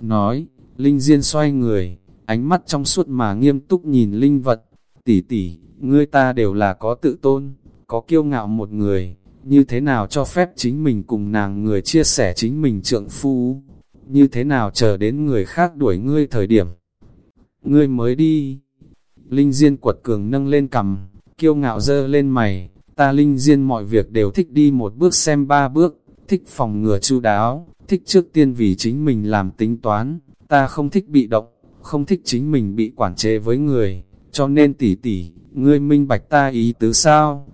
Nói, Linh Diên xoay người, ánh mắt trong suốt mà nghiêm túc nhìn Linh vật. Tỷ tỷ, ngươi ta đều là có tự tôn, có kiêu ngạo một người, như thế nào cho phép chính mình cùng nàng người chia sẻ chính mình trượng phu, như thế nào chờ đến người khác đuổi ngươi thời điểm. Ngươi mới đi. Linh Diên quật cường nâng lên cầm, kiêu ngạo dơ lên mày, ta Linh Diên mọi việc đều thích đi một bước xem ba bước, thích phòng ngừa chu đáo, thích trước tiên vì chính mình làm tính toán, ta không thích bị động, không thích chính mình bị quản chế với người, cho nên tỷ tỷ, ngươi minh bạch ta ý tứ sao?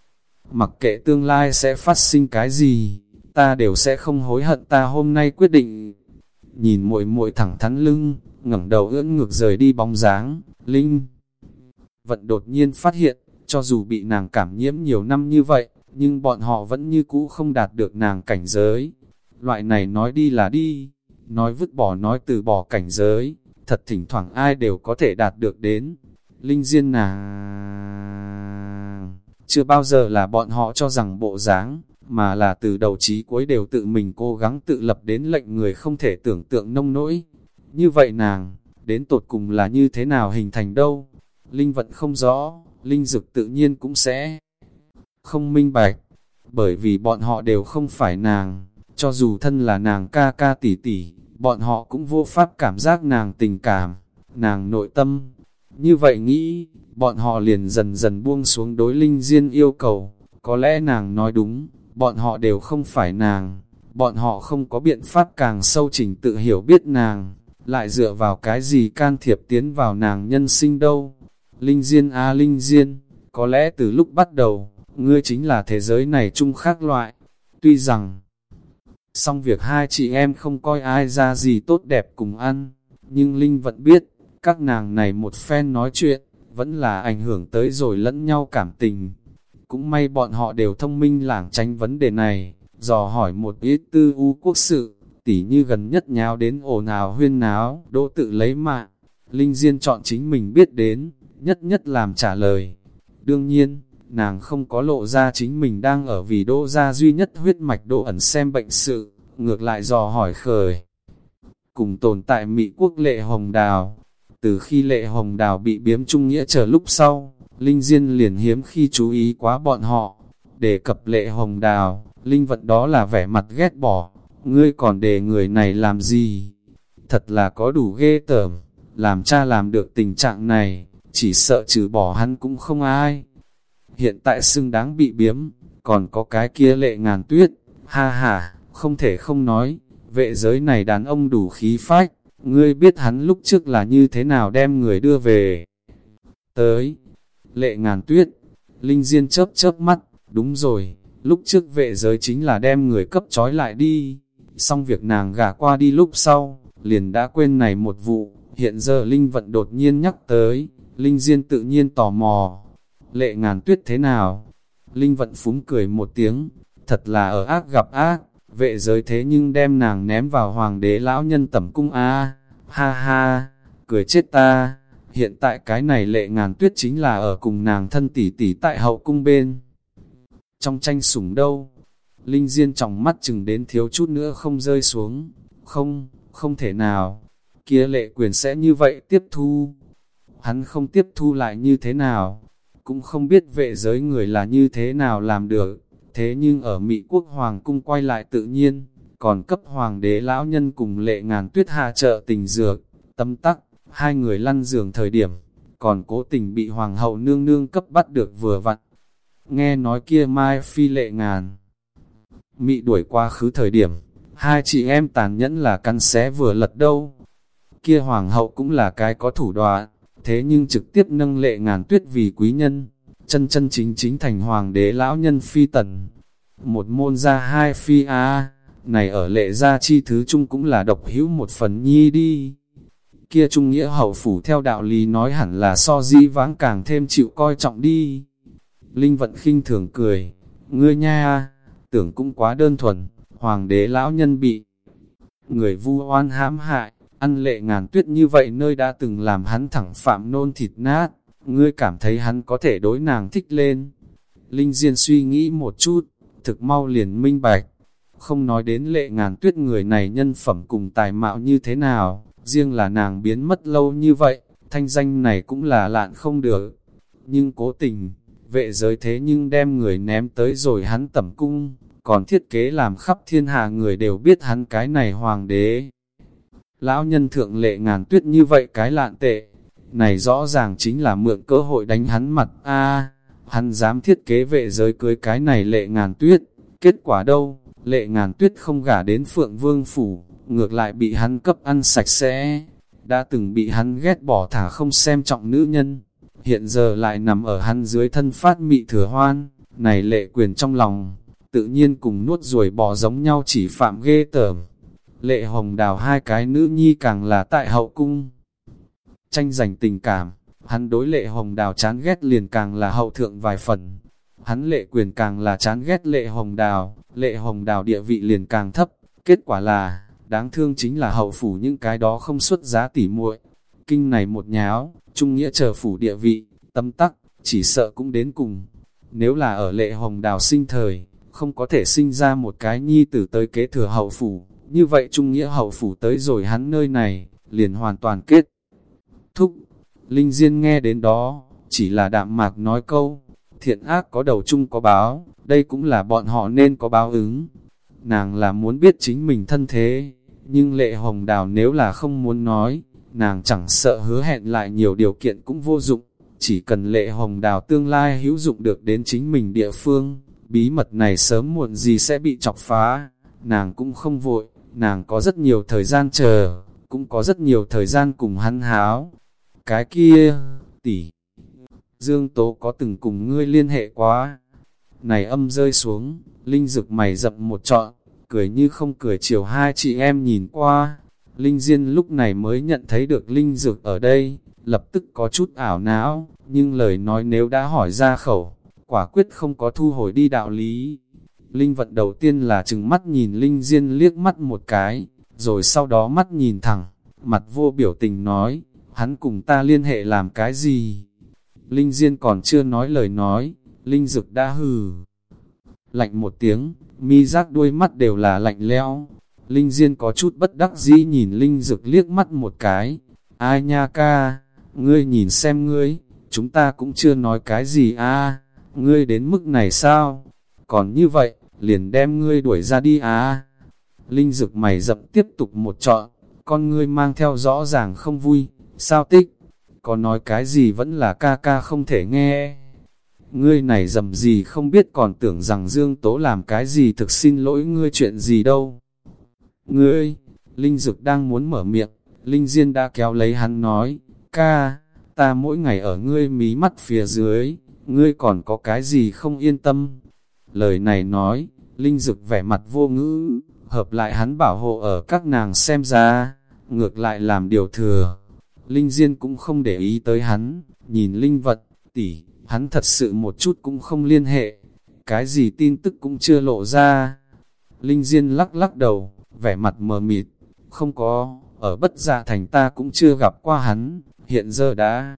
Mặc kệ tương lai sẽ phát sinh cái gì, ta đều sẽ không hối hận ta hôm nay quyết định. Nhìn muội muội thẳng thắn lưng, ngẩng đầu ưỡn ngược rời đi bóng dáng, Linh. Vận đột nhiên phát hiện, cho dù bị nàng cảm nhiễm nhiều năm như vậy, nhưng bọn họ vẫn như cũ không đạt được nàng cảnh giới. Loại này nói đi là đi, nói vứt bỏ nói từ bỏ cảnh giới, thật thỉnh thoảng ai đều có thể đạt được đến. Linh Diên nàng chưa bao giờ là bọn họ cho rằng bộ dáng, mà là từ đầu chí cuối đều tự mình cố gắng tự lập đến lệnh người không thể tưởng tượng nông nỗi. Như vậy nàng, đến tột cùng là như thế nào hình thành đâu? Linh vận không rõ, Linh dực tự nhiên cũng sẽ không minh bạch, bởi vì bọn họ đều không phải nàng, cho dù thân là nàng ca ca tỷ tỷ, bọn họ cũng vô pháp cảm giác nàng tình cảm, nàng nội tâm. Như vậy nghĩ, bọn họ liền dần dần buông xuống đối linh diên yêu cầu, có lẽ nàng nói đúng, bọn họ đều không phải nàng, bọn họ không có biện pháp càng sâu trình tự hiểu biết nàng, lại dựa vào cái gì can thiệp tiến vào nàng nhân sinh đâu. Linh Diên a à, Linh Diên, có lẽ từ lúc bắt đầu, ngươi chính là thế giới này chung khác loại. Tuy rằng, xong việc hai chị em không coi ai ra gì tốt đẹp cùng ăn, nhưng Linh vẫn biết, các nàng này một phen nói chuyện, vẫn là ảnh hưởng tới rồi lẫn nhau cảm tình. Cũng may bọn họ đều thông minh lảng tránh vấn đề này, dò hỏi một ít tư u quốc sự, tỉ như gần nhất nháo đến ồn ào huyên náo, đỗ tự lấy mạng. Linh Diên chọn chính mình biết đến, nhất nhất làm trả lời. Đương nhiên, nàng không có lộ ra chính mình đang ở vì đỗ gia duy nhất huyết mạch độ ẩn xem bệnh sự, ngược lại dò hỏi khởi. Cùng tồn tại Mỹ quốc lệ hồng đào, từ khi lệ hồng đào bị biếm trung nghĩa chờ lúc sau, Linh Diên liền hiếm khi chú ý quá bọn họ. Đề cập lệ hồng đào, Linh vận đó là vẻ mặt ghét bỏ, ngươi còn để người này làm gì? Thật là có đủ ghê tởm, làm cha làm được tình trạng này, chỉ sợ trừ bỏ hắn cũng không ai. Hiện tại xưng đáng bị biếm, còn có cái kia lệ ngàn tuyết, ha ha, không thể không nói, vệ giới này đàn ông đủ khí phách, ngươi biết hắn lúc trước là như thế nào đem người đưa về. Tới, lệ ngàn tuyết, Linh Diên chớp chớp mắt, đúng rồi, lúc trước vệ giới chính là đem người cấp trói lại đi, xong việc nàng gả qua đi lúc sau, liền đã quên này một vụ, hiện giờ Linh vận đột nhiên nhắc tới, Linh Diên tự nhiên tò mò, lệ ngàn tuyết thế nào? Linh vận phúng cười một tiếng, thật là ở ác gặp ác, vệ giới thế nhưng đem nàng ném vào hoàng đế lão nhân tẩm cung a ha ha, cười chết ta, hiện tại cái này lệ ngàn tuyết chính là ở cùng nàng thân tỷ tỷ tại hậu cung bên. Trong tranh sủng đâu, Linh Diên trọng mắt chừng đến thiếu chút nữa không rơi xuống, không, không thể nào, kia lệ quyền sẽ như vậy tiếp thu. Hắn không tiếp thu lại như thế nào, cũng không biết vệ giới người là như thế nào làm được, thế nhưng ở Mỹ quốc hoàng cung quay lại tự nhiên, còn cấp hoàng đế lão nhân cùng lệ ngàn tuyết hạ trợ tình dược, tâm tắc, hai người lăn giường thời điểm, còn cố tình bị hoàng hậu nương nương cấp bắt được vừa vặn. Nghe nói kia mai phi lệ ngàn, Mị đuổi qua khứ thời điểm, hai chị em tàn nhẫn là căn xé vừa lật đâu. Kia hoàng hậu cũng là cái có thủ đoạn, thế nhưng trực tiếp nâng lệ ngàn tuyết vì quý nhân, chân chân chính chính thành hoàng đế lão nhân phi tần. Một môn ra hai phi a này ở lệ gia chi thứ chung cũng là độc hữu một phần nhi đi. Kia trung nghĩa hậu phủ theo đạo lý nói hẳn là so di vãng càng thêm chịu coi trọng đi. Linh vận khinh thường cười, ngươi nha, tưởng cũng quá đơn thuần, hoàng đế lão nhân bị người vu oan hãm hại, ăn lệ ngàn tuyết như vậy nơi đã từng làm hắn thẳng phạm nôn thịt nát, ngươi cảm thấy hắn có thể đối nàng thích lên. Linh Diên suy nghĩ một chút, thực mau liền minh bạch, không nói đến lệ ngàn tuyết người này nhân phẩm cùng tài mạo như thế nào, riêng là nàng biến mất lâu như vậy, thanh danh này cũng là lạn không được. Nhưng cố tình, vệ giới thế nhưng đem người ném tới rồi hắn tẩm cung, còn thiết kế làm khắp thiên hạ người đều biết hắn cái này hoàng đế. Lão nhân thượng lệ ngàn tuyết như vậy cái lạn tệ, này rõ ràng chính là mượn cơ hội đánh hắn mặt. A hắn dám thiết kế vệ giới cưới cái này lệ ngàn tuyết, kết quả đâu, lệ ngàn tuyết không gả đến phượng vương phủ, ngược lại bị hắn cấp ăn sạch sẽ, đã từng bị hắn ghét bỏ thả không xem trọng nữ nhân, hiện giờ lại nằm ở hắn dưới thân phát mị thừa hoan, này lệ quyền trong lòng, tự nhiên cùng nuốt ruồi bò giống nhau chỉ phạm ghê tởm. Lệ hồng đào hai cái nữ nhi càng là tại hậu cung. Tranh giành tình cảm, hắn đối lệ hồng đào chán ghét liền càng là hậu thượng vài phần. Hắn lệ quyền càng là chán ghét lệ hồng đào, lệ hồng đào địa vị liền càng thấp. Kết quả là, đáng thương chính là hậu phủ những cái đó không xuất giá tỉ muội. Kinh này một nháo, trung nghĩa chờ phủ địa vị, tâm tắc, chỉ sợ cũng đến cùng. Nếu là ở lệ hồng đào sinh thời, không có thể sinh ra một cái nhi tử tới kế thừa hậu phủ, như vậy trung nghĩa hậu phủ tới rồi hắn nơi này, liền hoàn toàn kết. Thúc, Linh Diên nghe đến đó, chỉ là đạm mạc nói câu, thiện ác có đầu chung có báo, đây cũng là bọn họ nên có báo ứng. Nàng là muốn biết chính mình thân thế, nhưng lệ hồng đào nếu là không muốn nói, nàng chẳng sợ hứa hẹn lại nhiều điều kiện cũng vô dụng, chỉ cần lệ hồng đào tương lai hữu dụng được đến chính mình địa phương, bí mật này sớm muộn gì sẽ bị chọc phá, nàng cũng không vội, nàng có rất nhiều thời gian chờ, cũng có rất nhiều thời gian cùng hắn háo. Cái kia, tỷ, Dương Tố có từng cùng ngươi liên hệ quá. Này âm rơi xuống, Linh Dực mày rậm một trọn, cười như không cười chiều hai chị em nhìn qua. Linh Diên lúc này mới nhận thấy được Linh Dực ở đây, lập tức có chút ảo não, nhưng lời nói nếu đã hỏi ra khẩu, quả quyết không có thu hồi đi đạo lý. Linh vận đầu tiên là chừng mắt nhìn Linh Diên liếc mắt một cái, rồi sau đó mắt nhìn thẳng, mặt vô biểu tình nói, hắn cùng ta liên hệ làm cái gì? Linh Diên còn chưa nói lời nói, Linh Dực đã hừ. Lạnh một tiếng, mi giác đuôi mắt đều là lạnh lẽo Linh Diên có chút bất đắc dĩ nhìn Linh Dực liếc mắt một cái. Ai nha ca, ngươi nhìn xem ngươi, chúng ta cũng chưa nói cái gì a ngươi đến mức này sao? Còn như vậy, liền đem ngươi đuổi ra đi à? Linh Dực mày dập tiếp tục một trọn, con ngươi mang theo rõ ràng không vui, sao tích? Có nói cái gì vẫn là ca ca không thể nghe. Ngươi này dầm gì không biết còn tưởng rằng Dương Tố làm cái gì thực xin lỗi ngươi chuyện gì đâu. Ngươi, Linh Dực đang muốn mở miệng, Linh Diên đã kéo lấy hắn nói, ca, ta mỗi ngày ở ngươi mí mắt phía dưới, ngươi còn có cái gì không yên tâm. Lời này nói, Linh Dực vẻ mặt vô ngữ, hợp lại hắn bảo hộ ở các nàng xem ra, ngược lại làm điều thừa. Linh Diên cũng không để ý tới hắn, nhìn Linh vật, tỷ, hắn thật sự một chút cũng không liên hệ, cái gì tin tức cũng chưa lộ ra. Linh Diên lắc lắc đầu, vẻ mặt mờ mịt, không có, ở bất dạ thành ta cũng chưa gặp qua hắn, hiện giờ đã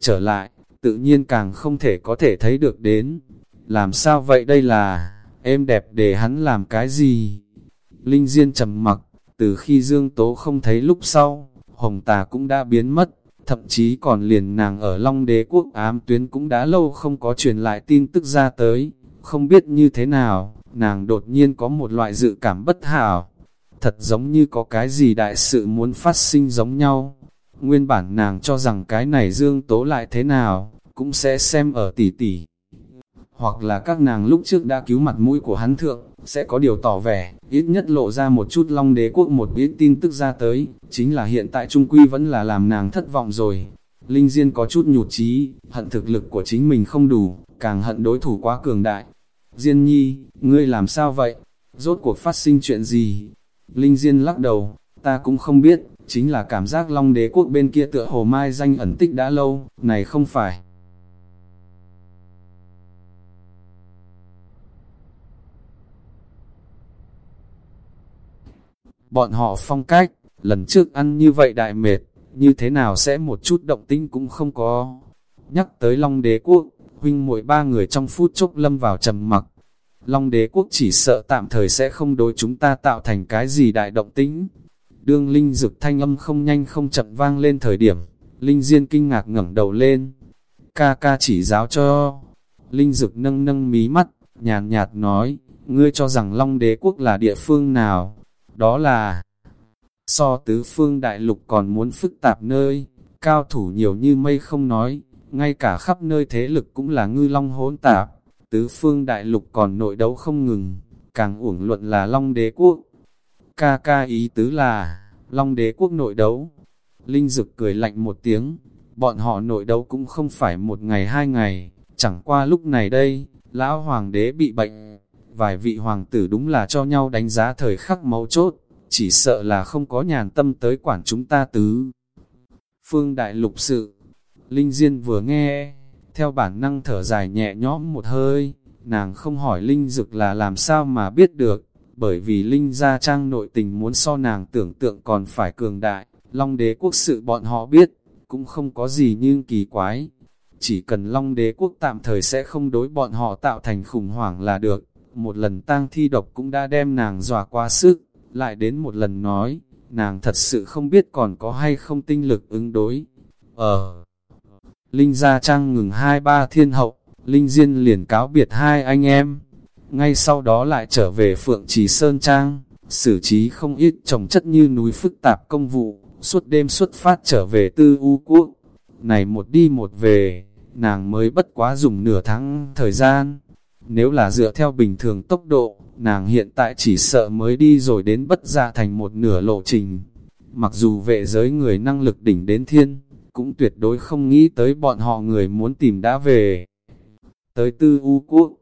trở lại, tự nhiên càng không thể có thể thấy được đến. Làm sao vậy đây là, em đẹp để hắn làm cái gì? Linh Diên trầm mặc, từ khi Dương Tố không thấy lúc sau, Hồng Tà cũng đã biến mất, thậm chí còn liền nàng ở Long Đế Quốc ám tuyến cũng đã lâu không có truyền lại tin tức ra tới, không biết như thế nào, nàng đột nhiên có một loại dự cảm bất hảo, thật giống như có cái gì đại sự muốn phát sinh giống nhau. Nguyên bản nàng cho rằng cái này Dương Tố lại thế nào, cũng sẽ xem ở tỷ tỷ hoặc là các nàng lúc trước đã cứu mặt mũi của hắn thượng, sẽ có điều tỏ vẻ, ít nhất lộ ra một chút long đế quốc một ít tin tức ra tới, chính là hiện tại trung quy vẫn là làm nàng thất vọng rồi. Linh Diên có chút nhụt chí, hận thực lực của chính mình không đủ, càng hận đối thủ quá cường đại. Diên nhi, ngươi làm sao vậy? Rốt cuộc phát sinh chuyện gì? Linh Diên lắc đầu, ta cũng không biết, chính là cảm giác long đế quốc bên kia tựa hồ mai danh ẩn tích đã lâu, này không phải. Bọn họ phong cách, lần trước ăn như vậy đại mệt, như thế nào sẽ một chút động tinh cũng không có. Nhắc tới Long Đế Quốc, huynh muội ba người trong phút chốc lâm vào trầm mặc. Long Đế Quốc chỉ sợ tạm thời sẽ không đối chúng ta tạo thành cái gì đại động tĩnh. Đương Linh Dực thanh âm không nhanh không chậm vang lên thời điểm, Linh Diên kinh ngạc ngẩng đầu lên. Ca ca chỉ giáo cho. Linh Dực nâng nâng mí mắt, nhàn nhạt nói, ngươi cho rằng Long Đế Quốc là địa phương nào? Đó là so tứ phương đại lục còn muốn phức tạp nơi, cao thủ nhiều như mây không nói, ngay cả khắp nơi thế lực cũng là ngư long hỗn tạp, tứ phương đại lục còn nội đấu không ngừng, càng uổng luận là long đế quốc. Ca ca ý tứ là, long đế quốc nội đấu. Linh Dực cười lạnh một tiếng, bọn họ nội đấu cũng không phải một ngày hai ngày, chẳng qua lúc này đây, lão hoàng đế bị bệnh, vài vị hoàng tử đúng là cho nhau đánh giá thời khắc mấu chốt, chỉ sợ là không có nhàn tâm tới quản chúng ta tứ. Phương Đại Lục Sự Linh Diên vừa nghe, theo bản năng thở dài nhẹ nhõm một hơi, nàng không hỏi Linh Dực là làm sao mà biết được, bởi vì Linh gia trang nội tình muốn so nàng tưởng tượng còn phải cường đại, Long đế quốc sự bọn họ biết, cũng không có gì nhưng kỳ quái. Chỉ cần Long đế quốc tạm thời sẽ không đối bọn họ tạo thành khủng hoảng là được, một lần tang thi độc cũng đã đem nàng dọa qua sức lại đến một lần nói, nàng thật sự không biết còn có hay không tinh lực ứng đối. Ờ, Linh Gia Trang ngừng hai ba thiên hậu, Linh Diên liền cáo biệt hai anh em, ngay sau đó lại trở về Phượng Trì Sơn Trang, xử trí không ít trồng chất như núi phức tạp công vụ, suốt đêm xuất phát trở về tư u quốc. Này một đi một về, nàng mới bất quá dùng nửa tháng thời gian. Nếu là dựa theo bình thường tốc độ, nàng hiện tại chỉ sợ mới đi rồi đến bất gia thành một nửa lộ trình. Mặc dù vệ giới người năng lực đỉnh đến thiên, cũng tuyệt đối không nghĩ tới bọn họ người muốn tìm đã về. Tới tư u quốc,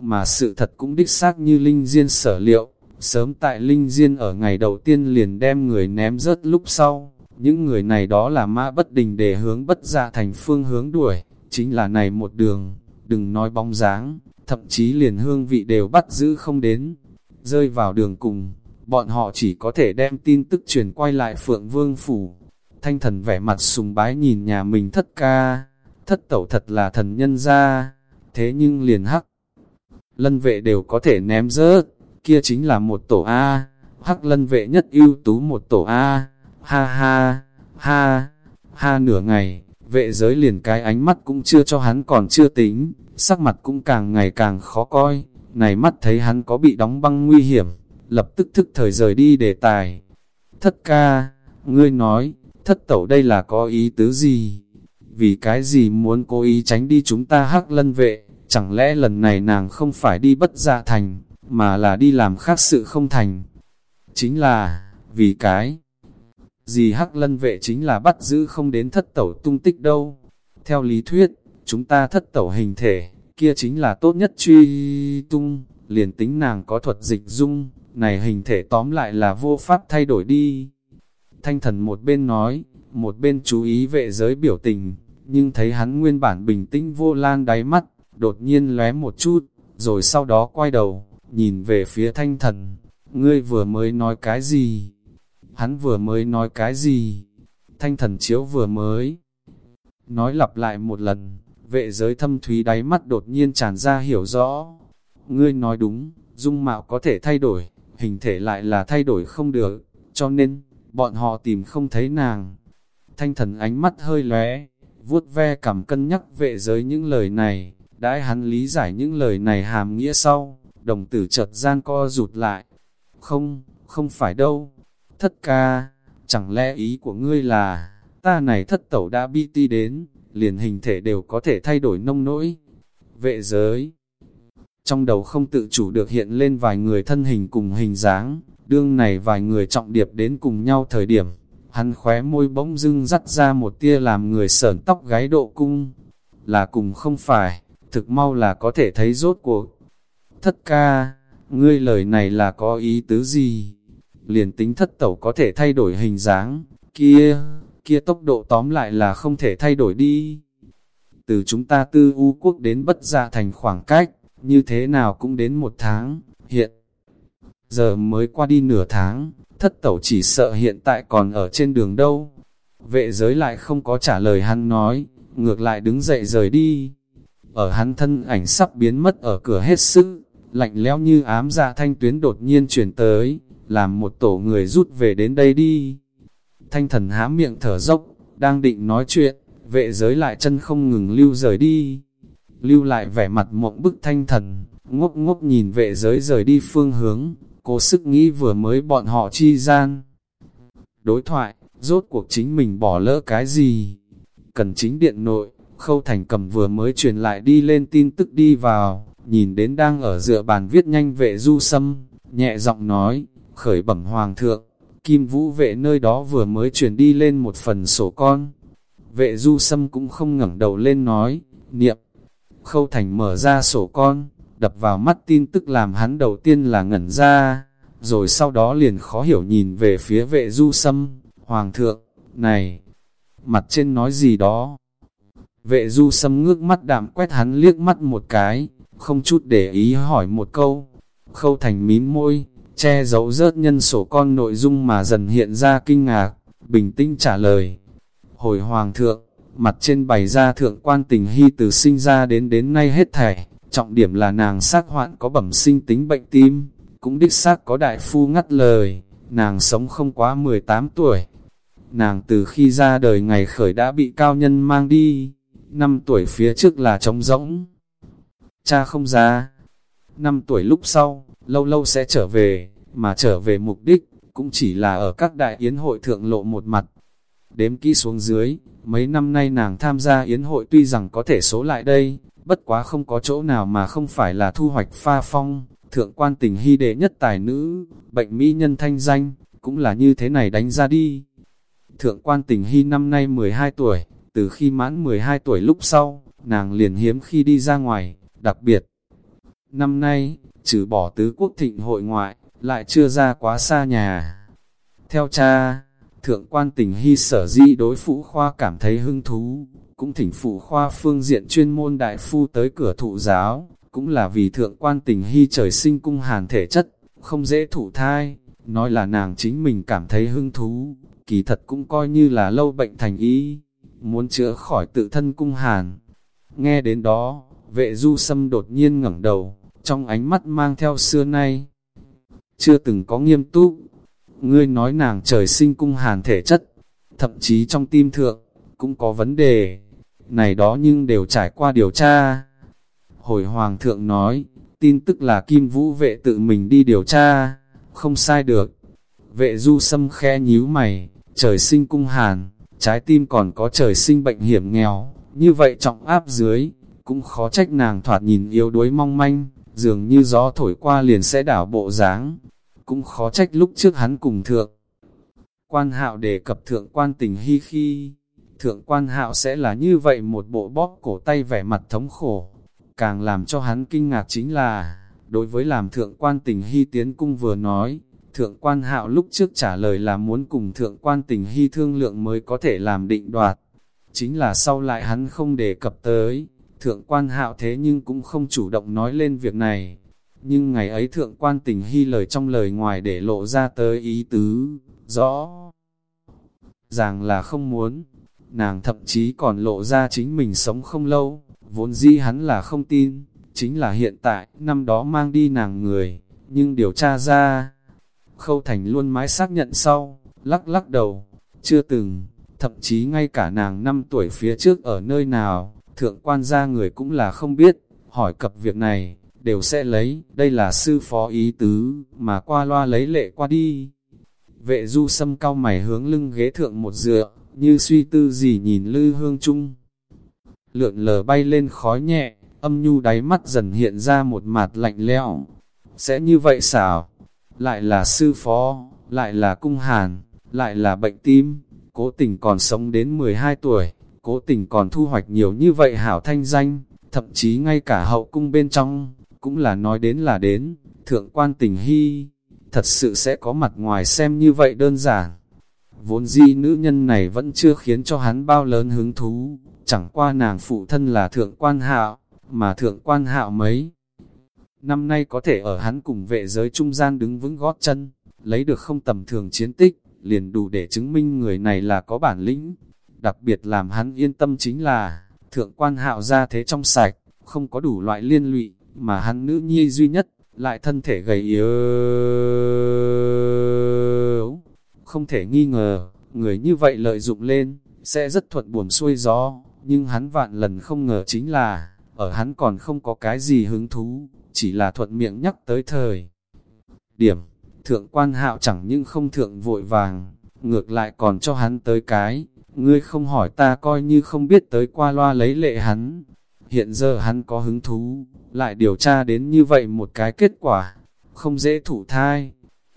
mà sự thật cũng đích xác như Linh Diên sở liệu, sớm tại Linh Diên ở ngày đầu tiên liền đem người ném rớt lúc sau. Những người này đó là ma bất đình để hướng bất gia thành phương hướng đuổi, chính là này một đường, đừng nói bóng dáng, thậm chí liền hương vị đều bắt giữ không đến. Rơi vào đường cùng, bọn họ chỉ có thể đem tin tức truyền quay lại Phượng Vương Phủ. Thanh thần vẻ mặt sùng bái nhìn nhà mình thất ca, thất tẩu thật là thần nhân ra, thế nhưng liền hắc. Lân vệ đều có thể ném rớt, kia chính là một tổ A, hắc lân vệ nhất ưu tú một tổ A, ha ha, ha, ha nửa ngày, vệ giới liền cái ánh mắt cũng chưa cho hắn còn chưa tính, sắc mặt cũng càng ngày càng khó coi, này mắt thấy hắn có bị đóng băng nguy hiểm, lập tức thức thời rời đi đề tài. Thất ca, ngươi nói, thất tẩu đây là có ý tứ gì? Vì cái gì muốn cố ý tránh đi chúng ta hắc lân vệ, chẳng lẽ lần này nàng không phải đi bất gia thành, mà là đi làm khác sự không thành? Chính là, vì cái gì hắc lân vệ chính là bắt giữ không đến thất tẩu tung tích đâu. Theo lý thuyết, chúng ta thất tẩu hình thể, kia chính là tốt nhất truy tung, liền tính nàng có thuật dịch dung, này hình thể tóm lại là vô pháp thay đổi đi. Thanh thần một bên nói, một bên chú ý vệ giới biểu tình, nhưng thấy hắn nguyên bản bình tĩnh vô lan đáy mắt, đột nhiên lóe một chút, rồi sau đó quay đầu, nhìn về phía thanh thần, ngươi vừa mới nói cái gì? Hắn vừa mới nói cái gì? Thanh thần chiếu vừa mới nói lặp lại một lần, vệ giới thâm thúy đáy mắt đột nhiên tràn ra hiểu rõ. Ngươi nói đúng, dung mạo có thể thay đổi, hình thể lại là thay đổi không được, cho nên, bọn họ tìm không thấy nàng. Thanh thần ánh mắt hơi lóe, vuốt ve cảm cân nhắc vệ giới những lời này, đãi hắn lý giải những lời này hàm nghĩa sau, đồng tử chợt gian co rụt lại. Không, không phải đâu. Thất ca, chẳng lẽ ý của ngươi là, ta này thất tẩu đã bi ti đến, liền hình thể đều có thể thay đổi nông nỗi. Vệ giới, trong đầu không tự chủ được hiện lên vài người thân hình cùng hình dáng, đương này vài người trọng điệp đến cùng nhau thời điểm, hắn khóe môi bỗng dưng dắt ra một tia làm người sởn tóc gáy độ cung, là cùng không phải, thực mau là có thể thấy rốt cuộc. Thất ca, ngươi lời này là có ý tứ gì? Liền tính thất tẩu có thể thay đổi hình dáng, kia, kia tốc độ tóm lại là không thể thay đổi đi. Từ chúng ta tư u quốc đến bất gia thành khoảng cách, như thế nào cũng đến một tháng, hiện giờ mới qua đi nửa tháng, thất tẩu chỉ sợ hiện tại còn ở trên đường đâu. Vệ giới lại không có trả lời hắn nói, ngược lại đứng dậy rời đi. Ở hắn thân ảnh sắp biến mất ở cửa hết sức, lạnh lẽo như ám dạ thanh tuyến đột nhiên chuyển tới, làm một tổ người rút về đến đây đi. Thanh thần há miệng thở dốc, đang định nói chuyện, vệ giới lại chân không ngừng lưu rời đi. Lưu lại vẻ mặt mộng bức thanh thần, ngốc ngốc nhìn vệ giới rời đi phương hướng, cố sức nghĩ vừa mới bọn họ chi gian. Đối thoại, rốt cuộc chính mình bỏ lỡ cái gì? Cần chính điện nội, khâu thành cầm vừa mới truyền lại đi lên tin tức đi vào, nhìn đến đang ở dựa bàn viết nhanh vệ du sâm, nhẹ giọng nói, khởi bẩm hoàng thượng, kim vũ vệ nơi đó vừa mới chuyển đi lên một phần sổ con. Vệ du sâm cũng không ngẩng đầu lên nói, niệm, khâu thành mở ra sổ con, đập vào mắt tin tức làm hắn đầu tiên là ngẩn ra, rồi sau đó liền khó hiểu nhìn về phía vệ du sâm, hoàng thượng, này, mặt trên nói gì đó. Vệ du sâm ngước mắt đạm quét hắn liếc mắt một cái, không chút để ý hỏi một câu, khâu thành mím môi, che giấu rớt nhân sổ con nội dung mà dần hiện ra kinh ngạc, bình tĩnh trả lời. Hồi hoàng thượng, mặt trên bày ra thượng quan tình hy từ sinh ra đến đến nay hết thảy, trọng điểm là nàng xác hoạn có bẩm sinh tính bệnh tim, cũng đích xác có đại phu ngắt lời, nàng sống không quá 18 tuổi. Nàng từ khi ra đời ngày khởi đã bị cao nhân mang đi, năm tuổi phía trước là trống rỗng. Cha không ra, năm tuổi lúc sau, lâu lâu sẽ trở về, mà trở về mục đích, cũng chỉ là ở các đại yến hội thượng lộ một mặt. Đếm kỹ xuống dưới, mấy năm nay nàng tham gia yến hội tuy rằng có thể số lại đây, bất quá không có chỗ nào mà không phải là thu hoạch pha phong, thượng quan tình hy đệ nhất tài nữ, bệnh mỹ nhân thanh danh, cũng là như thế này đánh ra đi. Thượng quan tình hy năm nay 12 tuổi, từ khi mãn 12 tuổi lúc sau, nàng liền hiếm khi đi ra ngoài, đặc biệt. Năm nay, trừ bỏ tứ quốc thịnh hội ngoại, lại chưa ra quá xa nhà. Theo cha, thượng quan tình hy sở di đối phụ khoa cảm thấy hứng thú, cũng thỉnh phụ khoa phương diện chuyên môn đại phu tới cửa thụ giáo, cũng là vì thượng quan tình hy trời sinh cung hàn thể chất, không dễ thụ thai, nói là nàng chính mình cảm thấy hứng thú, kỳ thật cũng coi như là lâu bệnh thành ý, muốn chữa khỏi tự thân cung hàn. Nghe đến đó, vệ du sâm đột nhiên ngẩng đầu, trong ánh mắt mang theo xưa nay. Chưa từng có nghiêm túc, ngươi nói nàng trời sinh cung hàn thể chất, thậm chí trong tim thượng, cũng có vấn đề, này đó nhưng đều trải qua điều tra. Hồi Hoàng thượng nói, tin tức là Kim Vũ vệ tự mình đi điều tra, không sai được. Vệ du sâm khe nhíu mày, trời sinh cung hàn, trái tim còn có trời sinh bệnh hiểm nghèo, như vậy trọng áp dưới, cũng khó trách nàng thoạt nhìn yếu đuối mong manh, dường như gió thổi qua liền sẽ đảo bộ dáng cũng khó trách lúc trước hắn cùng thượng. Quan hạo đề cập thượng quan tình hy khi, thượng quan hạo sẽ là như vậy một bộ bóp cổ tay vẻ mặt thống khổ. Càng làm cho hắn kinh ngạc chính là, đối với làm thượng quan tình hy tiến cung vừa nói, thượng quan hạo lúc trước trả lời là muốn cùng thượng quan tình hy thương lượng mới có thể làm định đoạt. Chính là sau lại hắn không đề cập tới, thượng quan hạo thế nhưng cũng không chủ động nói lên việc này. Nhưng ngày ấy thượng quan tình hy lời trong lời ngoài để lộ ra tới ý tứ, rõ ràng là không muốn, nàng thậm chí còn lộ ra chính mình sống không lâu, vốn dĩ hắn là không tin, chính là hiện tại, năm đó mang đi nàng người, nhưng điều tra ra, khâu thành luôn mãi xác nhận sau, lắc lắc đầu, chưa từng, thậm chí ngay cả nàng năm tuổi phía trước ở nơi nào, thượng quan gia người cũng là không biết, hỏi cập việc này, đều sẽ lấy, đây là sư phó ý tứ, mà qua loa lấy lệ qua đi. Vệ du sâm cao mày hướng lưng ghế thượng một dựa, như suy tư gì nhìn lư hương chung. Lượn lờ bay lên khói nhẹ, âm nhu đáy mắt dần hiện ra một mặt lạnh lẽo. Sẽ như vậy xảo, lại là sư phó, lại là cung hàn, lại là bệnh tim, cố tình còn sống đến 12 tuổi, cố tình còn thu hoạch nhiều như vậy hảo thanh danh, thậm chí ngay cả hậu cung bên trong, cũng là nói đến là đến, thượng quan tình hy, thật sự sẽ có mặt ngoài xem như vậy đơn giản. Vốn di nữ nhân này vẫn chưa khiến cho hắn bao lớn hứng thú, chẳng qua nàng phụ thân là thượng quan hạo, mà thượng quan hạo mấy. Năm nay có thể ở hắn cùng vệ giới trung gian đứng vững gót chân, lấy được không tầm thường chiến tích, liền đủ để chứng minh người này là có bản lĩnh. Đặc biệt làm hắn yên tâm chính là, thượng quan hạo ra thế trong sạch, không có đủ loại liên lụy, mà hắn nữ nhi duy nhất, lại thân thể gầy yếu. Không thể nghi ngờ, người như vậy lợi dụng lên, sẽ rất thuận buồm xuôi gió, nhưng hắn vạn lần không ngờ chính là, ở hắn còn không có cái gì hứng thú, chỉ là thuận miệng nhắc tới thời. Điểm, thượng quan hạo chẳng nhưng không thượng vội vàng, ngược lại còn cho hắn tới cái, ngươi không hỏi ta coi như không biết tới qua loa lấy lệ hắn. Hiện giờ hắn có hứng thú, lại điều tra đến như vậy một cái kết quả, không dễ thủ thai.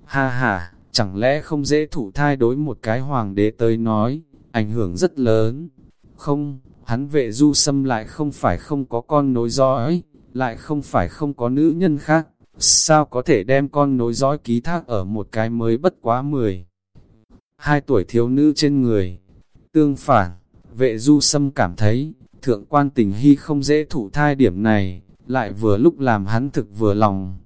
Ha ha, chẳng lẽ không dễ thủ thai đối một cái hoàng đế tới nói, ảnh hưởng rất lớn. Không, hắn vệ du xâm lại không phải không có con nối dõi, lại không phải không có nữ nhân khác, sao có thể đem con nối dõi ký thác ở một cái mới bất quá mười. Hai tuổi thiếu nữ trên người, tương phản, vệ du xâm cảm thấy, thượng quan tình hy không dễ thủ thai điểm này, lại vừa lúc làm hắn thực vừa lòng.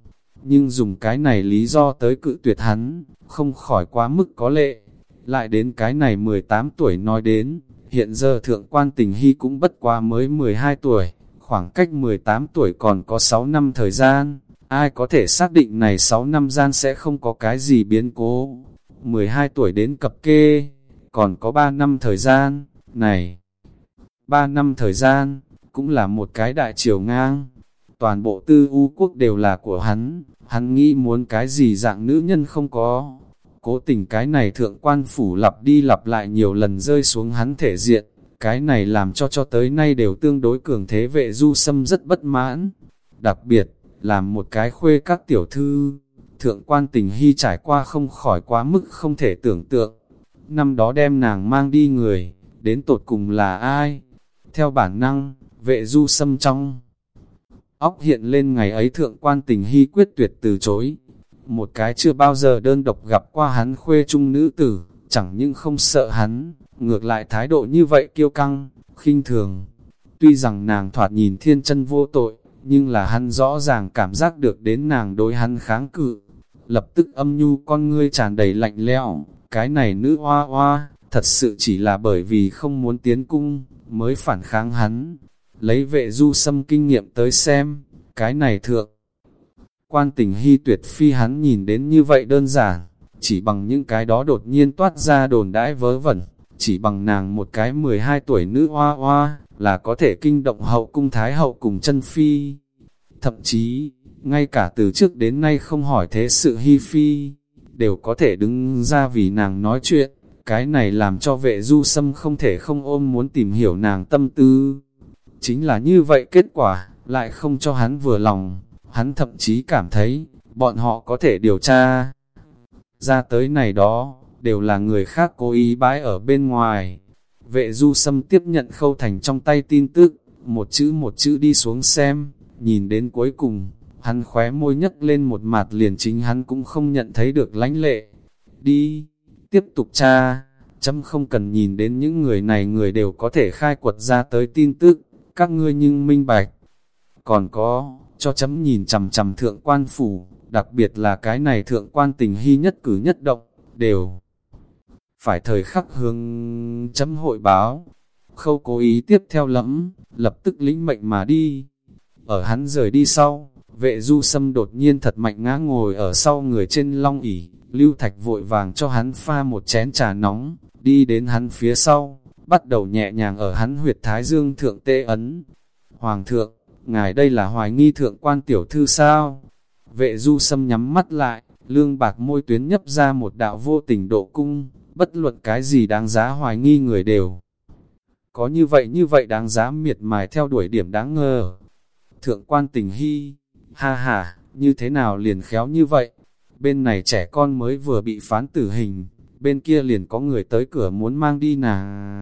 Nhưng dùng cái này lý do tới cự tuyệt hắn, không khỏi quá mức có lệ. Lại đến cái này 18 tuổi nói đến, hiện giờ thượng quan tình hy cũng bất quá mới 12 tuổi, khoảng cách 18 tuổi còn có 6 năm thời gian, ai có thể xác định này 6 năm gian sẽ không có cái gì biến cố. 12 tuổi đến cập kê, còn có 3 năm thời gian, này, 3 năm thời gian, cũng là một cái đại triều ngang. Toàn bộ tư u quốc đều là của hắn, hắn nghĩ muốn cái gì dạng nữ nhân không có. Cố tình cái này thượng quan phủ lặp đi lặp lại nhiều lần rơi xuống hắn thể diện, cái này làm cho cho tới nay đều tương đối cường thế vệ du sâm rất bất mãn. Đặc biệt, làm một cái khuê các tiểu thư, thượng quan tình hy trải qua không khỏi quá mức không thể tưởng tượng. Năm đó đem nàng mang đi người, đến tột cùng là ai? Theo bản năng, vệ du sâm trong. Óc hiện lên ngày ấy thượng quan tình hy quyết tuyệt từ chối. Một cái chưa bao giờ đơn độc gặp qua hắn khuê trung nữ tử, chẳng những không sợ hắn, ngược lại thái độ như vậy kiêu căng, khinh thường. Tuy rằng nàng thoạt nhìn thiên chân vô tội, nhưng là hắn rõ ràng cảm giác được đến nàng đối hắn kháng cự. Lập tức âm nhu con ngươi tràn đầy lạnh lẽo, cái này nữ hoa hoa, thật sự chỉ là bởi vì không muốn tiến cung, mới phản kháng hắn. Lấy vệ du xâm kinh nghiệm tới xem, cái này thượng. Quan tình hy tuyệt phi hắn nhìn đến như vậy đơn giản, chỉ bằng những cái đó đột nhiên toát ra đồn đãi vớ vẩn, chỉ bằng nàng một cái 12 tuổi nữ hoa hoa, là có thể kinh động hậu cung thái hậu cùng chân phi. Thậm chí, ngay cả từ trước đến nay không hỏi thế sự hy phi, đều có thể đứng ra vì nàng nói chuyện. Cái này làm cho vệ du sâm không thể không ôm muốn tìm hiểu nàng tâm tư. Chính là như vậy kết quả, lại không cho hắn vừa lòng. Hắn thậm chí cảm thấy, bọn họ có thể điều tra. Ra tới này đó, đều là người khác cố ý bãi ở bên ngoài. Vệ du sâm tiếp nhận khâu thành trong tay tin tức, một chữ một chữ đi xuống xem, nhìn đến cuối cùng, hắn khóe môi nhấc lên một mặt liền chính hắn cũng không nhận thấy được lánh lệ. Đi, tiếp tục tra, chấm không cần nhìn đến những người này người đều có thể khai quật ra tới tin tức, các ngươi nhưng minh bạch. Còn có, cho chấm nhìn chầm chầm thượng quan phủ, đặc biệt là cái này thượng quan tình hy nhất cử nhất động, đều phải thời khắc hướng chấm hội báo. Khâu cố ý tiếp theo lẫm, lập tức lĩnh mệnh mà đi. Ở hắn rời đi sau, vệ du sâm đột nhiên thật mạnh ngã ngồi ở sau người trên long ỉ, lưu thạch vội vàng cho hắn pha một chén trà nóng, đi đến hắn phía sau, bắt đầu nhẹ nhàng ở hắn huyệt thái dương thượng tê ấn. Hoàng thượng, ngài đây là hoài nghi thượng quan tiểu thư sao? Vệ du sâm nhắm mắt lại, lương bạc môi tuyến nhấp ra một đạo vô tình độ cung, bất luận cái gì đáng giá hoài nghi người đều. Có như vậy như vậy đáng giá miệt mài theo đuổi điểm đáng ngờ. Thượng quan tình hy, ha ha, như thế nào liền khéo như vậy? Bên này trẻ con mới vừa bị phán tử hình, bên kia liền có người tới cửa muốn mang đi nàng.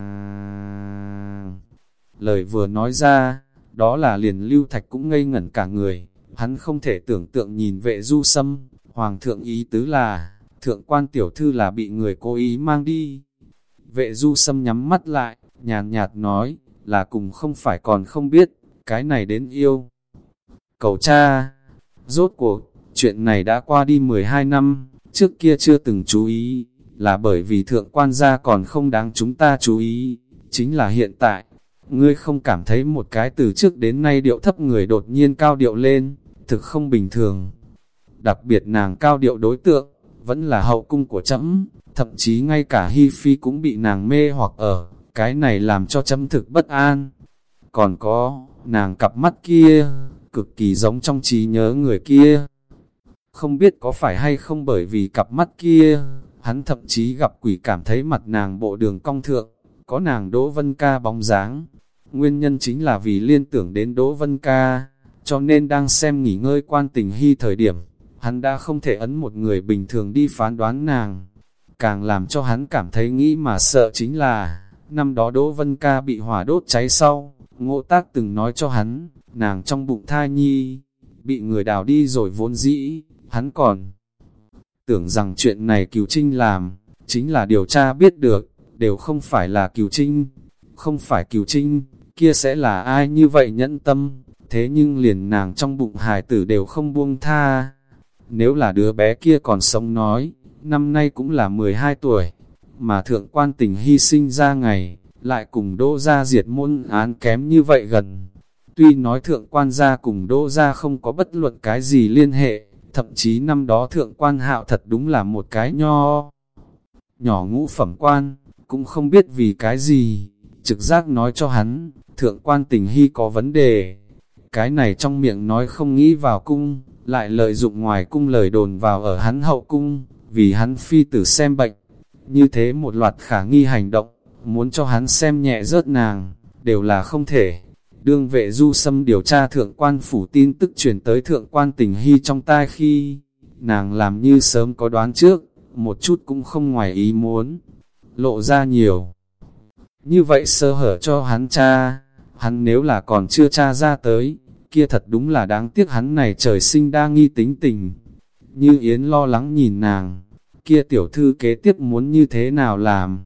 Lời vừa nói ra, đó là liền lưu thạch cũng ngây ngẩn cả người, hắn không thể tưởng tượng nhìn vệ du sâm, hoàng thượng ý tứ là, thượng quan tiểu thư là bị người cố ý mang đi. Vệ du sâm nhắm mắt lại, nhàn nhạt nói, là cùng không phải còn không biết, cái này đến yêu. Cầu cha, rốt cuộc, chuyện này đã qua đi 12 năm, trước kia chưa từng chú ý, là bởi vì thượng quan gia còn không đáng chúng ta chú ý, chính là hiện tại, ngươi không cảm thấy một cái từ trước đến nay điệu thấp người đột nhiên cao điệu lên, thực không bình thường. Đặc biệt nàng cao điệu đối tượng, vẫn là hậu cung của chấm, thậm chí ngay cả Hi Phi cũng bị nàng mê hoặc ở, cái này làm cho chấm thực bất an. Còn có, nàng cặp mắt kia, cực kỳ giống trong trí nhớ người kia. Không biết có phải hay không bởi vì cặp mắt kia, hắn thậm chí gặp quỷ cảm thấy mặt nàng bộ đường cong thượng, có nàng Đỗ Vân Ca bóng dáng. Nguyên nhân chính là vì liên tưởng đến Đỗ Vân Ca, cho nên đang xem nghỉ ngơi quan tình hy thời điểm, hắn đã không thể ấn một người bình thường đi phán đoán nàng. Càng làm cho hắn cảm thấy nghĩ mà sợ chính là, năm đó Đỗ Vân Ca bị hỏa đốt cháy sau, ngộ tác từng nói cho hắn, nàng trong bụng thai nhi, bị người đào đi rồi vốn dĩ, hắn còn tưởng rằng chuyện này cửu Trinh làm, chính là điều tra biết được, đều không phải là cửu Trinh, không phải cửu Trinh, kia sẽ là ai như vậy nhẫn tâm, thế nhưng liền nàng trong bụng hài tử đều không buông tha. Nếu là đứa bé kia còn sống nói, năm nay cũng là 12 tuổi, mà thượng quan tình hy sinh ra ngày, lại cùng đỗ gia diệt môn án kém như vậy gần. Tuy nói thượng quan gia cùng đỗ gia không có bất luận cái gì liên hệ, thậm chí năm đó thượng quan hạo thật đúng là một cái nho. Nhỏ ngũ phẩm quan, cũng không biết vì cái gì, trực giác nói cho hắn, thượng quan tình hy có vấn đề. Cái này trong miệng nói không nghĩ vào cung, lại lợi dụng ngoài cung lời đồn vào ở hắn hậu cung, vì hắn phi tử xem bệnh. Như thế một loạt khả nghi hành động, muốn cho hắn xem nhẹ rớt nàng, đều là không thể. Đương vệ du xâm điều tra thượng quan phủ tin tức truyền tới thượng quan tình hy trong tai khi, nàng làm như sớm có đoán trước, một chút cũng không ngoài ý muốn, lộ ra nhiều. Như vậy sơ hở cho hắn cha, hắn nếu là còn chưa cha ra tới, kia thật đúng là đáng tiếc hắn này trời sinh đa nghi tính tình. Như Yến lo lắng nhìn nàng, kia tiểu thư kế tiếp muốn như thế nào làm.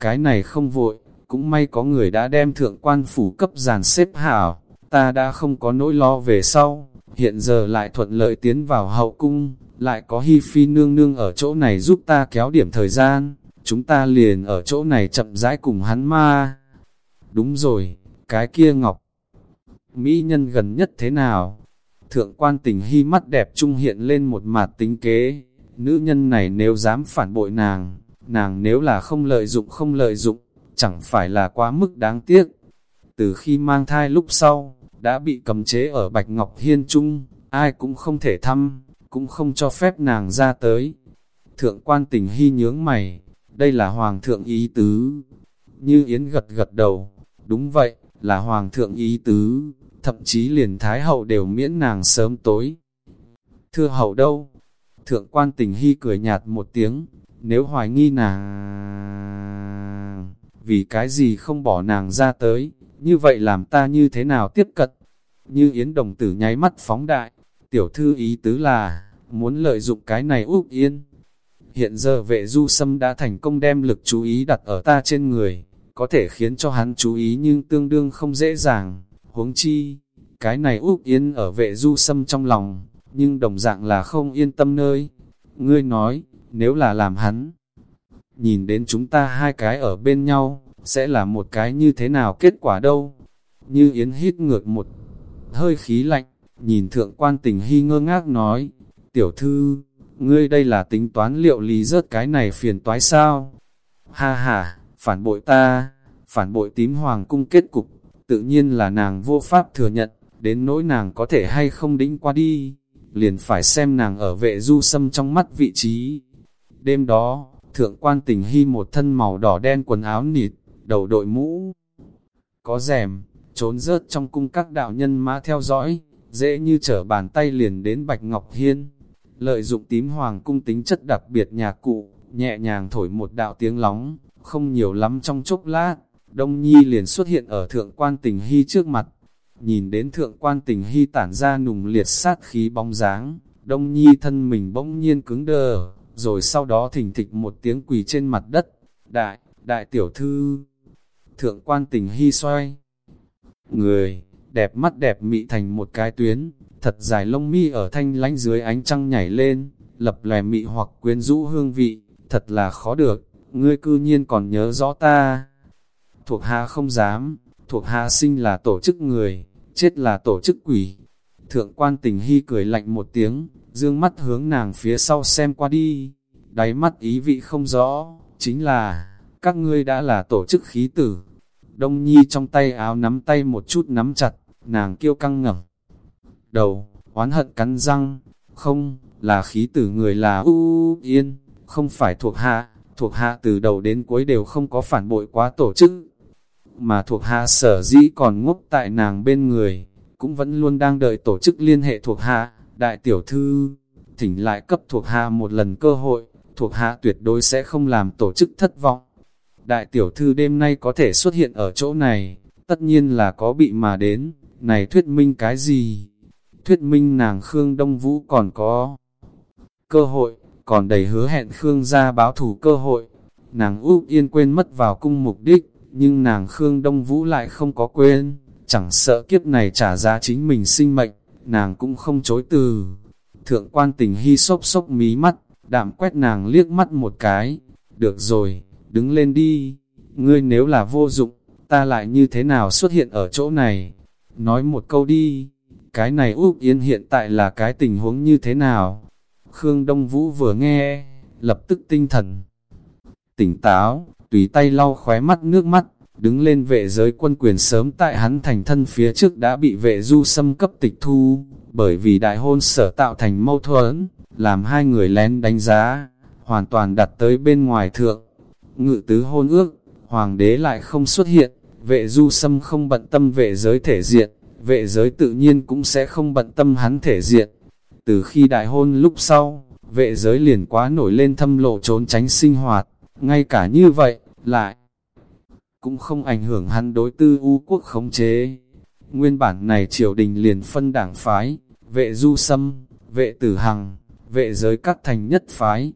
Cái này không vội, cũng may có người đã đem thượng quan phủ cấp giàn xếp hảo, ta đã không có nỗi lo về sau, hiện giờ lại thuận lợi tiến vào hậu cung, lại có hi phi nương nương ở chỗ này giúp ta kéo điểm thời gian, chúng ta liền ở chỗ này chậm rãi cùng hắn ma. Đúng rồi, cái kia ngọc. Mỹ nhân gần nhất thế nào? Thượng quan tình hy mắt đẹp trung hiện lên một mặt tính kế, nữ nhân này nếu dám phản bội nàng, nàng nếu là không lợi dụng không lợi dụng, chẳng phải là quá mức đáng tiếc. Từ khi mang thai lúc sau, đã bị cầm chế ở Bạch Ngọc Hiên Trung, ai cũng không thể thăm, cũng không cho phép nàng ra tới. Thượng quan tình hy nhướng mày, đây là Hoàng thượng ý tứ. Như Yến gật gật đầu, đúng vậy, là Hoàng thượng ý tứ, thậm chí liền Thái hậu đều miễn nàng sớm tối. Thưa hậu đâu? Thượng quan tình hy cười nhạt một tiếng, nếu hoài nghi nàng, vì cái gì không bỏ nàng ra tới, như vậy làm ta như thế nào tiếp cận? Như Yến đồng tử nháy mắt phóng đại, tiểu thư ý tứ là, muốn lợi dụng cái này úp yên. Hiện giờ vệ du sâm đã thành công đem lực chú ý đặt ở ta trên người, có thể khiến cho hắn chú ý nhưng tương đương không dễ dàng, huống chi, cái này úp yên ở vệ du sâm trong lòng, nhưng đồng dạng là không yên tâm nơi. Ngươi nói, nếu là làm hắn, nhìn đến chúng ta hai cái ở bên nhau, sẽ là một cái như thế nào kết quả đâu? Như Yến hít ngược một hơi khí lạnh, nhìn thượng quan tình hy ngơ ngác nói, tiểu thư, ngươi đây là tính toán liệu lý rớt cái này phiền toái sao? Ha ha, phản bội ta, phản bội tím hoàng cung kết cục, tự nhiên là nàng vô pháp thừa nhận, đến nỗi nàng có thể hay không đính qua đi, liền phải xem nàng ở vệ du sâm trong mắt vị trí. Đêm đó, thượng quan tình hy một thân màu đỏ đen quần áo nịt, đầu đội mũ, có rèm, trốn rớt trong cung các đạo nhân mã theo dõi, dễ như trở bàn tay liền đến Bạch Ngọc Hiên. Lợi dụng tím hoàng cung tính chất đặc biệt nhà cụ, nhẹ nhàng thổi một đạo tiếng lóng, không nhiều lắm trong chốc lát, Đông Nhi liền xuất hiện ở thượng quan tình hy trước mặt. Nhìn đến thượng quan tình hy tản ra nùng liệt sát khí bóng dáng, Đông Nhi thân mình bỗng nhiên cứng đờ, rồi sau đó thình thịch một tiếng quỳ trên mặt đất. Đại, đại tiểu thư, thượng quan tình hy xoay. Người, đẹp mắt đẹp mị thành một cái tuyến, thật dài lông mi ở thanh lánh dưới ánh trăng nhảy lên, lập lòe mị hoặc quyến rũ hương vị, thật là khó được, ngươi cư nhiên còn nhớ rõ ta. Thuộc hạ không dám, thuộc hạ sinh là tổ chức người, chết là tổ chức quỷ. Thượng quan tình hy cười lạnh một tiếng, dương mắt hướng nàng phía sau xem qua đi, đáy mắt ý vị không rõ, chính là, các ngươi đã là tổ chức khí tử. Đông Nhi trong tay áo nắm tay một chút nắm chặt, nàng kêu căng ngẩng đầu, oán hận cắn răng, không, là khí tử người là u yên, không phải thuộc hạ, thuộc hạ từ đầu đến cuối đều không có phản bội quá tổ chức, mà thuộc hạ sở dĩ còn ngốc tại nàng bên người, cũng vẫn luôn đang đợi tổ chức liên hệ thuộc hạ, đại tiểu thư, thỉnh lại cấp thuộc hạ một lần cơ hội, thuộc hạ tuyệt đối sẽ không làm tổ chức thất vọng. Đại tiểu thư đêm nay có thể xuất hiện ở chỗ này, tất nhiên là có bị mà đến, này thuyết minh cái gì? Thuyết minh nàng Khương Đông Vũ còn có cơ hội, còn đầy hứa hẹn Khương ra báo thủ cơ hội. Nàng úp yên quên mất vào cung mục đích, nhưng nàng Khương Đông Vũ lại không có quên, chẳng sợ kiếp này trả giá chính mình sinh mệnh, nàng cũng không chối từ. Thượng quan tình hy sốc sốc mí mắt, đạm quét nàng liếc mắt một cái, được rồi, đứng lên đi, ngươi nếu là vô dụng, ta lại như thế nào xuất hiện ở chỗ này, nói một câu đi, cái này Úc Yên hiện tại là cái tình huống như thế nào? Khương Đông Vũ vừa nghe, lập tức tinh thần. Tỉnh táo, tùy tay lau khóe mắt nước mắt, đứng lên vệ giới quân quyền sớm tại hắn thành thân phía trước đã bị vệ du xâm cấp tịch thu, bởi vì đại hôn sở tạo thành mâu thuẫn, làm hai người lén đánh giá, hoàn toàn đặt tới bên ngoài thượng. Ngự tứ hôn ước, hoàng đế lại không xuất hiện, vệ du xâm không bận tâm vệ giới thể diện, vệ giới tự nhiên cũng sẽ không bận tâm hắn thể diện. Từ khi đại hôn lúc sau, vệ giới liền quá nổi lên thâm lộ trốn tránh sinh hoạt, ngay cả như vậy, lại cũng không ảnh hưởng hắn đối tư u quốc khống chế. Nguyên bản này triều đình liền phân đảng phái, vệ du sâm, vệ tử hằng, vệ giới các thành nhất phái.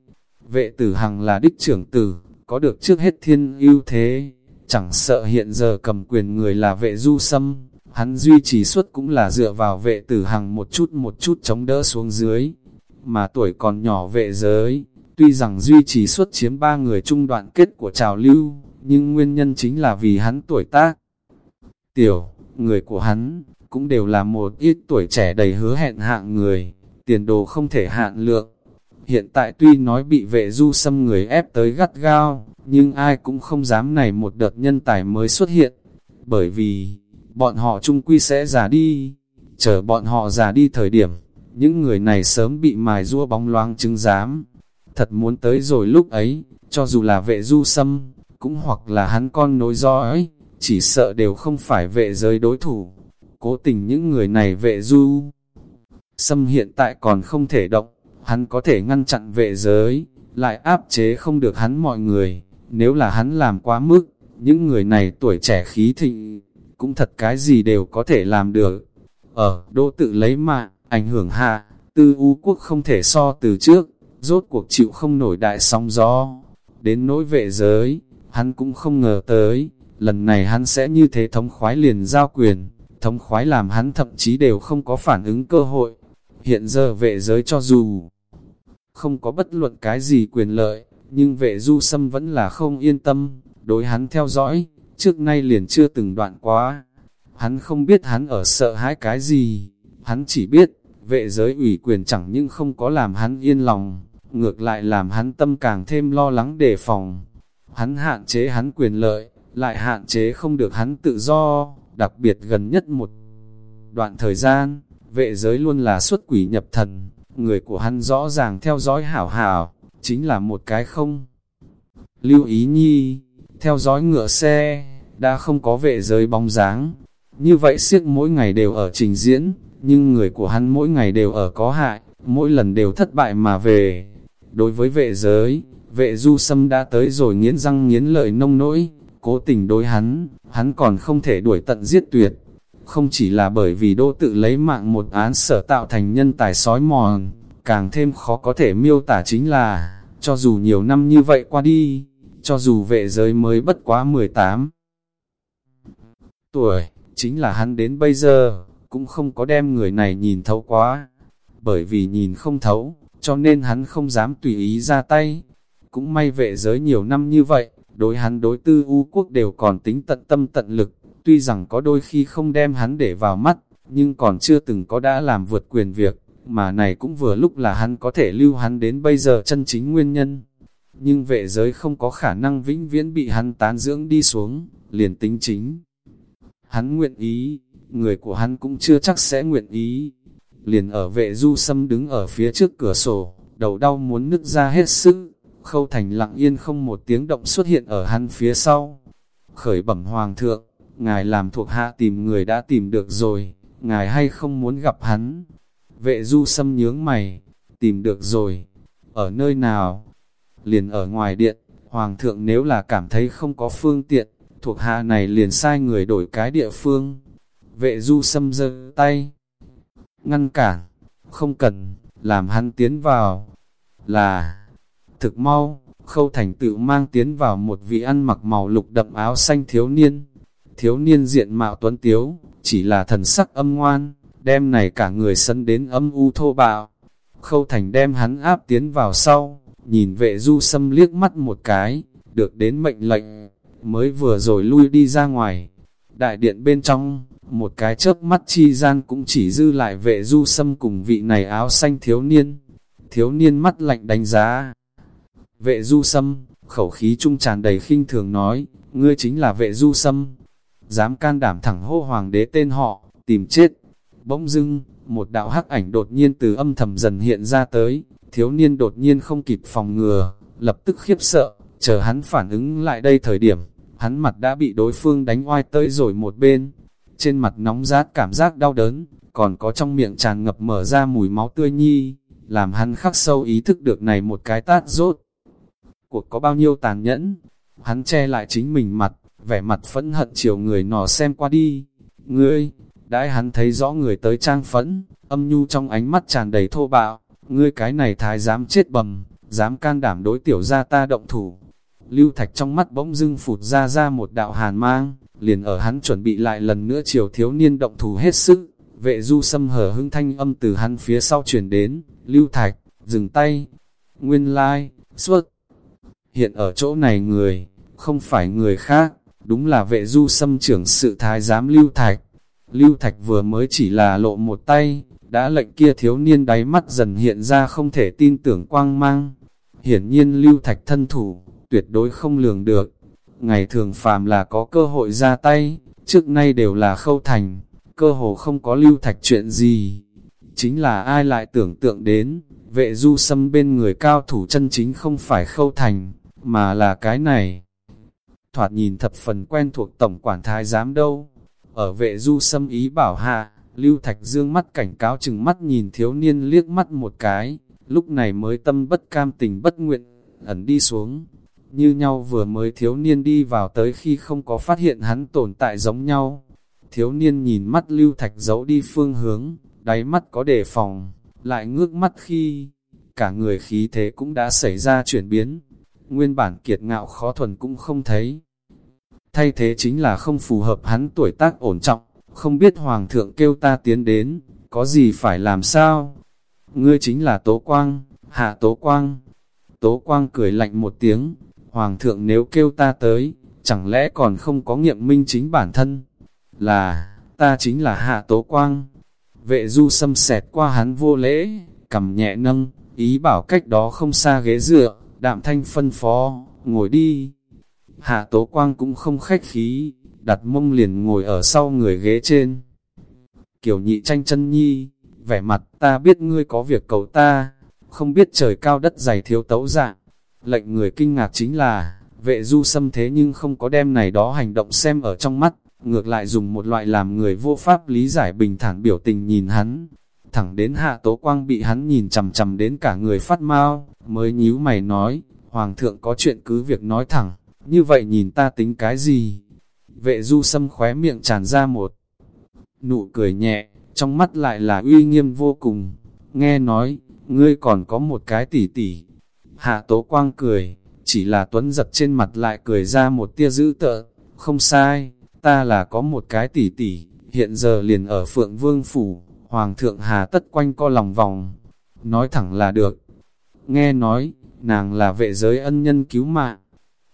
Vệ tử hằng là đích trưởng tử, có được trước hết thiên ưu thế, chẳng sợ hiện giờ cầm quyền người là vệ du sâm, hắn duy trì suất cũng là dựa vào vệ tử hằng một chút một chút chống đỡ xuống dưới, mà tuổi còn nhỏ vệ giới, tuy rằng duy trì suất chiếm ba người trung đoạn kết của trào lưu, nhưng nguyên nhân chính là vì hắn tuổi tác. Tiểu, người của hắn, cũng đều là một ít tuổi trẻ đầy hứa hẹn hạng người, tiền đồ không thể hạn lượng. Hiện tại tuy nói bị vệ du xâm người ép tới gắt gao, nhưng ai cũng không dám này một đợt nhân tài mới xuất hiện, bởi vì bọn họ trung quy sẽ già đi, chờ bọn họ già đi thời điểm, những người này sớm bị mài rua bóng loang chứng giám. Thật muốn tới rồi lúc ấy, cho dù là vệ du xâm cũng hoặc là hắn con nối dõi, chỉ sợ đều không phải vệ giới đối thủ. Cố tình những người này vệ du, xâm hiện tại còn không thể động, hắn có thể ngăn chặn vệ giới, lại áp chế không được hắn mọi người. Nếu là hắn làm quá mức, những người này tuổi trẻ khí thịnh, cũng thật cái gì đều có thể làm được. Ở đô tự lấy mạng, ảnh hưởng hạ, tư u quốc không thể so từ trước, rốt cuộc chịu không nổi đại sóng gió. Đến nỗi vệ giới, hắn cũng không ngờ tới, lần này hắn sẽ như thế thống khoái liền giao quyền, thống khoái làm hắn thậm chí đều không có phản ứng cơ hội. Hiện giờ vệ giới cho dù không có bất luận cái gì quyền lợi, nhưng vệ du sâm vẫn là không yên tâm, đối hắn theo dõi, trước nay liền chưa từng đoạn quá. Hắn không biết hắn ở sợ hãi cái gì, hắn chỉ biết, vệ giới ủy quyền chẳng nhưng không có làm hắn yên lòng, ngược lại làm hắn tâm càng thêm lo lắng đề phòng. Hắn hạn chế hắn quyền lợi, lại hạn chế không được hắn tự do, đặc biệt gần nhất một đoạn thời gian, vệ giới luôn là xuất quỷ nhập thần, người của hắn rõ ràng theo dõi hảo hảo, chính là một cái không. Lưu ý nhi, theo dõi ngựa xe, đã không có vệ giới bóng dáng. Như vậy siếc mỗi ngày đều ở trình diễn, nhưng người của hắn mỗi ngày đều ở có hại, mỗi lần đều thất bại mà về. Đối với vệ giới, vệ du sâm đã tới rồi nghiến răng nghiến lợi nông nỗi, cố tình đối hắn, hắn còn không thể đuổi tận giết tuyệt. Không chỉ là bởi vì đô tự lấy mạng một án sở tạo thành nhân tài sói mòn, càng thêm khó có thể miêu tả chính là, cho dù nhiều năm như vậy qua đi, cho dù vệ giới mới bất quá 18 tuổi, chính là hắn đến bây giờ, cũng không có đem người này nhìn thấu quá. Bởi vì nhìn không thấu, cho nên hắn không dám tùy ý ra tay. Cũng may vệ giới nhiều năm như vậy, đối hắn đối tư u quốc đều còn tính tận tâm tận lực, tuy rằng có đôi khi không đem hắn để vào mắt, nhưng còn chưa từng có đã làm vượt quyền việc, mà này cũng vừa lúc là hắn có thể lưu hắn đến bây giờ chân chính nguyên nhân. Nhưng vệ giới không có khả năng vĩnh viễn bị hắn tán dưỡng đi xuống, liền tính chính. Hắn nguyện ý, người của hắn cũng chưa chắc sẽ nguyện ý. Liền ở vệ du sâm đứng ở phía trước cửa sổ, đầu đau muốn nứt ra hết sức, khâu thành lặng yên không một tiếng động xuất hiện ở hắn phía sau. Khởi bẩm hoàng thượng, ngài làm thuộc hạ tìm người đã tìm được rồi, ngài hay không muốn gặp hắn. Vệ du xâm nhướng mày, tìm được rồi, ở nơi nào? Liền ở ngoài điện, hoàng thượng nếu là cảm thấy không có phương tiện, thuộc hạ này liền sai người đổi cái địa phương. Vệ du xâm giơ tay, ngăn cản, không cần, làm hắn tiến vào, là, thực mau, khâu thành tự mang tiến vào một vị ăn mặc màu lục đậm áo xanh thiếu niên. Thiếu niên diện mạo tuấn tiếu, chỉ là thần sắc âm ngoan, đem này cả người sân đến âm u thô bạo. Khâu thành đem hắn áp tiến vào sau, nhìn vệ du sâm liếc mắt một cái, được đến mệnh lệnh, mới vừa rồi lui đi ra ngoài. Đại điện bên trong, một cái chớp mắt chi gian cũng chỉ dư lại vệ du sâm cùng vị này áo xanh thiếu niên. Thiếu niên mắt lạnh đánh giá. Vệ du sâm, khẩu khí trung tràn đầy khinh thường nói, ngươi chính là vệ du sâm. Dám can đảm thẳng hô hoàng đế tên họ, tìm chết. Bỗng dưng, một đạo hắc ảnh đột nhiên từ âm thầm dần hiện ra tới, thiếu niên đột nhiên không kịp phòng ngừa, lập tức khiếp sợ, chờ hắn phản ứng lại đây thời điểm, hắn mặt đã bị đối phương đánh oai tới rồi một bên, trên mặt nóng rát cảm giác đau đớn, còn có trong miệng tràn ngập mở ra mùi máu tươi nhi, làm hắn khắc sâu ý thức được này một cái tát rốt. Cuộc có bao nhiêu tàn nhẫn, hắn che lại chính mình mặt, vẻ mặt phẫn hận chiều người nọ xem qua đi. Ngươi, đãi hắn thấy rõ người tới trang phẫn, âm nhu trong ánh mắt tràn đầy thô bạo, ngươi cái này thái dám chết bầm, dám can đảm đối tiểu ra ta động thủ. Lưu Thạch trong mắt bỗng dưng phụt ra ra một đạo hàn mang, liền ở hắn chuẩn bị lại lần nữa chiều thiếu niên động thủ hết sức. Vệ du xâm hở hưng thanh âm từ hắn phía sau chuyển đến, Lưu Thạch, dừng tay. Nguyên lai, like, xuất. Hiện ở chỗ này người, không phải người khác, đúng là vệ du xâm trưởng sự thái giám Lưu Thạch. Lưu Thạch vừa mới chỉ là lộ một tay, đã lệnh kia thiếu niên đáy mắt dần hiện ra không thể tin tưởng quang mang. Hiển nhiên Lưu Thạch thân thủ, tuyệt đối không lường được. Ngày thường phàm là có cơ hội ra tay, trước nay đều là khâu thành, cơ hồ không có Lưu Thạch chuyện gì. Chính là ai lại tưởng tượng đến, vệ du xâm bên người cao thủ chân chính không phải khâu thành, mà là cái này. Thoạt nhìn thập phần quen thuộc tổng quản thái giám đâu. Ở vệ du xâm ý bảo hạ, Lưu Thạch dương mắt cảnh cáo chừng mắt nhìn thiếu niên liếc mắt một cái, lúc này mới tâm bất cam tình bất nguyện, ẩn đi xuống. Như nhau vừa mới thiếu niên đi vào tới khi không có phát hiện hắn tồn tại giống nhau. Thiếu niên nhìn mắt Lưu Thạch giấu đi phương hướng, đáy mắt có đề phòng, lại ngước mắt khi cả người khí thế cũng đã xảy ra chuyển biến. Nguyên bản kiệt ngạo khó thuần cũng không thấy. Thay thế chính là không phù hợp hắn tuổi tác ổn trọng, không biết Hoàng thượng kêu ta tiến đến, có gì phải làm sao? Ngươi chính là Tố Quang, Hạ Tố Quang. Tố Quang cười lạnh một tiếng, Hoàng thượng nếu kêu ta tới, chẳng lẽ còn không có nghiệm minh chính bản thân? Là, ta chính là Hạ Tố Quang. Vệ du xâm xẹt qua hắn vô lễ, cầm nhẹ nâng, ý bảo cách đó không xa ghế dựa, đạm thanh phân phó, ngồi đi. Hạ Tố Quang cũng không khách khí, đặt mông liền ngồi ở sau người ghế trên. Kiều nhị tranh chân nhi, vẻ mặt ta biết ngươi có việc cầu ta, không biết trời cao đất dày thiếu tấu dạng. Lệnh người kinh ngạc chính là, vệ du xâm thế nhưng không có đem này đó hành động xem ở trong mắt, ngược lại dùng một loại làm người vô pháp lý giải bình thản biểu tình nhìn hắn. Thẳng đến hạ tố quang bị hắn nhìn chầm chầm đến cả người phát mau, mới nhíu mày nói, Hoàng thượng có chuyện cứ việc nói thẳng, như vậy nhìn ta tính cái gì? Vệ du sâm khóe miệng tràn ra một nụ cười nhẹ, trong mắt lại là uy nghiêm vô cùng. Nghe nói, ngươi còn có một cái tỉ tỉ. Hạ tố quang cười, chỉ là tuấn giật trên mặt lại cười ra một tia dữ tợ. Không sai, ta là có một cái tỉ tỉ, hiện giờ liền ở Phượng Vương Phủ, Hoàng thượng Hà tất quanh co lòng vòng. Nói thẳng là được. Nghe nói, nàng là vệ giới ân nhân cứu mạng.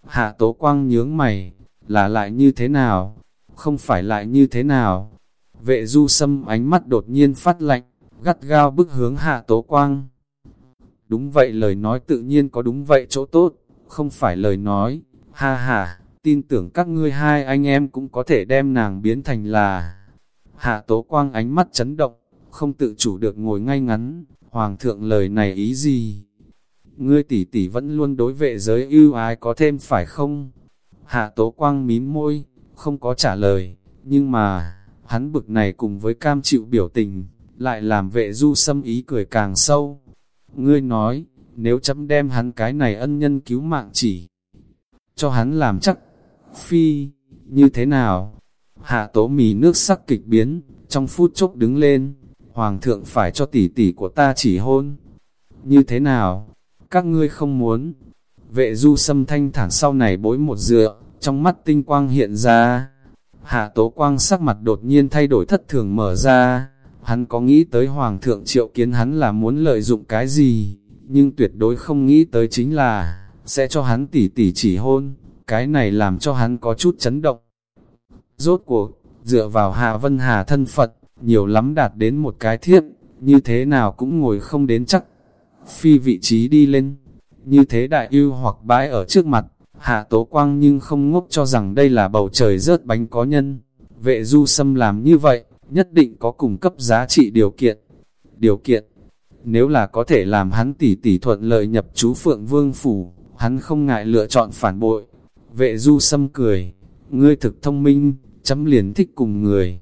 Hạ tố quang nhướng mày, là lại như thế nào? Không phải lại như thế nào? Vệ du sâm ánh mắt đột nhiên phát lạnh, gắt gao bức hướng hạ tố quang. Đúng vậy lời nói tự nhiên có đúng vậy chỗ tốt, không phải lời nói, ha ha, tin tưởng các ngươi hai anh em cũng có thể đem nàng biến thành là. Hạ tố quang ánh mắt chấn động, không tự chủ được ngồi ngay ngắn, hoàng thượng lời này ý gì? Ngươi tỷ tỷ vẫn luôn đối vệ giới ưu ái có thêm phải không? Hạ tố quang mím môi, không có trả lời, nhưng mà, hắn bực này cùng với cam chịu biểu tình, lại làm vệ du xâm ý cười càng sâu. Ngươi nói, nếu chấm đem hắn cái này ân nhân cứu mạng chỉ, cho hắn làm chắc, phi, như thế nào? Hạ tố mì nước sắc kịch biến, trong phút chốc đứng lên, hoàng thượng phải cho tỷ tỷ của ta chỉ hôn. Như thế nào? Các ngươi không muốn. Vệ du Sâm thanh thản sau này bối một dựa, trong mắt tinh quang hiện ra. Hạ tố quang sắc mặt đột nhiên thay đổi thất thường mở ra. Hắn có nghĩ tới hoàng thượng triệu kiến hắn là muốn lợi dụng cái gì, nhưng tuyệt đối không nghĩ tới chính là, sẽ cho hắn tỉ tỉ chỉ hôn, cái này làm cho hắn có chút chấn động. Rốt cuộc, dựa vào Hạ Vân Hà thân Phật, nhiều lắm đạt đến một cái thiết như thế nào cũng ngồi không đến chắc. Phi vị trí đi lên, như thế đại ưu hoặc bãi ở trước mặt, Hạ Tố Quang nhưng không ngốc cho rằng đây là bầu trời rớt bánh có nhân. Vệ du xâm làm như vậy, nhất định có cung cấp giá trị điều kiện. Điều kiện, nếu là có thể làm hắn tỷ tỷ thuận lợi nhập chú Phượng Vương Phủ, hắn không ngại lựa chọn phản bội. Vệ du xâm cười, ngươi thực thông minh, chấm liền thích cùng người.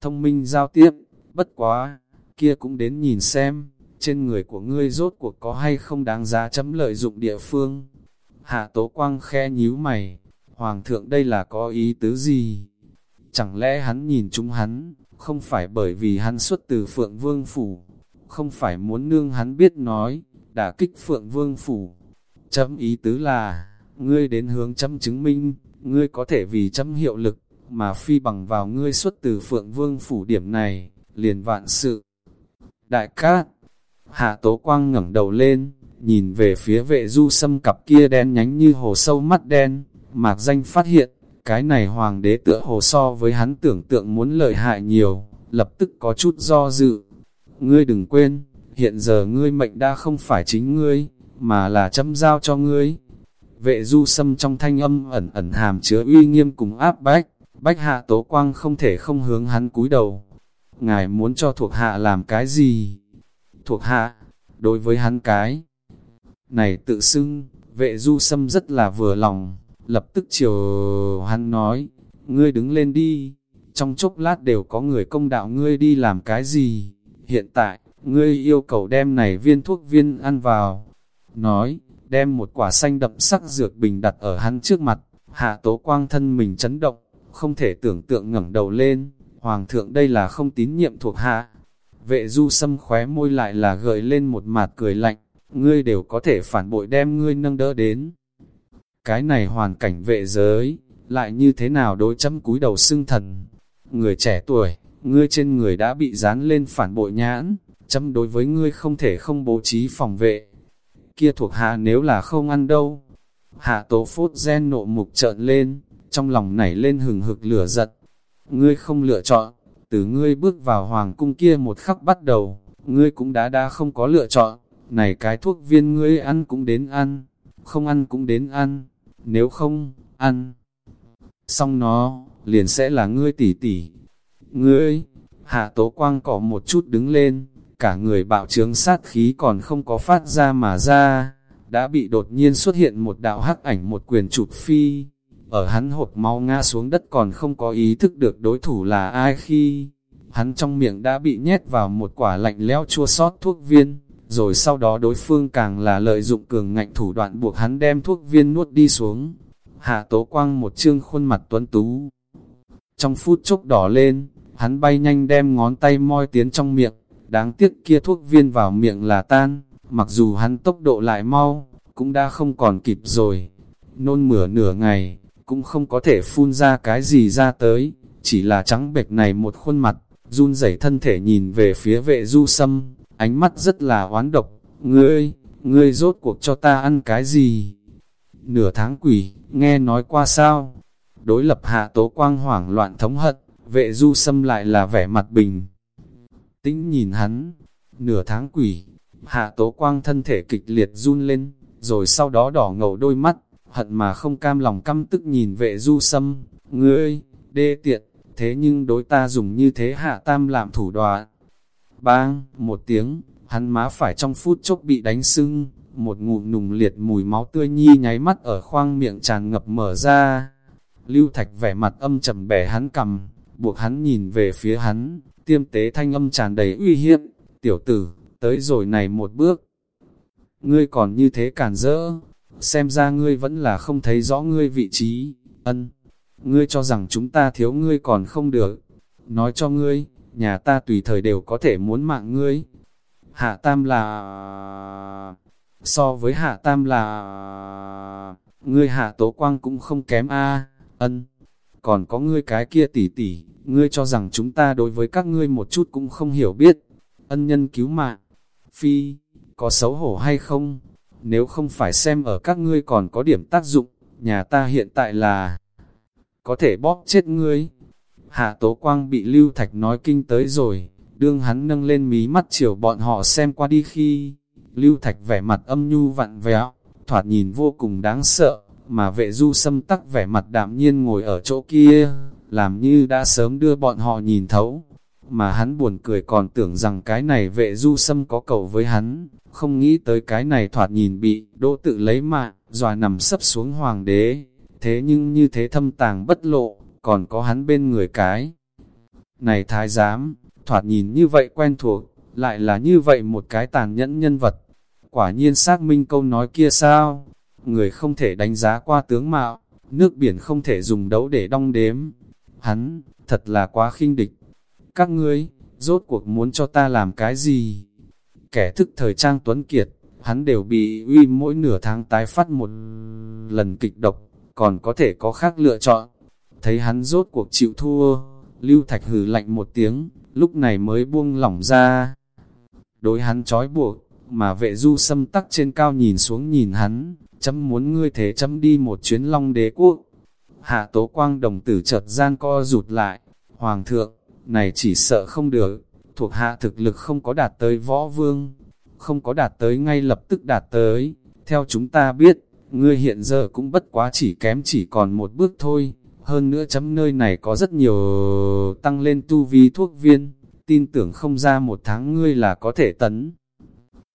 Thông minh giao tiếp, bất quá, kia cũng đến nhìn xem, trên người của ngươi rốt cuộc có hay không đáng giá chấm lợi dụng địa phương. Hạ tố quang khe nhíu mày, Hoàng thượng đây là có ý tứ gì? Chẳng lẽ hắn nhìn chúng hắn, không phải bởi vì hắn xuất từ Phượng Vương Phủ, không phải muốn nương hắn biết nói, đã kích Phượng Vương Phủ. Chấm ý tứ là, ngươi đến hướng chấm chứng minh, ngươi có thể vì chấm hiệu lực, mà phi bằng vào ngươi xuất từ Phượng Vương Phủ điểm này, liền vạn sự. Đại cát, hạ tố quang ngẩng đầu lên, nhìn về phía vệ du sâm cặp kia đen nhánh như hồ sâu mắt đen, mạc danh phát hiện, cái này hoàng đế tựa hồ so với hắn tưởng tượng muốn lợi hại nhiều, lập tức có chút do dự. Ngươi đừng quên, hiện giờ ngươi mệnh đã không phải chính ngươi, mà là chấm giao cho ngươi. Vệ du sâm trong thanh âm ẩn ẩn hàm chứa uy nghiêm cùng áp bách, bách hạ tố quang không thể không hướng hắn cúi đầu. Ngài muốn cho thuộc hạ làm cái gì? Thuộc hạ, đối với hắn cái này tự xưng, vệ du sâm rất là vừa lòng, lập tức chiều hắn nói, ngươi đứng lên đi, trong chốc lát đều có người công đạo ngươi đi làm cái gì, hiện tại, ngươi yêu cầu đem này viên thuốc viên ăn vào, nói, đem một quả xanh đậm sắc dược bình đặt ở hắn trước mặt, hạ tố quang thân mình chấn động, không thể tưởng tượng ngẩng đầu lên, hoàng thượng đây là không tín nhiệm thuộc hạ, vệ du sâm khóe môi lại là gợi lên một mặt cười lạnh, ngươi đều có thể phản bội đem ngươi nâng đỡ đến. Cái này hoàn cảnh vệ giới, lại như thế nào đối chấm cúi đầu xưng thần. Người trẻ tuổi, ngươi trên người đã bị dán lên phản bội nhãn, chấm đối với ngươi không thể không bố trí phòng vệ. Kia thuộc hạ nếu là không ăn đâu. Hạ tố phốt gen nộ mục trợn lên, trong lòng nảy lên hừng hực lửa giật. Ngươi không lựa chọn, từ ngươi bước vào hoàng cung kia một khắc bắt đầu, ngươi cũng đã đã không có lựa chọn này cái thuốc viên ngươi ăn cũng đến ăn, không ăn cũng đến ăn, nếu không, ăn. Xong nó, liền sẽ là ngươi tỉ tỉ. Ngươi, hạ tố quang cỏ một chút đứng lên, cả người bạo trướng sát khí còn không có phát ra mà ra, đã bị đột nhiên xuất hiện một đạo hắc ảnh một quyền chụp phi, ở hắn hột mau ngã xuống đất còn không có ý thức được đối thủ là ai khi hắn trong miệng đã bị nhét vào một quả lạnh lẽo chua sót thuốc viên, rồi sau đó đối phương càng là lợi dụng cường ngạnh thủ đoạn buộc hắn đem thuốc viên nuốt đi xuống. Hạ tố quang một chương khuôn mặt tuấn tú. Trong phút chốc đỏ lên, hắn bay nhanh đem ngón tay moi tiến trong miệng, đáng tiếc kia thuốc viên vào miệng là tan, mặc dù hắn tốc độ lại mau, cũng đã không còn kịp rồi. Nôn mửa nửa ngày, cũng không có thể phun ra cái gì ra tới, chỉ là trắng bệch này một khuôn mặt, run rẩy thân thể nhìn về phía vệ du sâm, ánh mắt rất là oán độc, ngươi, ngươi rốt cuộc cho ta ăn cái gì? Nửa tháng quỷ, nghe nói qua sao? Đối lập hạ tố quang hoảng loạn thống hận, vệ du sâm lại là vẻ mặt bình. Tĩnh nhìn hắn, nửa tháng quỷ, hạ tố quang thân thể kịch liệt run lên, rồi sau đó đỏ ngầu đôi mắt, hận mà không cam lòng căm tức nhìn vệ du sâm, ngươi, đê tiện, thế nhưng đối ta dùng như thế hạ tam làm thủ đoạn. Bang, một tiếng, hắn má phải trong phút chốc bị đánh sưng, một ngụm nùng liệt mùi máu tươi nhi nháy mắt ở khoang miệng tràn ngập mở ra. Lưu Thạch vẻ mặt âm trầm bẻ hắn cầm, buộc hắn nhìn về phía hắn, tiêm tế thanh âm tràn đầy uy hiếp, tiểu tử, tới rồi này một bước. Ngươi còn như thế cản rỡ, xem ra ngươi vẫn là không thấy rõ ngươi vị trí, ân ngươi cho rằng chúng ta thiếu ngươi còn không được. Nói cho ngươi, nhà ta tùy thời đều có thể muốn mạng ngươi. Hạ Tam là... So với Hạ Tam là... Ngươi Hạ Tố Quang cũng không kém a ân. Còn có ngươi cái kia tỉ tỉ, ngươi cho rằng chúng ta đối với các ngươi một chút cũng không hiểu biết. Ân nhân cứu mạng. Phi, có xấu hổ hay không? Nếu không phải xem ở các ngươi còn có điểm tác dụng, nhà ta hiện tại là có thể bóp chết ngươi. Hạ Tố Quang bị Lưu Thạch nói kinh tới rồi, đương hắn nâng lên mí mắt chiều bọn họ xem qua đi khi, Lưu Thạch vẻ mặt âm nhu vặn vẹo, thoạt nhìn vô cùng đáng sợ, mà vệ du xâm tắc vẻ mặt đạm nhiên ngồi ở chỗ kia, làm như đã sớm đưa bọn họ nhìn thấu. Mà hắn buồn cười còn tưởng rằng cái này vệ du xâm có cầu với hắn, không nghĩ tới cái này thoạt nhìn bị đỗ tự lấy mạng, dòa nằm sấp xuống hoàng đế, thế nhưng như thế thâm tàng bất lộ, còn có hắn bên người cái. Này thái giám, thoạt nhìn như vậy quen thuộc, lại là như vậy một cái tàn nhẫn nhân vật. Quả nhiên xác minh câu nói kia sao? Người không thể đánh giá qua tướng mạo, nước biển không thể dùng đấu để đong đếm. Hắn, thật là quá khinh địch. Các ngươi, rốt cuộc muốn cho ta làm cái gì? Kẻ thức thời trang tuấn kiệt, hắn đều bị uy mỗi nửa tháng tái phát một lần kịch độc, còn có thể có khác lựa chọn. Thấy hắn rốt cuộc chịu thua, Lưu Thạch hừ lạnh một tiếng, lúc này mới buông lỏng ra. Đối hắn trói buộc, mà vệ du xâm tắc trên cao nhìn xuống nhìn hắn, chấm muốn ngươi thế chấm đi một chuyến long đế quốc. Hạ tố quang đồng tử chợt gian co rụt lại, Hoàng thượng, này chỉ sợ không được, thuộc hạ thực lực không có đạt tới võ vương, không có đạt tới ngay lập tức đạt tới, theo chúng ta biết, ngươi hiện giờ cũng bất quá chỉ kém chỉ còn một bước thôi, hơn nữa chấm nơi này có rất nhiều tăng lên tu vi thuốc viên, tin tưởng không ra một tháng ngươi là có thể tấn.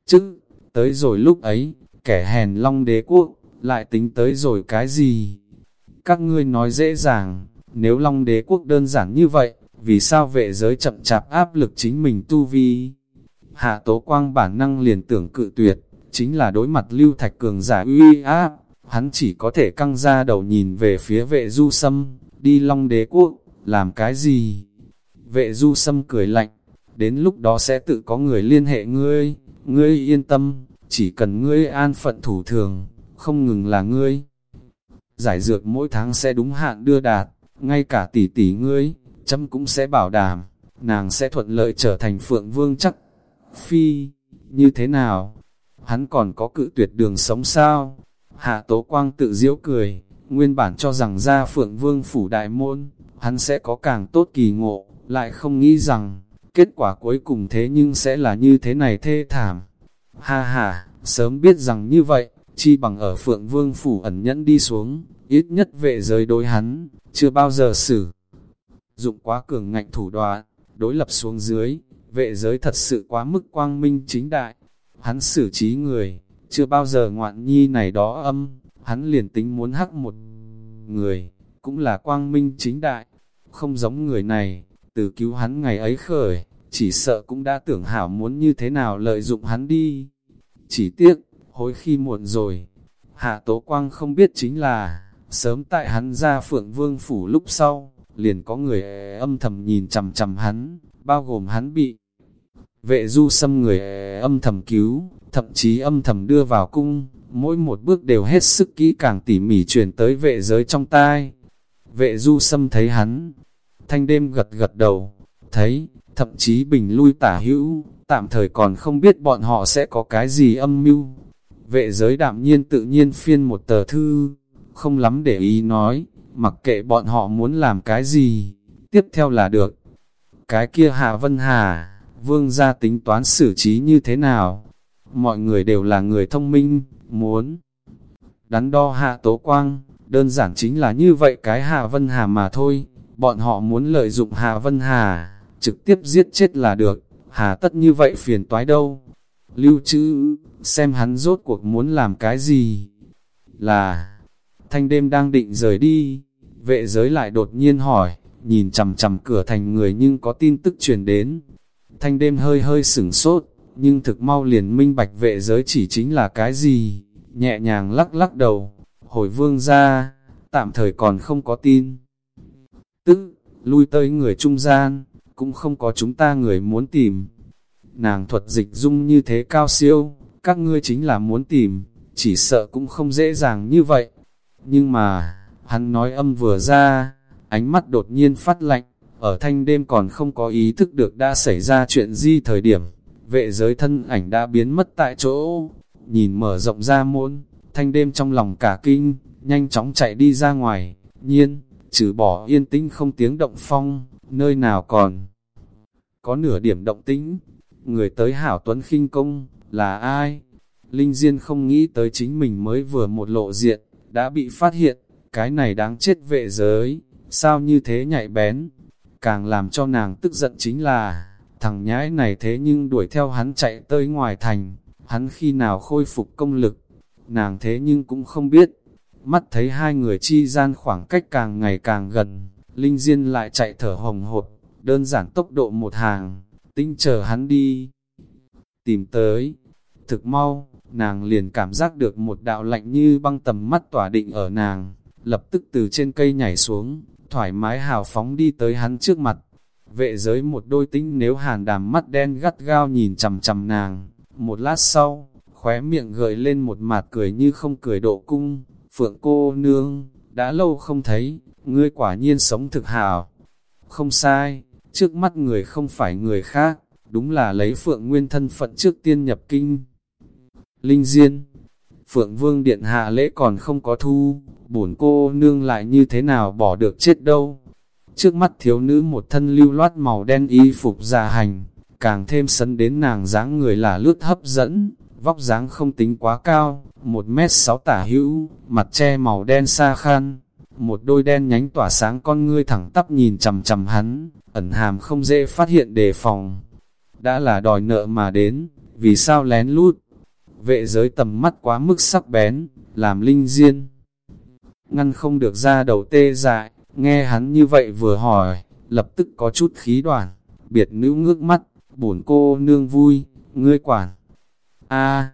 Chứ, tới rồi lúc ấy, kẻ hèn long đế quốc, lại tính tới rồi cái gì? Các ngươi nói dễ dàng, nếu long đế quốc đơn giản như vậy, vì sao vệ giới chậm chạp áp lực chính mình tu vi? Hạ tố quang bản năng liền tưởng cự tuyệt, chính là đối mặt lưu thạch cường giả uy áp, hắn chỉ có thể căng ra đầu nhìn về phía vệ du sâm, đi long đế quốc, làm cái gì? Vệ du sâm cười lạnh, đến lúc đó sẽ tự có người liên hệ ngươi, ngươi yên tâm, chỉ cần ngươi an phận thủ thường, không ngừng là ngươi. Giải dược mỗi tháng sẽ đúng hạn đưa đạt, ngay cả tỷ tỷ ngươi, chấm cũng sẽ bảo đảm, nàng sẽ thuận lợi trở thành phượng vương chắc. Phi, như thế nào? hắn còn có cự tuyệt đường sống sao? Hạ Tố Quang tự diễu cười, nguyên bản cho rằng ra Phượng Vương phủ đại môn, hắn sẽ có càng tốt kỳ ngộ, lại không nghĩ rằng, kết quả cuối cùng thế nhưng sẽ là như thế này thê thảm. Ha ha, sớm biết rằng như vậy, chi bằng ở Phượng Vương phủ ẩn nhẫn đi xuống, ít nhất vệ giới đối hắn, chưa bao giờ xử. Dụng quá cường ngạnh thủ đoạn, đối lập xuống dưới, vệ giới thật sự quá mức quang minh chính đại, hắn xử trí người, chưa bao giờ ngoạn nhi này đó âm, hắn liền tính muốn hắc một người, cũng là quang minh chính đại, không giống người này, từ cứu hắn ngày ấy khởi, chỉ sợ cũng đã tưởng hảo muốn như thế nào lợi dụng hắn đi. Chỉ tiếc, hối khi muộn rồi, Hạ Tố Quang không biết chính là, sớm tại hắn ra Phượng Vương Phủ lúc sau, liền có người e âm thầm nhìn chằm chằm hắn, bao gồm hắn bị vệ du xâm người e âm thầm cứu, thậm chí âm thầm đưa vào cung, mỗi một bước đều hết sức kỹ càng tỉ mỉ truyền tới vệ giới trong tai. Vệ du xâm thấy hắn, thanh đêm gật gật đầu, thấy, thậm chí bình lui tả hữu, tạm thời còn không biết bọn họ sẽ có cái gì âm mưu. Vệ giới đạm nhiên tự nhiên phiên một tờ thư, không lắm để ý nói, mặc kệ bọn họ muốn làm cái gì, tiếp theo là được. Cái kia Hạ Vân Hà, vương gia tính toán xử trí như thế nào? Mọi người đều là người thông minh, muốn đắn đo Hạ Tố Quang, đơn giản chính là như vậy cái Hạ Vân Hà mà thôi. Bọn họ muốn lợi dụng Hạ Vân Hà, trực tiếp giết chết là được, hà tất như vậy phiền toái đâu. Lưu trữ, xem hắn rốt cuộc muốn làm cái gì? Là, thanh đêm đang định rời đi, vệ giới lại đột nhiên hỏi, nhìn chầm chầm cửa thành người nhưng có tin tức truyền đến. Thanh đêm hơi hơi sửng sốt, nhưng thực mau liền minh bạch vệ giới chỉ chính là cái gì, nhẹ nhàng lắc lắc đầu, hồi vương ra, tạm thời còn không có tin. Tức, lui tới người trung gian, cũng không có chúng ta người muốn tìm. Nàng thuật dịch dung như thế cao siêu, các ngươi chính là muốn tìm, chỉ sợ cũng không dễ dàng như vậy. Nhưng mà, hắn nói âm vừa ra, ánh mắt đột nhiên phát lạnh, ở thanh đêm còn không có ý thức được đã xảy ra chuyện gì thời điểm, vệ giới thân ảnh đã biến mất tại chỗ, nhìn mở rộng ra môn, thanh đêm trong lòng cả kinh, nhanh chóng chạy đi ra ngoài, nhiên, trừ bỏ yên tĩnh không tiếng động phong, nơi nào còn có nửa điểm động tĩnh, người tới hảo tuấn khinh công, là ai? Linh Diên không nghĩ tới chính mình mới vừa một lộ diện, đã bị phát hiện, cái này đáng chết vệ giới, sao như thế nhạy bén? Càng làm cho nàng tức giận chính là, thằng nhãi này thế nhưng đuổi theo hắn chạy tới ngoài thành, hắn khi nào khôi phục công lực, nàng thế nhưng cũng không biết. Mắt thấy hai người chi gian khoảng cách càng ngày càng gần, Linh Diên lại chạy thở hồng hột, đơn giản tốc độ một hàng, tinh chờ hắn đi. Tìm tới, thực mau, nàng liền cảm giác được một đạo lạnh như băng tầm mắt tỏa định ở nàng, lập tức từ trên cây nhảy xuống, thoải mái hào phóng đi tới hắn trước mặt. Vệ giới một đôi tinh nếu hàn đàm mắt đen gắt gao nhìn chầm chầm nàng, một lát sau, khóe miệng gợi lên một mặt cười như không cười độ cung, phượng cô nương, đã lâu không thấy, ngươi quả nhiên sống thực hào. Không sai, trước mắt người không phải người khác, đúng là lấy phượng nguyên thân phận trước tiên nhập kinh. Linh Diên Phượng Vương Điện hạ lễ còn không có thu, bổn cô nương lại như thế nào bỏ được chết đâu. Trước mắt thiếu nữ một thân lưu loát màu đen y phục già hành, càng thêm sấn đến nàng dáng người là lướt hấp dẫn, vóc dáng không tính quá cao, một mét sáu tả hữu, mặt che màu đen xa khan một đôi đen nhánh tỏa sáng con ngươi thẳng tắp nhìn chầm chầm hắn, ẩn hàm không dễ phát hiện đề phòng. Đã là đòi nợ mà đến, vì sao lén lút? Vệ giới tầm mắt quá mức sắc bén, làm linh diên. Ngăn không được ra đầu tê dại, nghe hắn như vậy vừa hỏi, lập tức có chút khí đoàn, biệt nữ ngước mắt, bổn cô nương vui, ngươi quản. a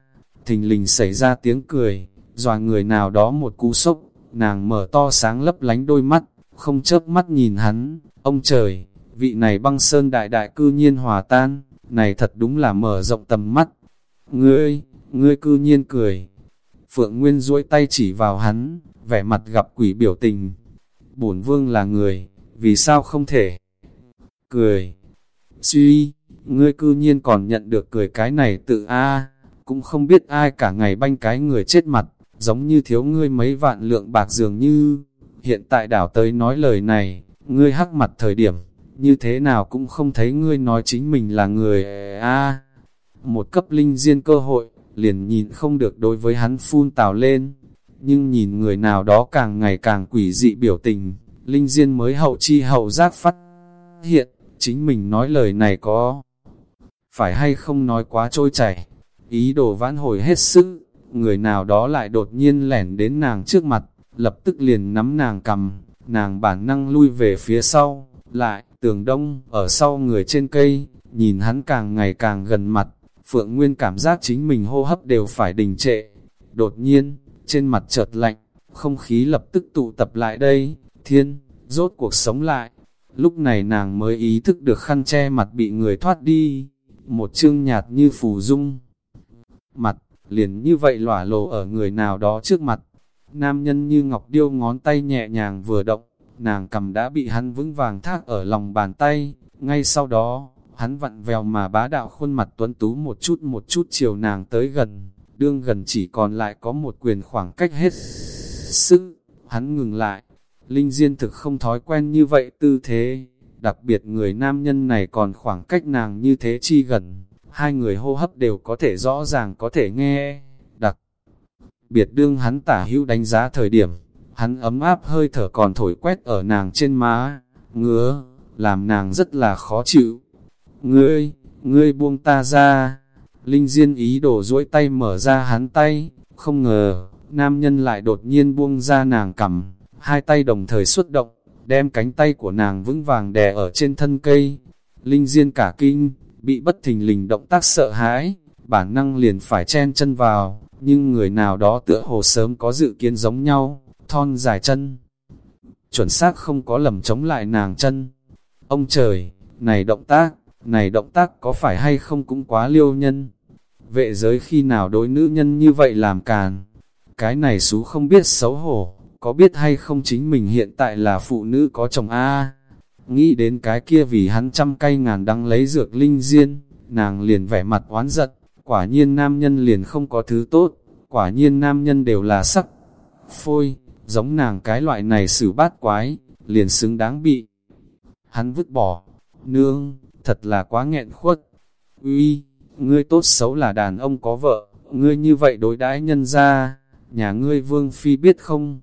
thình lình xảy ra tiếng cười, dòa người nào đó một cú sốc, nàng mở to sáng lấp lánh đôi mắt, không chớp mắt nhìn hắn, ông trời, vị này băng sơn đại đại cư nhiên hòa tan, này thật đúng là mở rộng tầm mắt. Ngươi, ngươi cư nhiên cười. Phượng Nguyên duỗi tay chỉ vào hắn, vẻ mặt gặp quỷ biểu tình. Bổn vương là người, vì sao không thể? Cười. Suy, ngươi cư nhiên còn nhận được cười cái này tự a cũng không biết ai cả ngày banh cái người chết mặt, giống như thiếu ngươi mấy vạn lượng bạc dường như. Hiện tại đảo tới nói lời này, ngươi hắc mặt thời điểm, như thế nào cũng không thấy ngươi nói chính mình là người e, a Một cấp linh diên cơ hội, liền nhìn không được đối với hắn phun tào lên. Nhưng nhìn người nào đó càng ngày càng quỷ dị biểu tình, linh diên mới hậu chi hậu giác phát hiện, chính mình nói lời này có phải hay không nói quá trôi chảy, ý đồ vãn hồi hết sức, người nào đó lại đột nhiên lẻn đến nàng trước mặt, lập tức liền nắm nàng cầm, nàng bản năng lui về phía sau, lại, tường đông, ở sau người trên cây, nhìn hắn càng ngày càng gần mặt, Phượng Nguyên cảm giác chính mình hô hấp đều phải đình trệ. Đột nhiên, trên mặt chợt lạnh, không khí lập tức tụ tập lại đây, thiên, rốt cuộc sống lại. Lúc này nàng mới ý thức được khăn che mặt bị người thoát đi, một chương nhạt như phù dung. Mặt, liền như vậy lỏa lộ ở người nào đó trước mặt. Nam nhân như ngọc điêu ngón tay nhẹ nhàng vừa động, nàng cầm đã bị hắn vững vàng thác ở lòng bàn tay, ngay sau đó, hắn vặn vèo mà bá đạo khuôn mặt tuấn tú một chút một chút chiều nàng tới gần, đương gần chỉ còn lại có một quyền khoảng cách hết sức, hắn ngừng lại, Linh Diên thực không thói quen như vậy tư thế, đặc biệt người nam nhân này còn khoảng cách nàng như thế chi gần, hai người hô hấp đều có thể rõ ràng có thể nghe, đặc biệt đương hắn tả hữu đánh giá thời điểm, hắn ấm áp hơi thở còn thổi quét ở nàng trên má, ngứa, làm nàng rất là khó chịu. Ngươi, ngươi buông ta ra. Linh Diên ý đổ duỗi tay mở ra hắn tay, không ngờ, nam nhân lại đột nhiên buông ra nàng cầm, hai tay đồng thời xuất động, đem cánh tay của nàng vững vàng đè ở trên thân cây. Linh Diên cả kinh, bị bất thình lình động tác sợ hãi, bản năng liền phải chen chân vào, nhưng người nào đó tựa hồ sớm có dự kiến giống nhau, thon dài chân. Chuẩn xác không có lầm chống lại nàng chân. Ông trời, này động tác, này động tác có phải hay không cũng quá liêu nhân. Vệ giới khi nào đối nữ nhân như vậy làm càn. Cái này xú không biết xấu hổ, có biết hay không chính mình hiện tại là phụ nữ có chồng A. Nghĩ đến cái kia vì hắn trăm cây ngàn đắng lấy dược linh diên, nàng liền vẻ mặt oán giận, quả nhiên nam nhân liền không có thứ tốt, quả nhiên nam nhân đều là sắc. Phôi, giống nàng cái loại này xử bát quái, liền xứng đáng bị. Hắn vứt bỏ, nương, thật là quá nghẹn khuất. Uy, ngươi tốt xấu là đàn ông có vợ, ngươi như vậy đối đãi nhân ra, nhà ngươi vương phi biết không?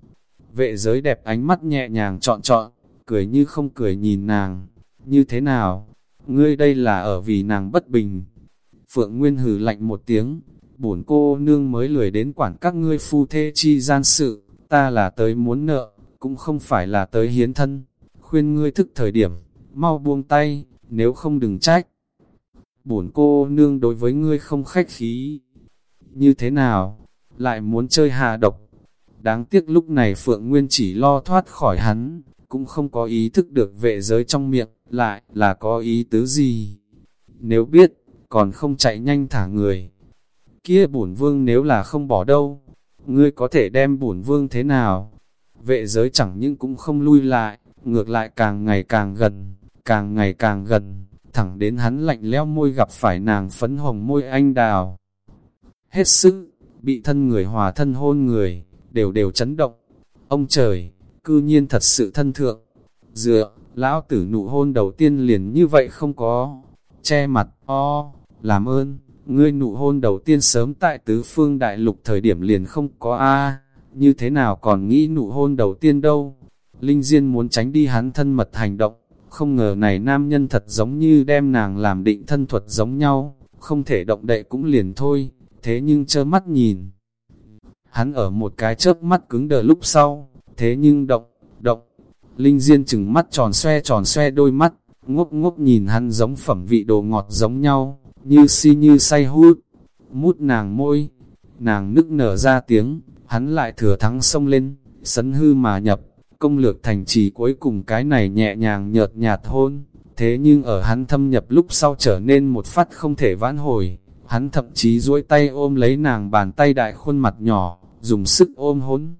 Vệ giới đẹp ánh mắt nhẹ nhàng chọn chọn, cười như không cười nhìn nàng, như thế nào? Ngươi đây là ở vì nàng bất bình. Phượng Nguyên hừ lạnh một tiếng, bổn cô nương mới lười đến quản các ngươi phu thê chi gian sự, ta là tới muốn nợ, cũng không phải là tới hiến thân. Khuyên ngươi thức thời điểm, mau buông tay, nếu không đừng trách. Bổn cô nương đối với ngươi không khách khí. Như thế nào? Lại muốn chơi hà độc. Đáng tiếc lúc này Phượng Nguyên chỉ lo thoát khỏi hắn, cũng không có ý thức được vệ giới trong miệng, lại là có ý tứ gì. Nếu biết, còn không chạy nhanh thả người. Kia bổn vương nếu là không bỏ đâu, ngươi có thể đem bổn vương thế nào? Vệ giới chẳng những cũng không lui lại, ngược lại càng ngày càng gần càng ngày càng gần, thẳng đến hắn lạnh leo môi gặp phải nàng phấn hồng môi anh đào. Hết sức, bị thân người hòa thân hôn người, đều đều chấn động. Ông trời, cư nhiên thật sự thân thượng. Dựa, lão tử nụ hôn đầu tiên liền như vậy không có. Che mặt, o, làm ơn, ngươi nụ hôn đầu tiên sớm tại tứ phương đại lục thời điểm liền không có a như thế nào còn nghĩ nụ hôn đầu tiên đâu. Linh Diên muốn tránh đi hắn thân mật hành động, không ngờ này nam nhân thật giống như đem nàng làm định thân thuật giống nhau, không thể động đậy cũng liền thôi, thế nhưng chơ mắt nhìn. Hắn ở một cái chớp mắt cứng đờ lúc sau, thế nhưng động, động. Linh Diên chừng mắt tròn xoe tròn xoe đôi mắt, ngốc ngốc nhìn hắn giống phẩm vị đồ ngọt giống nhau, như si như say hút, mút nàng môi, nàng nức nở ra tiếng, hắn lại thừa thắng sông lên, sấn hư mà nhập, công lược thành trì cuối cùng cái này nhẹ nhàng nhợt nhạt hôn, thế nhưng ở hắn thâm nhập lúc sau trở nên một phát không thể vãn hồi, hắn thậm chí duỗi tay ôm lấy nàng bàn tay đại khuôn mặt nhỏ, dùng sức ôm hôn.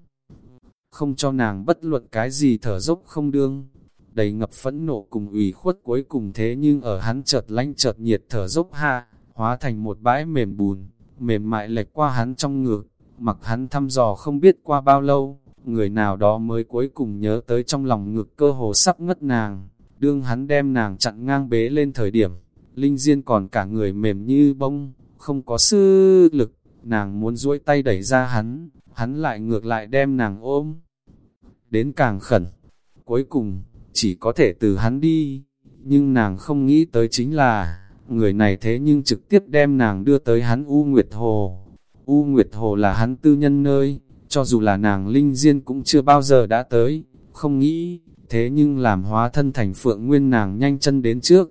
Không cho nàng bất luận cái gì thở dốc không đương, đầy ngập phẫn nộ cùng ủy khuất cuối cùng thế nhưng ở hắn chợt lanh chợt nhiệt thở dốc ha, hóa thành một bãi mềm bùn, mềm mại lệch qua hắn trong ngực, mặc hắn thăm dò không biết qua bao lâu, người nào đó mới cuối cùng nhớ tới trong lòng ngực cơ hồ sắp ngất nàng, đương hắn đem nàng chặn ngang bế lên thời điểm, Linh Diên còn cả người mềm như bông, không có sư lực, nàng muốn duỗi tay đẩy ra hắn, hắn lại ngược lại đem nàng ôm. Đến càng khẩn, cuối cùng, chỉ có thể từ hắn đi, nhưng nàng không nghĩ tới chính là, người này thế nhưng trực tiếp đem nàng đưa tới hắn U Nguyệt Hồ. U Nguyệt Hồ là hắn tư nhân nơi, cho dù là nàng Linh Diên cũng chưa bao giờ đã tới, không nghĩ, thế nhưng làm hóa thân thành Phượng Nguyên nàng nhanh chân đến trước.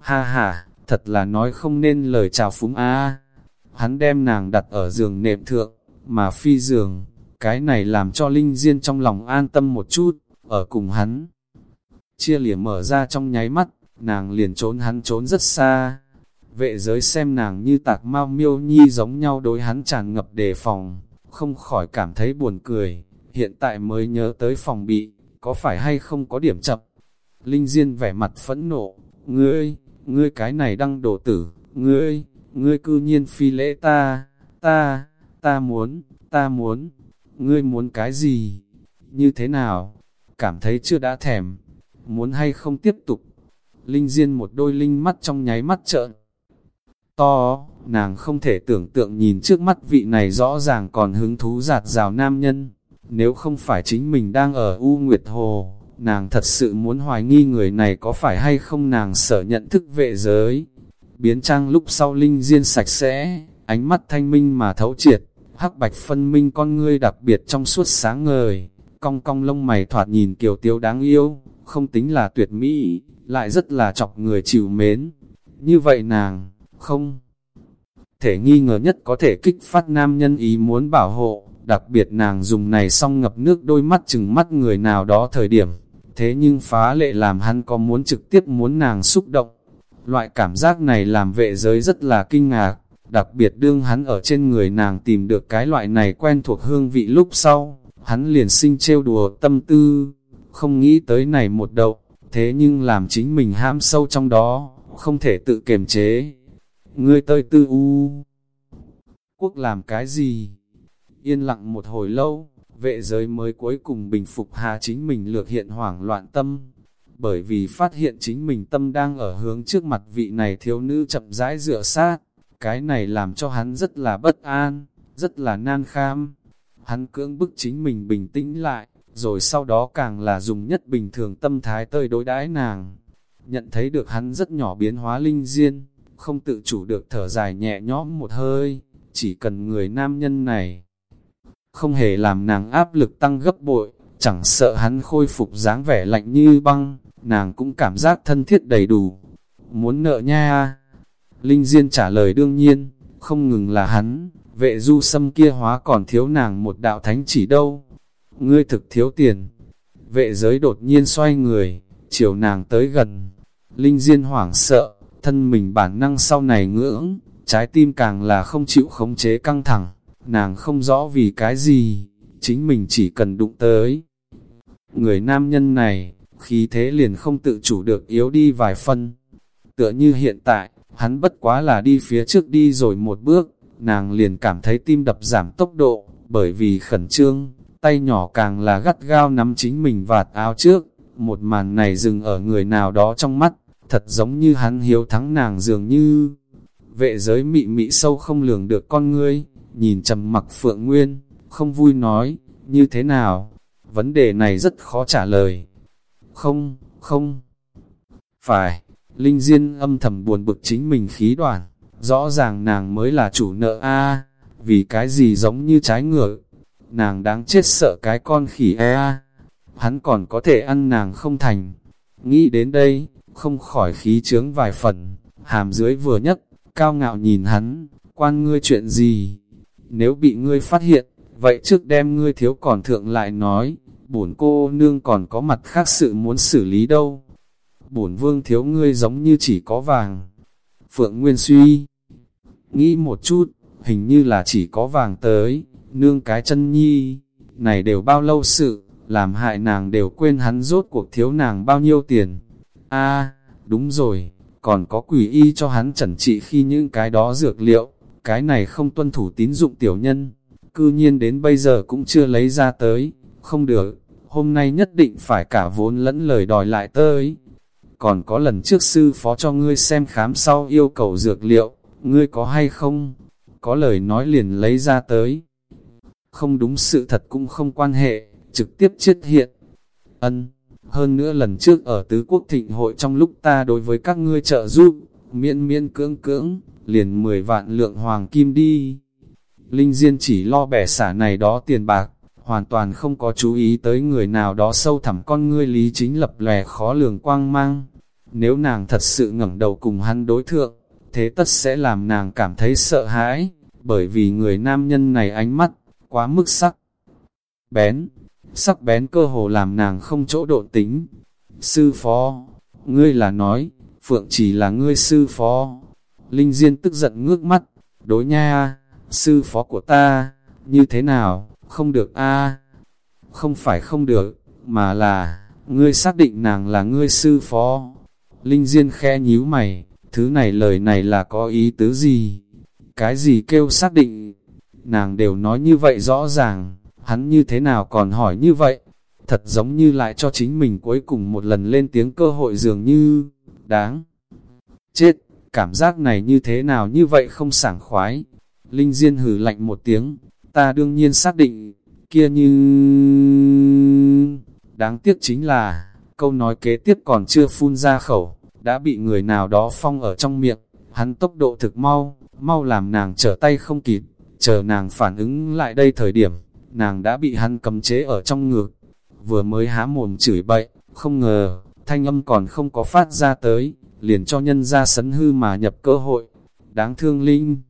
Ha ha, thật là nói không nên lời chào phúng a. Hắn đem nàng đặt ở giường nệm thượng, mà phi giường, cái này làm cho Linh Diên trong lòng an tâm một chút, ở cùng hắn. Chia lìa mở ra trong nháy mắt, nàng liền trốn hắn trốn rất xa. Vệ giới xem nàng như tạc mau miêu nhi giống nhau đối hắn tràn ngập đề phòng, không khỏi cảm thấy buồn cười, hiện tại mới nhớ tới phòng bị, có phải hay không có điểm chậm. Linh Diên vẻ mặt phẫn nộ, ngươi, ngươi cái này đăng đổ tử, ngươi, ngươi cư nhiên phi lễ ta, ta, ta muốn, ta muốn, ngươi muốn cái gì, như thế nào, cảm thấy chưa đã thèm, muốn hay không tiếp tục. Linh Diên một đôi linh mắt trong nháy mắt trợn. To, nàng không thể tưởng tượng nhìn trước mắt vị này rõ ràng còn hứng thú giạt rào nam nhân. Nếu không phải chính mình đang ở U Nguyệt Hồ, nàng thật sự muốn hoài nghi người này có phải hay không nàng sợ nhận thức vệ giới. Biến trang lúc sau linh diên sạch sẽ, ánh mắt thanh minh mà thấu triệt, hắc bạch phân minh con ngươi đặc biệt trong suốt sáng ngời, cong cong lông mày thoạt nhìn kiều tiếu đáng yêu, không tính là tuyệt mỹ, lại rất là chọc người chịu mến. Như vậy nàng, không thể nghi ngờ nhất có thể kích phát nam nhân ý muốn bảo hộ, đặc biệt nàng dùng này xong ngập nước đôi mắt chừng mắt người nào đó thời điểm, thế nhưng phá lệ làm hắn có muốn trực tiếp muốn nàng xúc động. Loại cảm giác này làm vệ giới rất là kinh ngạc, đặc biệt đương hắn ở trên người nàng tìm được cái loại này quen thuộc hương vị lúc sau, hắn liền sinh trêu đùa tâm tư, không nghĩ tới này một đậu, thế nhưng làm chính mình ham sâu trong đó, không thể tự kiềm chế. Ngươi tơi tư u, quốc làm cái gì? Yên lặng một hồi lâu, vệ giới mới cuối cùng bình phục hà chính mình lược hiện hoảng loạn tâm, bởi vì phát hiện chính mình tâm đang ở hướng trước mặt vị này thiếu nữ chậm rãi dựa sát, cái này làm cho hắn rất là bất an, rất là nan kham. Hắn cưỡng bức chính mình bình tĩnh lại, rồi sau đó càng là dùng nhất bình thường tâm thái tơi đối đãi nàng. Nhận thấy được hắn rất nhỏ biến hóa linh diên, không tự chủ được thở dài nhẹ nhõm một hơi, chỉ cần người nam nhân này không hề làm nàng áp lực tăng gấp bội, chẳng sợ hắn khôi phục dáng vẻ lạnh như băng, nàng cũng cảm giác thân thiết đầy đủ. Muốn nợ nha Linh Diên trả lời đương nhiên, không ngừng là hắn, vệ du sâm kia hóa còn thiếu nàng một đạo thánh chỉ đâu. Ngươi thực thiếu tiền. Vệ giới đột nhiên xoay người, chiều nàng tới gần. Linh Diên hoảng sợ, thân mình bản năng sau này ngưỡng, trái tim càng là không chịu khống chế căng thẳng nàng không rõ vì cái gì, chính mình chỉ cần đụng tới. Người nam nhân này, khí thế liền không tự chủ được yếu đi vài phân. Tựa như hiện tại, hắn bất quá là đi phía trước đi rồi một bước, nàng liền cảm thấy tim đập giảm tốc độ, bởi vì khẩn trương, tay nhỏ càng là gắt gao nắm chính mình vạt áo trước. Một màn này dừng ở người nào đó trong mắt, thật giống như hắn hiếu thắng nàng dường như vệ giới mị mị sâu không lường được con ngươi, nhìn trầm mặc Phượng Nguyên, không vui nói, như thế nào? Vấn đề này rất khó trả lời. Không, không. Phải, Linh Diên âm thầm buồn bực chính mình khí đoàn, rõ ràng nàng mới là chủ nợ a vì cái gì giống như trái ngược. Nàng đáng chết sợ cái con khỉ a hắn còn có thể ăn nàng không thành. Nghĩ đến đây, không khỏi khí chướng vài phần, hàm dưới vừa nhất, cao ngạo nhìn hắn, quan ngươi chuyện gì? Nếu bị ngươi phát hiện, vậy trước đem ngươi thiếu còn thượng lại nói, bổn cô nương còn có mặt khác sự muốn xử lý đâu. Bổn vương thiếu ngươi giống như chỉ có vàng. Phượng Nguyên suy, nghĩ một chút, hình như là chỉ có vàng tới, nương cái chân nhi, này đều bao lâu sự, làm hại nàng đều quên hắn rốt cuộc thiếu nàng bao nhiêu tiền a đúng rồi, còn có quỷ y cho hắn chẩn trị khi những cái đó dược liệu cái này không tuân thủ tín dụng tiểu nhân, cư nhiên đến bây giờ cũng chưa lấy ra tới, không được, hôm nay nhất định phải cả vốn lẫn lời đòi lại tới. Còn có lần trước sư phó cho ngươi xem khám sau yêu cầu dược liệu, ngươi có hay không? Có lời nói liền lấy ra tới. Không đúng sự thật cũng không quan hệ, trực tiếp chết hiện. Ân, hơn nữa lần trước ở tứ quốc thịnh hội trong lúc ta đối với các ngươi trợ giúp, miễn miễn cưỡng cưỡng, liền 10 vạn lượng hoàng kim đi. Linh Diên chỉ lo bẻ xả này đó tiền bạc, hoàn toàn không có chú ý tới người nào đó sâu thẳm con ngươi lý chính lập lè khó lường quang mang. Nếu nàng thật sự ngẩng đầu cùng hắn đối thượng, thế tất sẽ làm nàng cảm thấy sợ hãi, bởi vì người nam nhân này ánh mắt, quá mức sắc. Bén, sắc bén cơ hồ làm nàng không chỗ độ tính. Sư phó, ngươi là nói, Phượng chỉ là ngươi sư phó. Linh Diên tức giận ngước mắt, đối nha, sư phó của ta, như thế nào, không được a Không phải không được, mà là, ngươi xác định nàng là ngươi sư phó. Linh Diên khe nhíu mày, thứ này lời này là có ý tứ gì? Cái gì kêu xác định? Nàng đều nói như vậy rõ ràng, hắn như thế nào còn hỏi như vậy? Thật giống như lại cho chính mình cuối cùng một lần lên tiếng cơ hội dường như, đáng. Chết, cảm giác này như thế nào như vậy không sảng khoái. Linh Diên hử lạnh một tiếng, ta đương nhiên xác định, kia như... Đáng tiếc chính là, câu nói kế tiếp còn chưa phun ra khẩu, đã bị người nào đó phong ở trong miệng, hắn tốc độ thực mau, mau làm nàng trở tay không kịp, chờ nàng phản ứng lại đây thời điểm, nàng đã bị hắn cầm chế ở trong ngực, vừa mới há mồm chửi bậy, không ngờ, thanh âm còn không có phát ra tới, liền cho nhân ra sấn hư mà nhập cơ hội, đáng thương linh.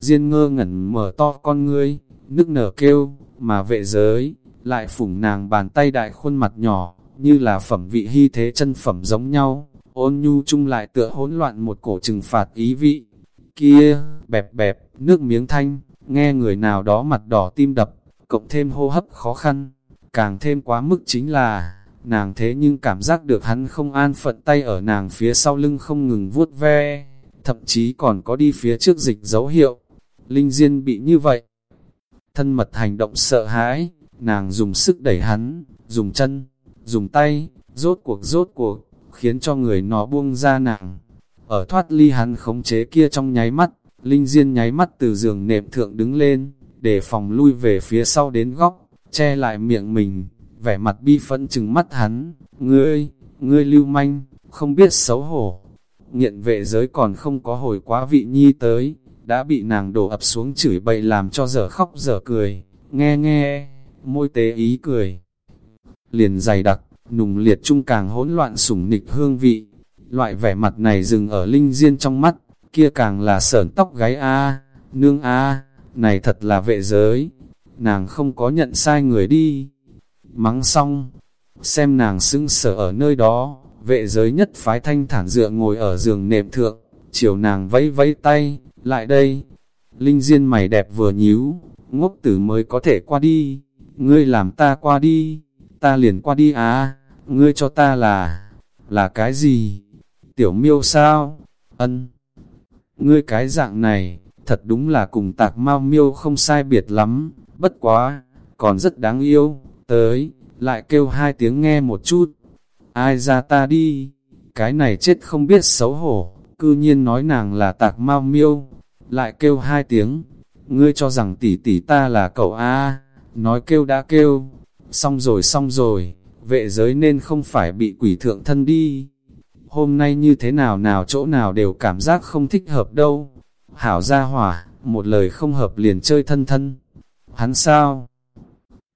Diên ngơ ngẩn mở to con ngươi, nước nở kêu, mà vệ giới, lại phủng nàng bàn tay đại khuôn mặt nhỏ, như là phẩm vị hy thế chân phẩm giống nhau, ôn nhu chung lại tựa hỗn loạn một cổ trừng phạt ý vị. Kia, bẹp bẹp, nước miếng thanh, nghe người nào đó mặt đỏ tim đập, cộng thêm hô hấp khó khăn, càng thêm quá mức chính là, nàng thế nhưng cảm giác được hắn không an phận tay ở nàng phía sau lưng không ngừng vuốt ve, thậm chí còn có đi phía trước dịch dấu hiệu. Linh Diên bị như vậy. Thân mật hành động sợ hãi, nàng dùng sức đẩy hắn, dùng chân, dùng tay, rốt cuộc rốt cuộc, khiến cho người nó buông ra nàng. Ở thoát ly hắn khống chế kia trong nháy mắt, Linh Diên nháy mắt từ giường nệm thượng đứng lên, để phòng lui về phía sau đến góc, che lại miệng mình, vẻ mặt bi phẫn chừng mắt hắn, ngươi, ngươi lưu manh, không biết xấu hổ. Nghiện vệ giới còn không có hồi quá vị nhi tới, đã bị nàng đổ ập xuống chửi bậy làm cho dở khóc dở cười, nghe nghe, môi tế ý cười. Liền dày đặc, nùng liệt trung càng hỗn loạn sủng nịch hương vị, loại vẻ mặt này dừng ở linh diên trong mắt, kia càng là sởn tóc gáy a nương a này thật là vệ giới, nàng không có nhận sai người đi. Mắng xong, xem nàng sững sở ở nơi đó, vệ giới nhất phái thanh thản dựa ngồi ở giường nệm thượng, chiều nàng vẫy vẫy tay, lại đây. Linh Diên mày đẹp vừa nhíu, ngốc tử mới có thể qua đi, ngươi làm ta qua đi, ta liền qua đi à, ngươi cho ta là, là cái gì? Tiểu miêu sao? Ân. Ngươi cái dạng này, thật đúng là cùng tạc mau miêu không sai biệt lắm, bất quá, còn rất đáng yêu, tới, lại kêu hai tiếng nghe một chút, ai ra ta đi, cái này chết không biết xấu hổ, cư nhiên nói nàng là tạc mau miêu, lại kêu hai tiếng, ngươi cho rằng tỷ tỷ ta là cậu A, nói kêu đã kêu, xong rồi xong rồi, vệ giới nên không phải bị quỷ thượng thân đi. Hôm nay như thế nào nào chỗ nào đều cảm giác không thích hợp đâu. Hảo ra hỏa, một lời không hợp liền chơi thân thân. Hắn sao?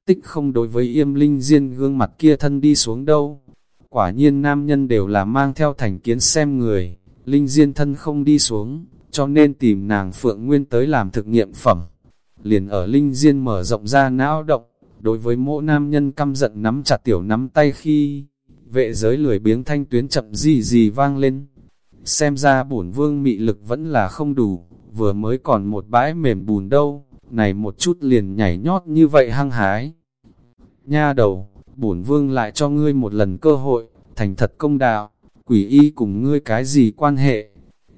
Tích không đối với yêm linh diên gương mặt kia thân đi xuống đâu. Quả nhiên nam nhân đều là mang theo thành kiến xem người, linh diên thân không đi xuống, cho nên tìm nàng Phượng Nguyên tới làm thực nghiệm phẩm. Liền ở linh diên mở rộng ra não động, đối với mỗi nam nhân căm giận nắm chặt tiểu nắm tay khi vệ giới lười biếng thanh tuyến chậm gì gì vang lên. Xem ra bổn vương mị lực vẫn là không đủ, vừa mới còn một bãi mềm bùn đâu, này một chút liền nhảy nhót như vậy hăng hái. Nha đầu, bổn vương lại cho ngươi một lần cơ hội, thành thật công đạo, quỷ y cùng ngươi cái gì quan hệ.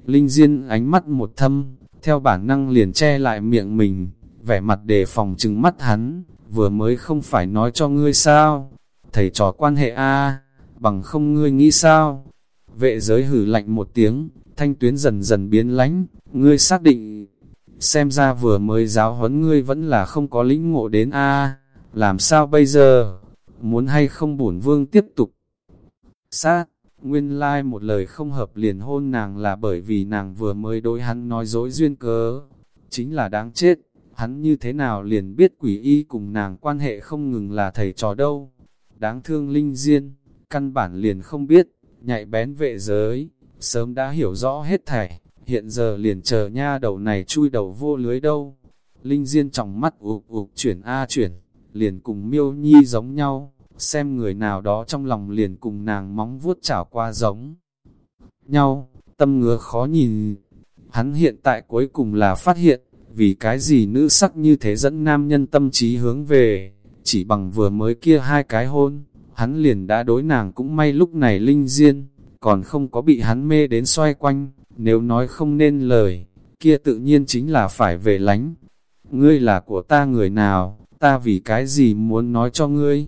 Linh Diên ánh mắt một thâm, theo bản năng liền che lại miệng mình, vẻ mặt đề phòng trừng mắt hắn, vừa mới không phải nói cho ngươi sao, thầy trò quan hệ a bằng không ngươi nghĩ sao. Vệ giới hử lạnh một tiếng, thanh tuyến dần dần biến lánh, ngươi xác định, xem ra vừa mới giáo huấn ngươi vẫn là không có lĩnh ngộ đến a. Làm sao bây giờ, muốn hay không bổn vương tiếp tục. Sát, nguyên lai like một lời không hợp liền hôn nàng là bởi vì nàng vừa mới đối hắn nói dối duyên cớ, chính là đáng chết, hắn như thế nào liền biết quỷ y cùng nàng quan hệ không ngừng là thầy trò đâu. Đáng thương linh diên, căn bản liền không biết, nhạy bén vệ giới, sớm đã hiểu rõ hết thảy, hiện giờ liền chờ nha đầu này chui đầu vô lưới đâu. Linh diên trong mắt ụp ụp chuyển a chuyển, liền cùng miêu nhi giống nhau, xem người nào đó trong lòng liền cùng nàng móng vuốt chảo qua giống nhau, tâm ngứa khó nhìn. Hắn hiện tại cuối cùng là phát hiện, vì cái gì nữ sắc như thế dẫn nam nhân tâm trí hướng về, chỉ bằng vừa mới kia hai cái hôn, hắn liền đã đối nàng cũng may lúc này linh diên, còn không có bị hắn mê đến xoay quanh, nếu nói không nên lời, kia tự nhiên chính là phải về lánh. Ngươi là của ta người nào, ta vì cái gì muốn nói cho ngươi?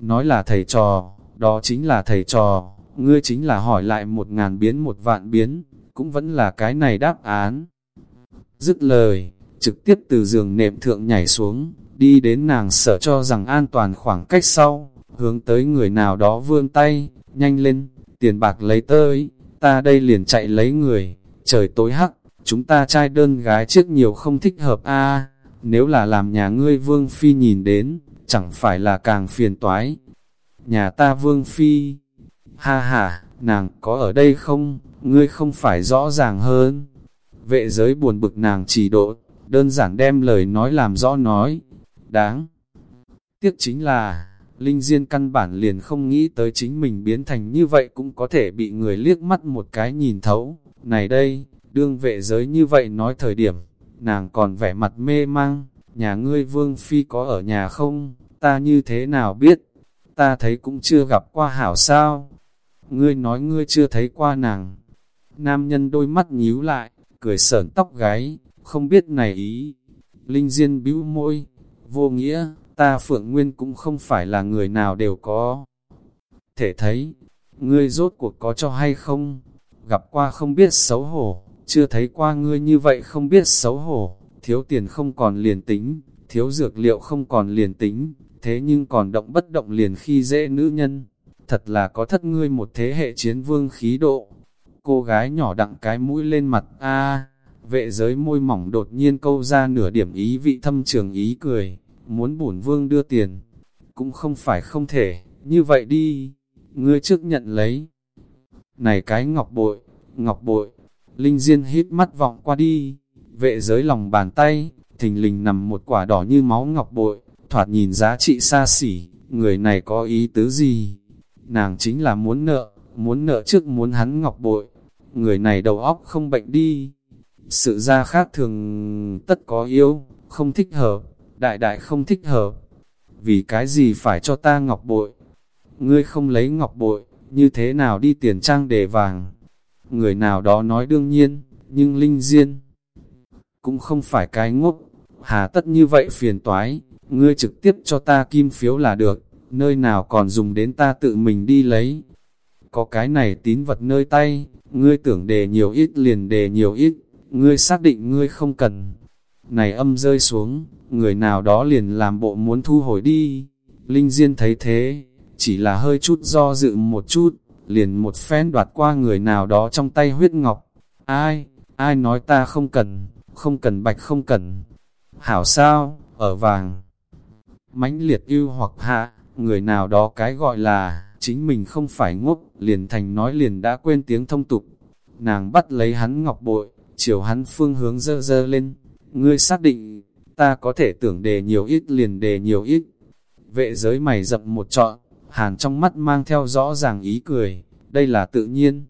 Nói là thầy trò, đó chính là thầy trò, ngươi chính là hỏi lại một ngàn biến một vạn biến, cũng vẫn là cái này đáp án. Dứt lời, trực tiếp từ giường nệm thượng nhảy xuống, đi đến nàng sợ cho rằng an toàn khoảng cách sau, hướng tới người nào đó vươn tay, nhanh lên, tiền bạc lấy tới, ta đây liền chạy lấy người, trời tối hắc, chúng ta trai đơn gái trước nhiều không thích hợp a nếu là làm nhà ngươi vương phi nhìn đến, chẳng phải là càng phiền toái. Nhà ta vương phi, ha ha, nàng có ở đây không, ngươi không phải rõ ràng hơn. Vệ giới buồn bực nàng chỉ độ, đơn giản đem lời nói làm rõ nói, đáng. Tiếc chính là, Linh Diên căn bản liền không nghĩ tới chính mình biến thành như vậy cũng có thể bị người liếc mắt một cái nhìn thấu. Này đây, đương vệ giới như vậy nói thời điểm, nàng còn vẻ mặt mê mang, nhà ngươi vương phi có ở nhà không, ta như thế nào biết, ta thấy cũng chưa gặp qua hảo sao. Ngươi nói ngươi chưa thấy qua nàng. Nam nhân đôi mắt nhíu lại, cười sởn tóc gáy, không biết này ý. Linh Diên bĩu môi, vô nghĩa, ta Phượng Nguyên cũng không phải là người nào đều có. Thể thấy, ngươi rốt cuộc có cho hay không? Gặp qua không biết xấu hổ, chưa thấy qua ngươi như vậy không biết xấu hổ, thiếu tiền không còn liền tính, thiếu dược liệu không còn liền tính, thế nhưng còn động bất động liền khi dễ nữ nhân. Thật là có thất ngươi một thế hệ chiến vương khí độ. Cô gái nhỏ đặng cái mũi lên mặt, a vệ giới môi mỏng đột nhiên câu ra nửa điểm ý vị thâm trường ý cười, muốn bổn vương đưa tiền, cũng không phải không thể, như vậy đi, ngươi trước nhận lấy. Này cái ngọc bội, ngọc bội, Linh Diên hít mắt vọng qua đi, vệ giới lòng bàn tay, thình lình nằm một quả đỏ như máu ngọc bội, thoạt nhìn giá trị xa xỉ, người này có ý tứ gì? Nàng chính là muốn nợ, muốn nợ trước muốn hắn ngọc bội, người này đầu óc không bệnh đi. Sự ra khác thường tất có yêu, không thích hợp, đại đại không thích hợp. Vì cái gì phải cho ta ngọc bội? Ngươi không lấy ngọc bội, như thế nào đi tiền trang để vàng? Người nào đó nói đương nhiên, nhưng linh diên cũng không phải cái ngốc, hà tất như vậy phiền toái, ngươi trực tiếp cho ta kim phiếu là được, nơi nào còn dùng đến ta tự mình đi lấy. Có cái này tín vật nơi tay, ngươi tưởng đề nhiều ít liền đề nhiều ít, ngươi xác định ngươi không cần. Này âm rơi xuống, người nào đó liền làm bộ muốn thu hồi đi. Linh Diên thấy thế, chỉ là hơi chút do dự một chút, liền một phen đoạt qua người nào đó trong tay huyết ngọc. Ai, ai nói ta không cần, không cần bạch không cần. Hảo sao, ở vàng. mãnh liệt yêu hoặc hạ, người nào đó cái gọi là, chính mình không phải ngốc, liền thành nói liền đã quên tiếng thông tục. Nàng bắt lấy hắn ngọc bội, chiều hắn phương hướng dơ dơ lên. Ngươi xác định, ta có thể tưởng đề nhiều ít liền đề nhiều ít. Vệ giới mày dập một trọn, hàn trong mắt mang theo rõ ràng ý cười, đây là tự nhiên.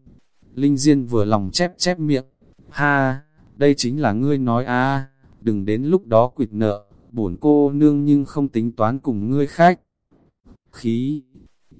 Linh Diên vừa lòng chép chép miệng, ha, đây chính là ngươi nói a đừng đến lúc đó quỵt nợ, bổn cô nương nhưng không tính toán cùng ngươi khách. Khí,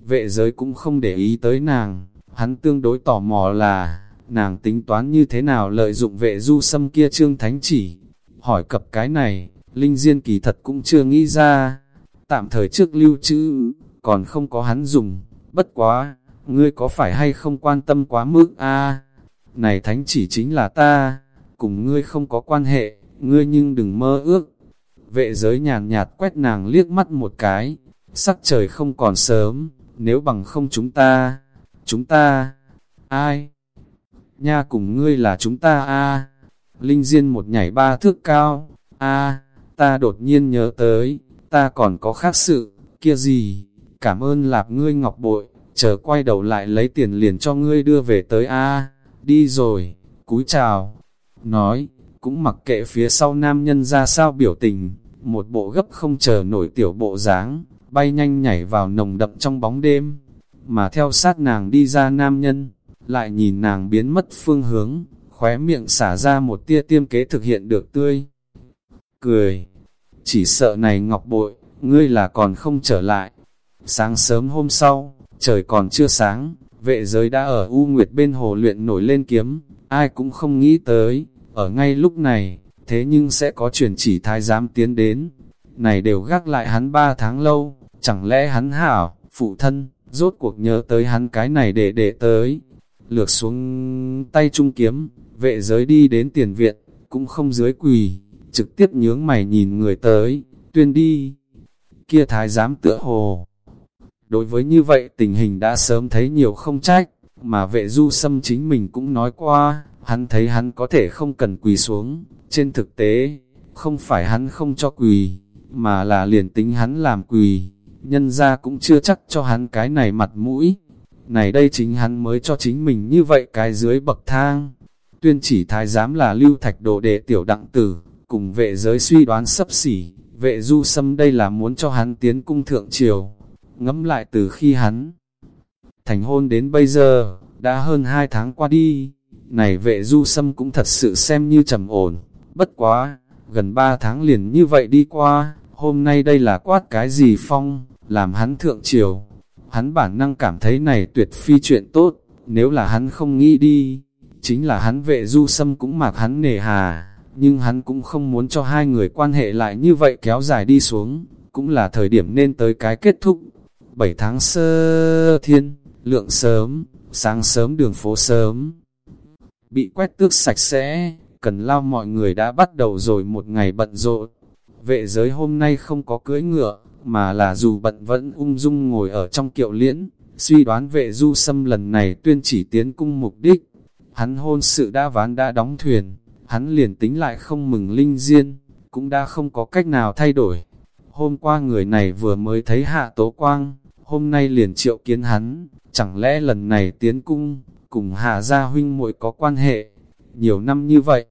vệ giới cũng không để ý tới nàng, hắn tương đối tò mò là, nàng tính toán như thế nào lợi dụng vệ du xâm kia trương thánh chỉ. Hỏi cập cái này, Linh Diên kỳ thật cũng chưa nghĩ ra, tạm thời trước lưu trữ, còn không có hắn dùng, bất quá, ngươi có phải hay không quan tâm quá mức a Này thánh chỉ chính là ta, cùng ngươi không có quan hệ, ngươi nhưng đừng mơ ước. Vệ giới nhàn nhạt quét nàng liếc mắt một cái, sắc trời không còn sớm, nếu bằng không chúng ta, chúng ta, ai? Nha cùng ngươi là chúng ta a Linh Diên một nhảy ba thước cao, a ta đột nhiên nhớ tới, ta còn có khác sự, kia gì, cảm ơn lạp ngươi ngọc bội, chờ quay đầu lại lấy tiền liền cho ngươi đưa về tới A, đi rồi, cúi chào, nói, cũng mặc kệ phía sau nam nhân ra sao biểu tình, một bộ gấp không chờ nổi tiểu bộ dáng, bay nhanh nhảy vào nồng đậm trong bóng đêm, mà theo sát nàng đi ra nam nhân, lại nhìn nàng biến mất phương hướng, khóe miệng xả ra một tia tiêm kế thực hiện được tươi. Cười, chỉ sợ này ngọc bội, ngươi là còn không trở lại. Sáng sớm hôm sau, trời còn chưa sáng, vệ giới đã ở U Nguyệt bên hồ luyện nổi lên kiếm, ai cũng không nghĩ tới, ở ngay lúc này, thế nhưng sẽ có chuyển chỉ thái giám tiến đến. Này đều gác lại hắn ba tháng lâu, chẳng lẽ hắn hảo, phụ thân, rốt cuộc nhớ tới hắn cái này để để tới. Lược xuống tay trung kiếm, vệ giới đi đến tiền viện, cũng không dưới quỳ, trực tiếp nhướng mày nhìn người tới, tuyên đi. Kia thái giám tựa hồ. Đối với như vậy tình hình đã sớm thấy nhiều không trách, mà vệ du xâm chính mình cũng nói qua, hắn thấy hắn có thể không cần quỳ xuống, trên thực tế, không phải hắn không cho quỳ, mà là liền tính hắn làm quỳ, nhân ra cũng chưa chắc cho hắn cái này mặt mũi. Này đây chính hắn mới cho chính mình như vậy cái dưới bậc thang. Tuyên chỉ thái giám là lưu thạch đồ đệ tiểu đặng tử, cùng vệ giới suy đoán sấp xỉ, vệ du xâm đây là muốn cho hắn tiến cung thượng triều. Ngẫm lại từ khi hắn thành hôn đến bây giờ, đã hơn hai tháng qua đi, này vệ du xâm cũng thật sự xem như trầm ổn, bất quá, gần ba tháng liền như vậy đi qua, hôm nay đây là quát cái gì phong, làm hắn thượng triều. Hắn bản năng cảm thấy này tuyệt phi chuyện tốt, nếu là hắn không nghĩ đi, chính là hắn vệ du xâm cũng mặc hắn nề hà, nhưng hắn cũng không muốn cho hai người quan hệ lại như vậy kéo dài đi xuống, cũng là thời điểm nên tới cái kết thúc. 7 tháng sơ thiên, lượng sớm, sáng sớm đường phố sớm, bị quét tước sạch sẽ, cần lao mọi người đã bắt đầu rồi một ngày bận rộn. Vệ giới hôm nay không có cưỡi ngựa, mà là dù bận vẫn ung dung ngồi ở trong kiệu liễn, suy đoán vệ du xâm lần này tuyên chỉ tiến cung mục đích. Hắn hôn sự đã ván đã đóng thuyền, hắn liền tính lại không mừng linh diên, cũng đã không có cách nào thay đổi. Hôm qua người này vừa mới thấy hạ tố quang, hôm nay liền triệu kiến hắn, chẳng lẽ lần này tiến cung, cùng hạ gia huynh muội có quan hệ, nhiều năm như vậy.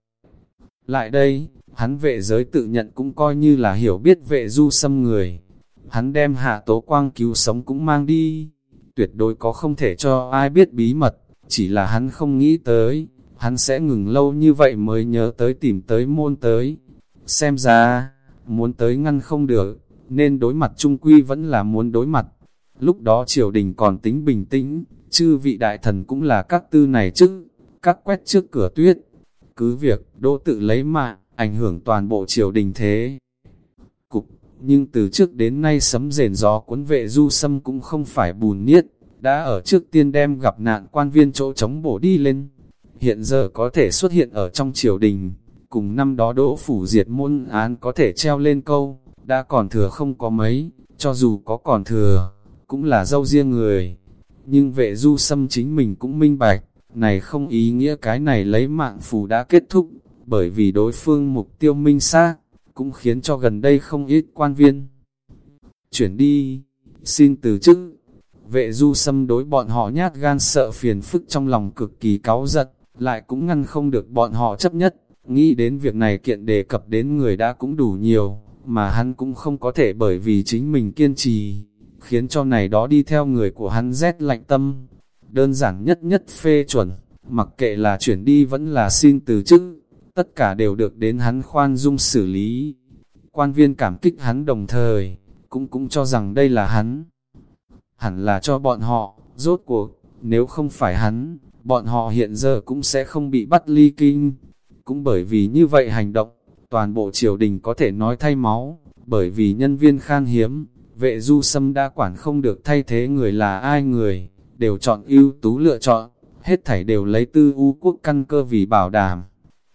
Lại đây, hắn vệ giới tự nhận cũng coi như là hiểu biết vệ du xâm người. Hắn đem hạ tố quang cứu sống cũng mang đi, tuyệt đối có không thể cho ai biết bí mật, chỉ là hắn không nghĩ tới, hắn sẽ ngừng lâu như vậy mới nhớ tới tìm tới môn tới. Xem ra, muốn tới ngăn không được, nên đối mặt trung quy vẫn là muốn đối mặt. Lúc đó triều đình còn tính bình tĩnh, chư vị đại thần cũng là các tư này chứ, các quét trước cửa tuyết. Cứ việc, đô tự lấy mạng, ảnh hưởng toàn bộ triều đình thế. Cục, nhưng từ trước đến nay sấm rền gió cuốn vệ du sâm cũng không phải bùn niết, đã ở trước tiên đem gặp nạn quan viên chỗ chống bổ đi lên. Hiện giờ có thể xuất hiện ở trong triều đình, cùng năm đó đỗ phủ diệt môn án có thể treo lên câu, đã còn thừa không có mấy, cho dù có còn thừa, cũng là dâu riêng người. Nhưng vệ du sâm chính mình cũng minh bạch, này không ý nghĩa cái này lấy mạng phù đã kết thúc, bởi vì đối phương mục tiêu minh xác cũng khiến cho gần đây không ít quan viên. Chuyển đi, xin từ chức, vệ du xâm đối bọn họ nhát gan sợ phiền phức trong lòng cực kỳ cáu giật, lại cũng ngăn không được bọn họ chấp nhất, nghĩ đến việc này kiện đề cập đến người đã cũng đủ nhiều, mà hắn cũng không có thể bởi vì chính mình kiên trì, khiến cho này đó đi theo người của hắn rét lạnh tâm. Đơn giản nhất nhất phê chuẩn, mặc kệ là chuyển đi vẫn là xin từ chức, tất cả đều được đến hắn khoan dung xử lý. Quan viên cảm kích hắn đồng thời, cũng cũng cho rằng đây là hắn. Hẳn là cho bọn họ, rốt cuộc, nếu không phải hắn, bọn họ hiện giờ cũng sẽ không bị bắt ly kinh. Cũng bởi vì như vậy hành động, toàn bộ triều đình có thể nói thay máu, bởi vì nhân viên khan hiếm, vệ du sâm đã quản không được thay thế người là ai người, đều chọn ưu tú lựa chọn, hết thảy đều lấy tư u quốc căn cơ vì bảo đảm.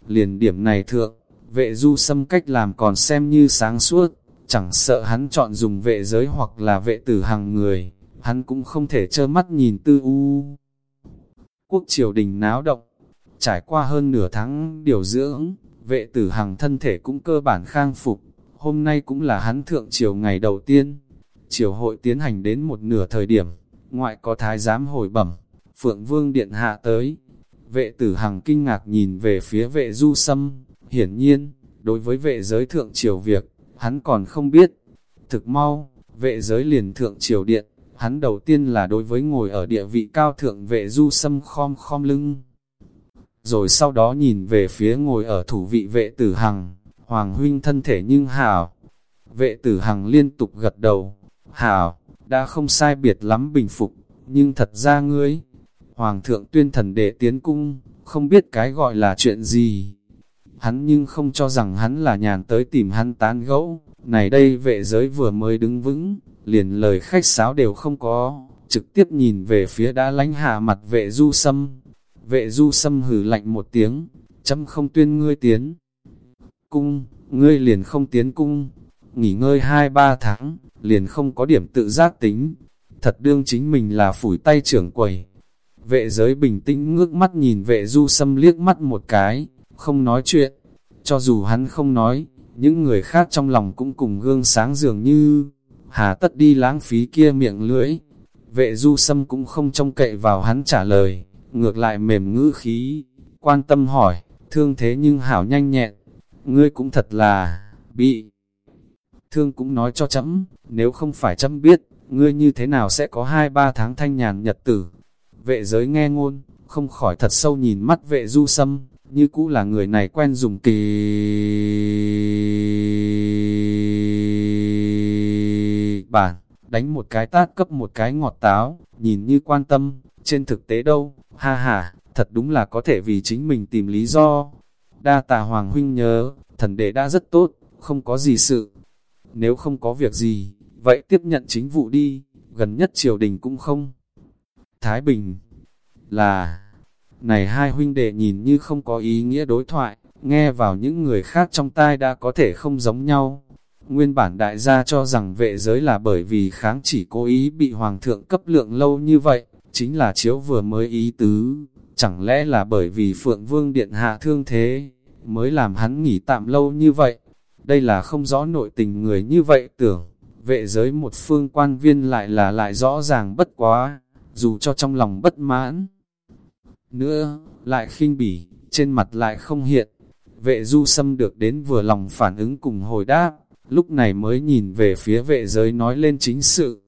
Liền điểm này thượng, vệ du sâm cách làm còn xem như sáng suốt, chẳng sợ hắn chọn dùng vệ giới hoặc là vệ tử hàng người, hắn cũng không thể trơ mắt nhìn tư u. Quốc triều đình náo động, trải qua hơn nửa tháng điều dưỡng, vệ tử hằng thân thể cũng cơ bản khang phục, Hôm nay cũng là hắn thượng triều ngày đầu tiên. Triều hội tiến hành đến một nửa thời điểm, ngoại có thái giám hồi bẩm, Phượng Vương Điện Hạ tới. Vệ tử hằng kinh ngạc nhìn về phía vệ du sâm, hiển nhiên, đối với vệ giới thượng triều việc, hắn còn không biết. Thực mau, vệ giới liền thượng triều điện, hắn đầu tiên là đối với ngồi ở địa vị cao thượng vệ du sâm khom khom lưng. Rồi sau đó nhìn về phía ngồi ở thủ vị vệ tử hằng, hoàng huynh thân thể nhưng hảo. Vệ tử hằng liên tục gật đầu, hảo, đã không sai biệt lắm bình phục, nhưng thật ra ngươi, hoàng thượng tuyên thần đệ tiến cung, không biết cái gọi là chuyện gì. Hắn nhưng không cho rằng hắn là nhàn tới tìm hắn tán gẫu, này đây vệ giới vừa mới đứng vững, liền lời khách sáo đều không có, trực tiếp nhìn về phía đã lánh hạ mặt vệ du sâm. Vệ du sâm hử lạnh một tiếng, chấm không tuyên ngươi tiến. Cung, ngươi liền không tiến cung, nghỉ ngơi hai ba tháng, liền không có điểm tự giác tính. Thật đương chính mình là phủi tay trưởng quầy. Vệ giới bình tĩnh ngước mắt nhìn vệ du sâm liếc mắt một cái, không nói chuyện. Cho dù hắn không nói, những người khác trong lòng cũng cùng gương sáng dường như, hà tất đi lãng phí kia miệng lưỡi. Vệ du sâm cũng không trông cậy vào hắn trả lời, ngược lại mềm ngữ khí, quan tâm hỏi, thương thế nhưng hảo nhanh nhẹn, ngươi cũng thật là, bị. Thương cũng nói cho chấm, nếu không phải chấm biết, ngươi như thế nào sẽ có hai ba tháng thanh nhàn nhật tử. Vệ giới nghe ngôn, không khỏi thật sâu nhìn mắt vệ du sâm, như cũ là người này quen dùng kỳ bản, đánh một cái tát cấp một cái ngọt táo, nhìn như quan tâm, trên thực tế đâu, ha ha, thật đúng là có thể vì chính mình tìm lý do. Đa tà Hoàng Huynh nhớ, thần đệ đã rất tốt, không có gì sự. Nếu không có việc gì, vậy tiếp nhận chính vụ đi, gần nhất triều đình cũng không. Thái Bình là, này hai huynh đệ nhìn như không có ý nghĩa đối thoại, nghe vào những người khác trong tai đã có thể không giống nhau. Nguyên bản đại gia cho rằng vệ giới là bởi vì kháng chỉ cố ý bị hoàng thượng cấp lượng lâu như vậy, chính là chiếu vừa mới ý tứ, chẳng lẽ là bởi vì Phượng Vương Điện Hạ thương thế, mới làm hắn nghỉ tạm lâu như vậy. Đây là không rõ nội tình người như vậy tưởng, vệ giới một phương quan viên lại là lại rõ ràng bất quá, dù cho trong lòng bất mãn. Nữa, lại khinh bỉ, trên mặt lại không hiện. Vệ du xâm được đến vừa lòng phản ứng cùng hồi đáp, lúc này mới nhìn về phía vệ giới nói lên chính sự.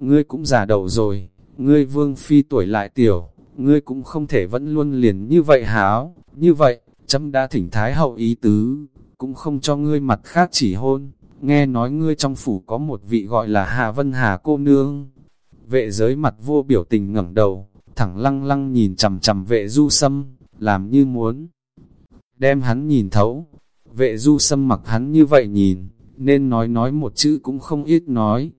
Ngươi cũng già đầu rồi, ngươi vương phi tuổi lại tiểu, ngươi cũng không thể vẫn luôn liền như vậy háo, như vậy, chấm đã thỉnh thái hậu ý tứ, cũng không cho ngươi mặt khác chỉ hôn, nghe nói ngươi trong phủ có một vị gọi là Hà Vân Hà cô nương. Vệ giới mặt vô biểu tình ngẩng đầu, thẳng lăng lăng nhìn chầm chầm vệ du sâm, làm như muốn đem hắn nhìn thấu. Vệ du sâm mặc hắn như vậy nhìn, nên nói nói một chữ cũng không ít nói,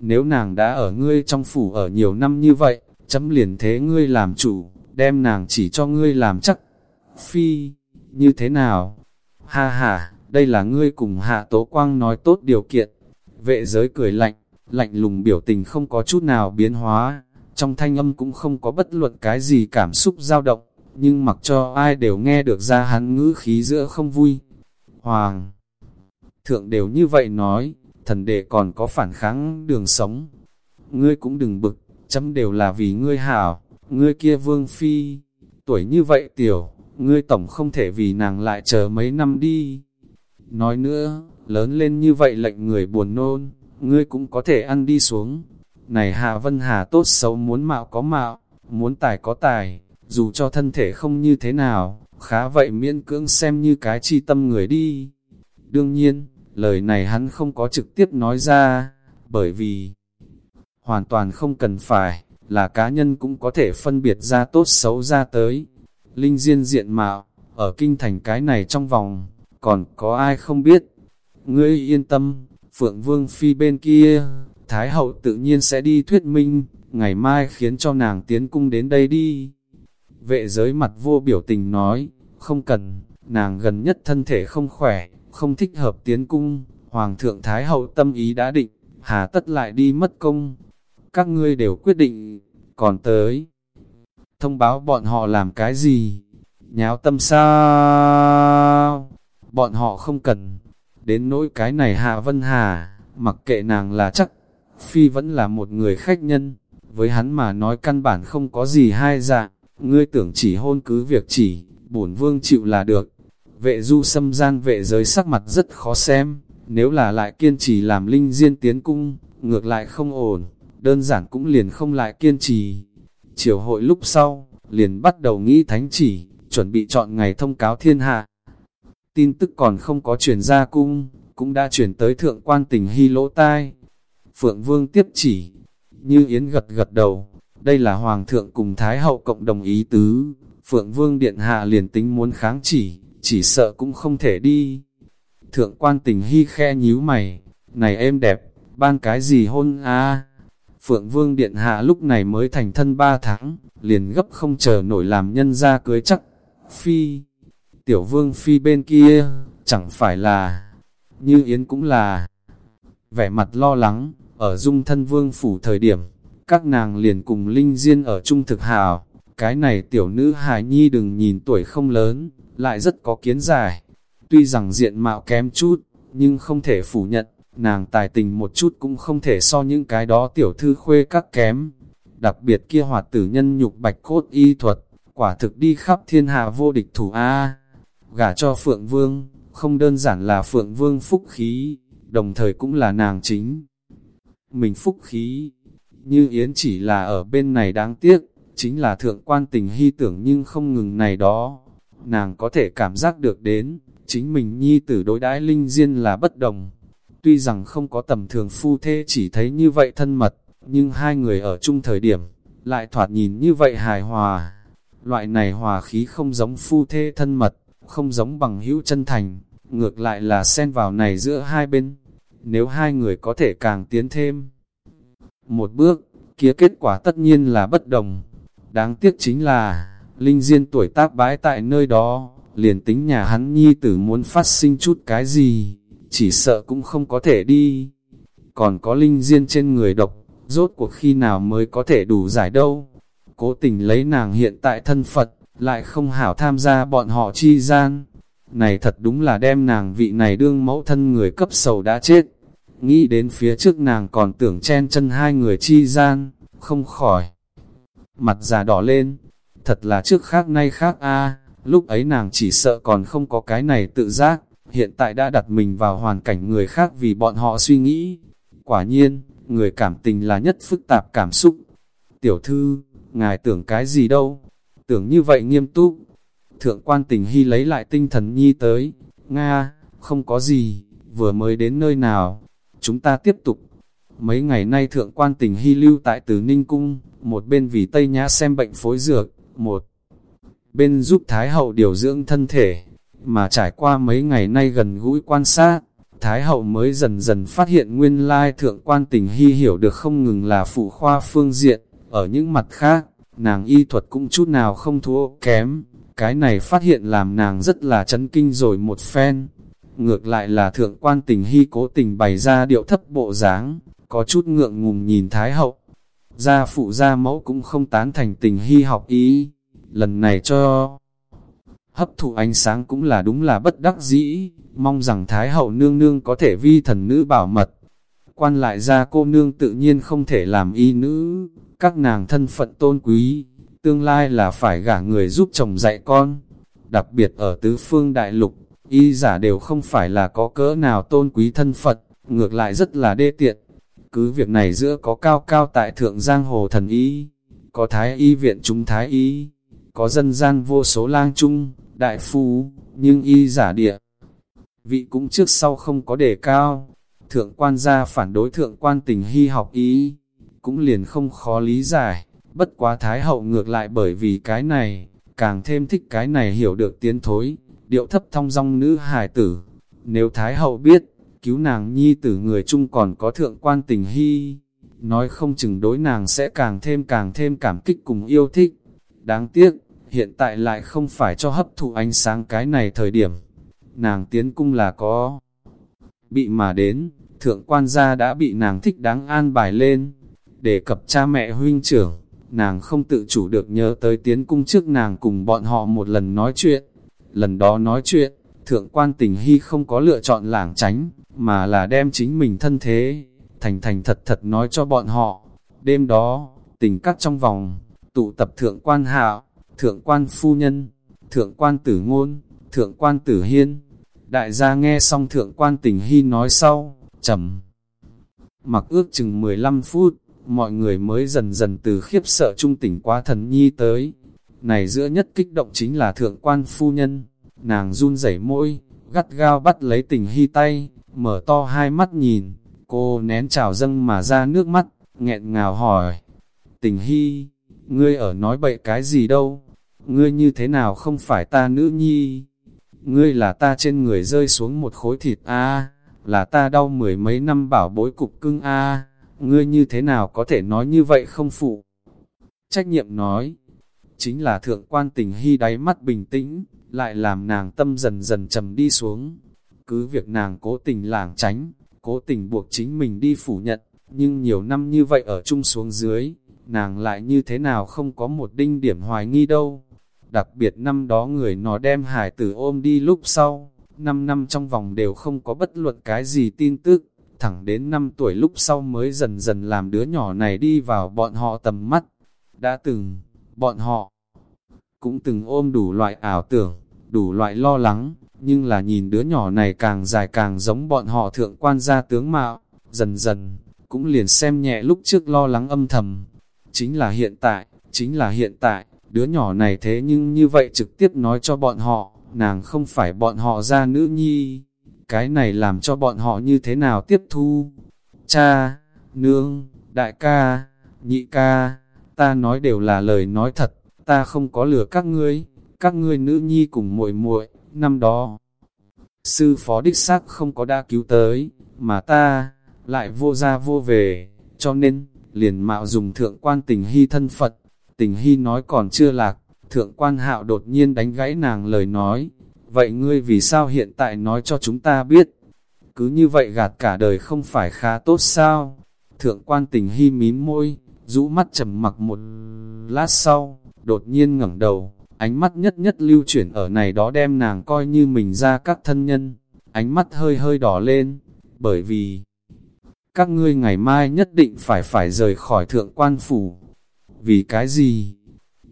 nếu nàng đã ở ngươi trong phủ ở nhiều năm như vậy, chấm liền thế ngươi làm chủ, đem nàng chỉ cho ngươi làm chắc. Phi, như thế nào? Ha ha, đây là ngươi cùng hạ tố quang nói tốt điều kiện. Vệ giới cười lạnh, lạnh lùng biểu tình không có chút nào biến hóa, trong thanh âm cũng không có bất luận cái gì cảm xúc dao động, nhưng mặc cho ai đều nghe được ra hắn ngữ khí giữa không vui. Hoàng thượng đều như vậy nói, thần đệ còn có phản kháng đường sống. Ngươi cũng đừng bực, chấm đều là vì ngươi hảo, ngươi kia vương phi, tuổi như vậy tiểu, ngươi tổng không thể vì nàng lại chờ mấy năm đi. Nói nữa, lớn lên như vậy lệnh người buồn nôn, ngươi cũng có thể ăn đi xuống. Này Hạ Vân Hà tốt xấu muốn mạo có mạo, muốn tài có tài, dù cho thân thể không như thế nào, khá vậy miễn cưỡng xem như cái chi tâm người đi. Đương nhiên, Lời này hắn không có trực tiếp nói ra, bởi vì hoàn toàn không cần phải, là cá nhân cũng có thể phân biệt ra tốt xấu ra tới. Linh Diên diện mạo, ở kinh thành cái này trong vòng, còn có ai không biết. Ngươi yên tâm, Phượng Vương Phi bên kia, Thái Hậu tự nhiên sẽ đi thuyết minh, ngày mai khiến cho nàng tiến cung đến đây đi. Vệ giới mặt vô biểu tình nói, không cần, nàng gần nhất thân thể không khỏe, không thích hợp tiến cung, Hoàng thượng Thái hậu tâm ý đã định, hà tất lại đi mất công. Các ngươi đều quyết định, còn tới. Thông báo bọn họ làm cái gì? Nháo tâm sao? Bọn họ không cần. Đến nỗi cái này Hạ Vân Hà, mặc kệ nàng là chắc, Phi vẫn là một người khách nhân, với hắn mà nói căn bản không có gì hai dạng, ngươi tưởng chỉ hôn cứ việc chỉ, bổn vương chịu là được. Vệ du xâm gian vệ giới sắc mặt rất khó xem, nếu là lại kiên trì làm linh diên tiến cung, ngược lại không ổn, đơn giản cũng liền không lại kiên trì. Chiều hội lúc sau, liền bắt đầu nghĩ thánh chỉ, chuẩn bị chọn ngày thông cáo thiên hạ. Tin tức còn không có truyền ra cung, cũng đã chuyển tới thượng quan tình hy lỗ tai. Phượng Vương tiếp chỉ, như Yến gật gật đầu, đây là Hoàng thượng cùng Thái hậu cộng đồng ý tứ, Phượng Vương Điện Hạ liền tính muốn kháng chỉ, chỉ sợ cũng không thể đi. Thượng quan tình hy khe nhíu mày, này em đẹp, ban cái gì hôn a Phượng Vương Điện Hạ lúc này mới thành thân ba tháng, liền gấp không chờ nổi làm nhân ra cưới chắc. Phi, tiểu vương phi bên kia, chẳng phải là, như Yến cũng là, vẻ mặt lo lắng, ở dung thân vương phủ thời điểm, các nàng liền cùng Linh Diên ở trung thực hào, cái này tiểu nữ hài nhi đừng nhìn tuổi không lớn, lại rất có kiến giải. Tuy rằng diện mạo kém chút, nhưng không thể phủ nhận, nàng tài tình một chút cũng không thể so những cái đó tiểu thư khuê các kém. Đặc biệt kia hoạt tử nhân nhục bạch cốt y thuật, quả thực đi khắp thiên hạ vô địch thủ A. Gả cho Phượng Vương, không đơn giản là Phượng Vương phúc khí, đồng thời cũng là nàng chính. Mình phúc khí, như Yến chỉ là ở bên này đáng tiếc, chính là thượng quan tình hy tưởng nhưng không ngừng này đó. Nàng có thể cảm giác được đến, chính mình nhi tử đối đãi linh diên là bất đồng. Tuy rằng không có tầm thường phu thê chỉ thấy như vậy thân mật, nhưng hai người ở chung thời điểm, lại thoạt nhìn như vậy hài hòa. Loại này hòa khí không giống phu thê thân mật, không giống bằng hữu chân thành, ngược lại là xen vào này giữa hai bên. Nếu hai người có thể càng tiến thêm một bước, kia kết quả tất nhiên là bất đồng. Đáng tiếc chính là, Linh Diên tuổi tác bái tại nơi đó, liền tính nhà hắn nhi tử muốn phát sinh chút cái gì, chỉ sợ cũng không có thể đi. Còn có Linh Diên trên người độc, rốt cuộc khi nào mới có thể đủ giải đâu. Cố tình lấy nàng hiện tại thân Phật, lại không hảo tham gia bọn họ chi gian. Này thật đúng là đem nàng vị này đương mẫu thân người cấp sầu đã chết. Nghĩ đến phía trước nàng còn tưởng chen chân hai người chi gian, không khỏi. Mặt già đỏ lên, thật là trước khác nay khác a lúc ấy nàng chỉ sợ còn không có cái này tự giác, hiện tại đã đặt mình vào hoàn cảnh người khác vì bọn họ suy nghĩ. Quả nhiên, người cảm tình là nhất phức tạp cảm xúc. Tiểu thư, ngài tưởng cái gì đâu? Tưởng như vậy nghiêm túc. Thượng quan tình hy lấy lại tinh thần nhi tới. Nga, không có gì, vừa mới đến nơi nào. Chúng ta tiếp tục. Mấy ngày nay thượng quan tình hy lưu tại từ Ninh Cung, một bên vì Tây Nhã xem bệnh phối dược, một bên giúp Thái Hậu điều dưỡng thân thể, mà trải qua mấy ngày nay gần gũi quan sát, Thái Hậu mới dần dần phát hiện nguyên lai thượng quan tình hy hiểu được không ngừng là phụ khoa phương diện, ở những mặt khác, nàng y thuật cũng chút nào không thua kém, cái này phát hiện làm nàng rất là chấn kinh rồi một phen. Ngược lại là thượng quan tình hy cố tình bày ra điệu thấp bộ dáng, có chút ngượng ngùng nhìn Thái Hậu. Gia phụ gia mẫu cũng không tán thành tình hy học ý, lần này cho hấp thụ ánh sáng cũng là đúng là bất đắc dĩ, mong rằng Thái hậu nương nương có thể vi thần nữ bảo mật. Quan lại ra cô nương tự nhiên không thể làm y nữ, các nàng thân phận tôn quý, tương lai là phải gả người giúp chồng dạy con. Đặc biệt ở tứ phương đại lục, y giả đều không phải là có cỡ nào tôn quý thân phật, ngược lại rất là đê tiện. Cứ việc này giữa có cao cao tại thượng giang hồ thần y, có thái y viện chúng thái y, có dân gian vô số lang trung, đại phu, nhưng y giả địa. Vị cũng trước sau không có đề cao, thượng quan gia phản đối thượng quan tình hy học ý, cũng liền không khó lý giải, bất quá thái hậu ngược lại bởi vì cái này, càng thêm thích cái này hiểu được tiến thối, điệu thấp thong dong nữ hài tử. Nếu thái hậu biết, cứu nàng nhi tử người chung còn có thượng quan tình hy, nói không chừng đối nàng sẽ càng thêm càng thêm cảm kích cùng yêu thích. Đáng tiếc, hiện tại lại không phải cho hấp thụ ánh sáng cái này thời điểm. Nàng tiến cung là có bị mà đến, thượng quan gia đã bị nàng thích đáng an bài lên. Để cập cha mẹ huynh trưởng, nàng không tự chủ được nhớ tới tiến cung trước nàng cùng bọn họ một lần nói chuyện. Lần đó nói chuyện, Thượng quan tình hy không có lựa chọn lảng tránh, mà là đem chính mình thân thế, thành thành thật thật nói cho bọn họ. Đêm đó, tình các trong vòng, tụ tập thượng quan hạo, thượng quan phu nhân, thượng quan tử ngôn, thượng quan tử hiên. Đại gia nghe xong thượng quan tình hy nói sau, trầm Mặc ước chừng 15 phút, mọi người mới dần dần từ khiếp sợ trung tỉnh quá thần nhi tới. Này giữa nhất kích động chính là thượng quan phu nhân, nàng run rẩy môi, gắt gao bắt lấy tình hy tay, mở to hai mắt nhìn, cô nén trào dâng mà ra nước mắt, nghẹn ngào hỏi. Tình hy, ngươi ở nói bậy cái gì đâu? Ngươi như thế nào không phải ta nữ nhi? Ngươi là ta trên người rơi xuống một khối thịt a là ta đau mười mấy năm bảo bối cục cưng a ngươi như thế nào có thể nói như vậy không phụ? Trách nhiệm nói, chính là thượng quan tình hy đáy mắt bình tĩnh, lại làm nàng tâm dần dần trầm đi xuống. Cứ việc nàng cố tình lảng tránh, cố tình buộc chính mình đi phủ nhận, nhưng nhiều năm như vậy ở chung xuống dưới, nàng lại như thế nào không có một đinh điểm hoài nghi đâu. Đặc biệt năm đó người nó đem hải tử ôm đi lúc sau, năm năm trong vòng đều không có bất luận cái gì tin tức, thẳng đến năm tuổi lúc sau mới dần dần làm đứa nhỏ này đi vào bọn họ tầm mắt. Đã từng, bọn họ cũng từng ôm đủ loại ảo tưởng, đủ loại lo lắng, nhưng là nhìn đứa nhỏ này càng dài càng giống bọn họ thượng quan gia tướng mạo, dần dần, cũng liền xem nhẹ lúc trước lo lắng âm thầm. Chính là hiện tại, chính là hiện tại, đứa nhỏ này thế nhưng như vậy trực tiếp nói cho bọn họ, nàng không phải bọn họ ra nữ nhi. Cái này làm cho bọn họ như thế nào tiếp thu? Cha, nương, đại ca, nhị ca, ta nói đều là lời nói thật, ta không có lừa các ngươi, các ngươi nữ nhi cùng muội muội năm đó. Sư phó đích xác không có đa cứu tới, mà ta, lại vô ra vô về, cho nên, liền mạo dùng thượng quan tình hy thân Phật, tình hy nói còn chưa lạc, thượng quan hạo đột nhiên đánh gãy nàng lời nói, vậy ngươi vì sao hiện tại nói cho chúng ta biết, cứ như vậy gạt cả đời không phải khá tốt sao, thượng quan tình hy mím môi, rũ mắt trầm mặc một lát sau, đột nhiên ngẩng đầu, ánh mắt nhất nhất lưu chuyển ở này đó đem nàng coi như mình ra các thân nhân, ánh mắt hơi hơi đỏ lên, bởi vì các ngươi ngày mai nhất định phải phải rời khỏi thượng quan phủ. Vì cái gì?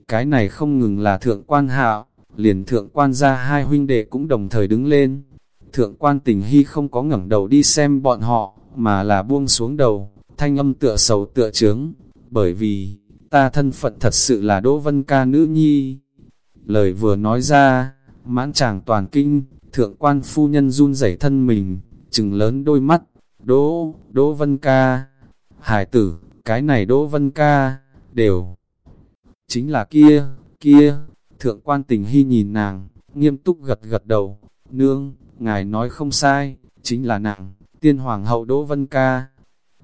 Cái này không ngừng là thượng quan hạo, liền thượng quan ra hai huynh đệ cũng đồng thời đứng lên. Thượng quan tình hy không có ngẩng đầu đi xem bọn họ, mà là buông xuống đầu, thanh âm tựa sầu tựa trướng, bởi vì, ta thân phận thật sự là Đỗ Vân Ca nữ nhi. Lời vừa nói ra, mãn chàng toàn kinh, thượng quan phu nhân run rẩy thân mình, chừng lớn đôi mắt, Đỗ, Đỗ Vân Ca, hải tử, cái này Đỗ Vân Ca, đều, chính là kia, kia, thượng quan tình hy nhìn nàng, nghiêm túc gật gật đầu, nương, ngài nói không sai, chính là nàng, tiên hoàng hậu Đỗ Vân Ca.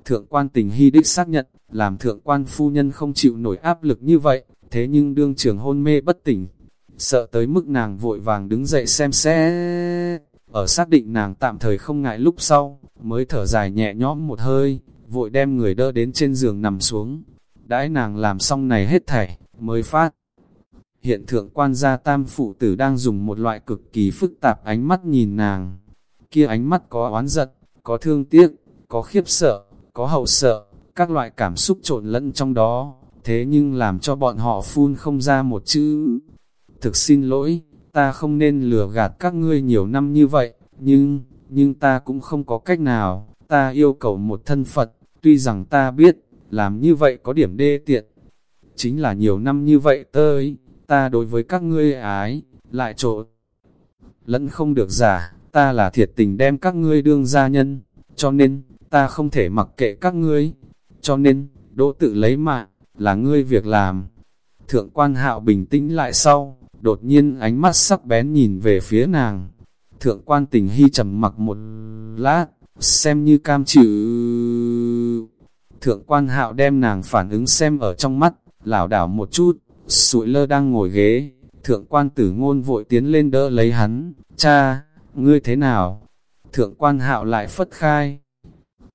Thượng quan tình hy đích xác nhận, làm thượng quan phu nhân không chịu nổi áp lực như vậy, thế nhưng đương trường hôn mê bất tỉnh, sợ tới mức nàng vội vàng đứng dậy xem xét, ở xác định nàng tạm thời không ngại lúc sau, mới thở dài nhẹ nhõm một hơi, vội đem người đỡ đến trên giường nằm xuống. Đãi nàng làm xong này hết thảy, mới phát. Hiện thượng quan gia tam phụ tử đang dùng một loại cực kỳ phức tạp ánh mắt nhìn nàng. Kia ánh mắt có oán giận, có thương tiếc, có khiếp sợ, có hậu sợ, các loại cảm xúc trộn lẫn trong đó, thế nhưng làm cho bọn họ phun không ra một chữ. Thực xin lỗi, ta không nên lừa gạt các ngươi nhiều năm như vậy, nhưng, nhưng ta cũng không có cách nào, ta yêu cầu một thân Phật, tuy rằng ta biết, làm như vậy có điểm đê tiện. Chính là nhiều năm như vậy tới, ta đối với các ngươi ái, lại trộn. Lẫn không được giả, ta là thiệt tình đem các ngươi đương gia nhân, cho nên, ta không thể mặc kệ các ngươi. Cho nên, đỗ tự lấy mạng, là ngươi việc làm. Thượng quan hạo bình tĩnh lại sau, đột nhiên ánh mắt sắc bén nhìn về phía nàng. Thượng quan tình hy trầm mặc một lát, xem như cam chịu. Thượng quan hạo đem nàng phản ứng xem ở trong mắt, lảo đảo một chút, sụi lơ đang ngồi ghế. Thượng quan tử ngôn vội tiến lên đỡ lấy hắn, cha, ngươi thế nào? Thượng quan hạo lại phất khai.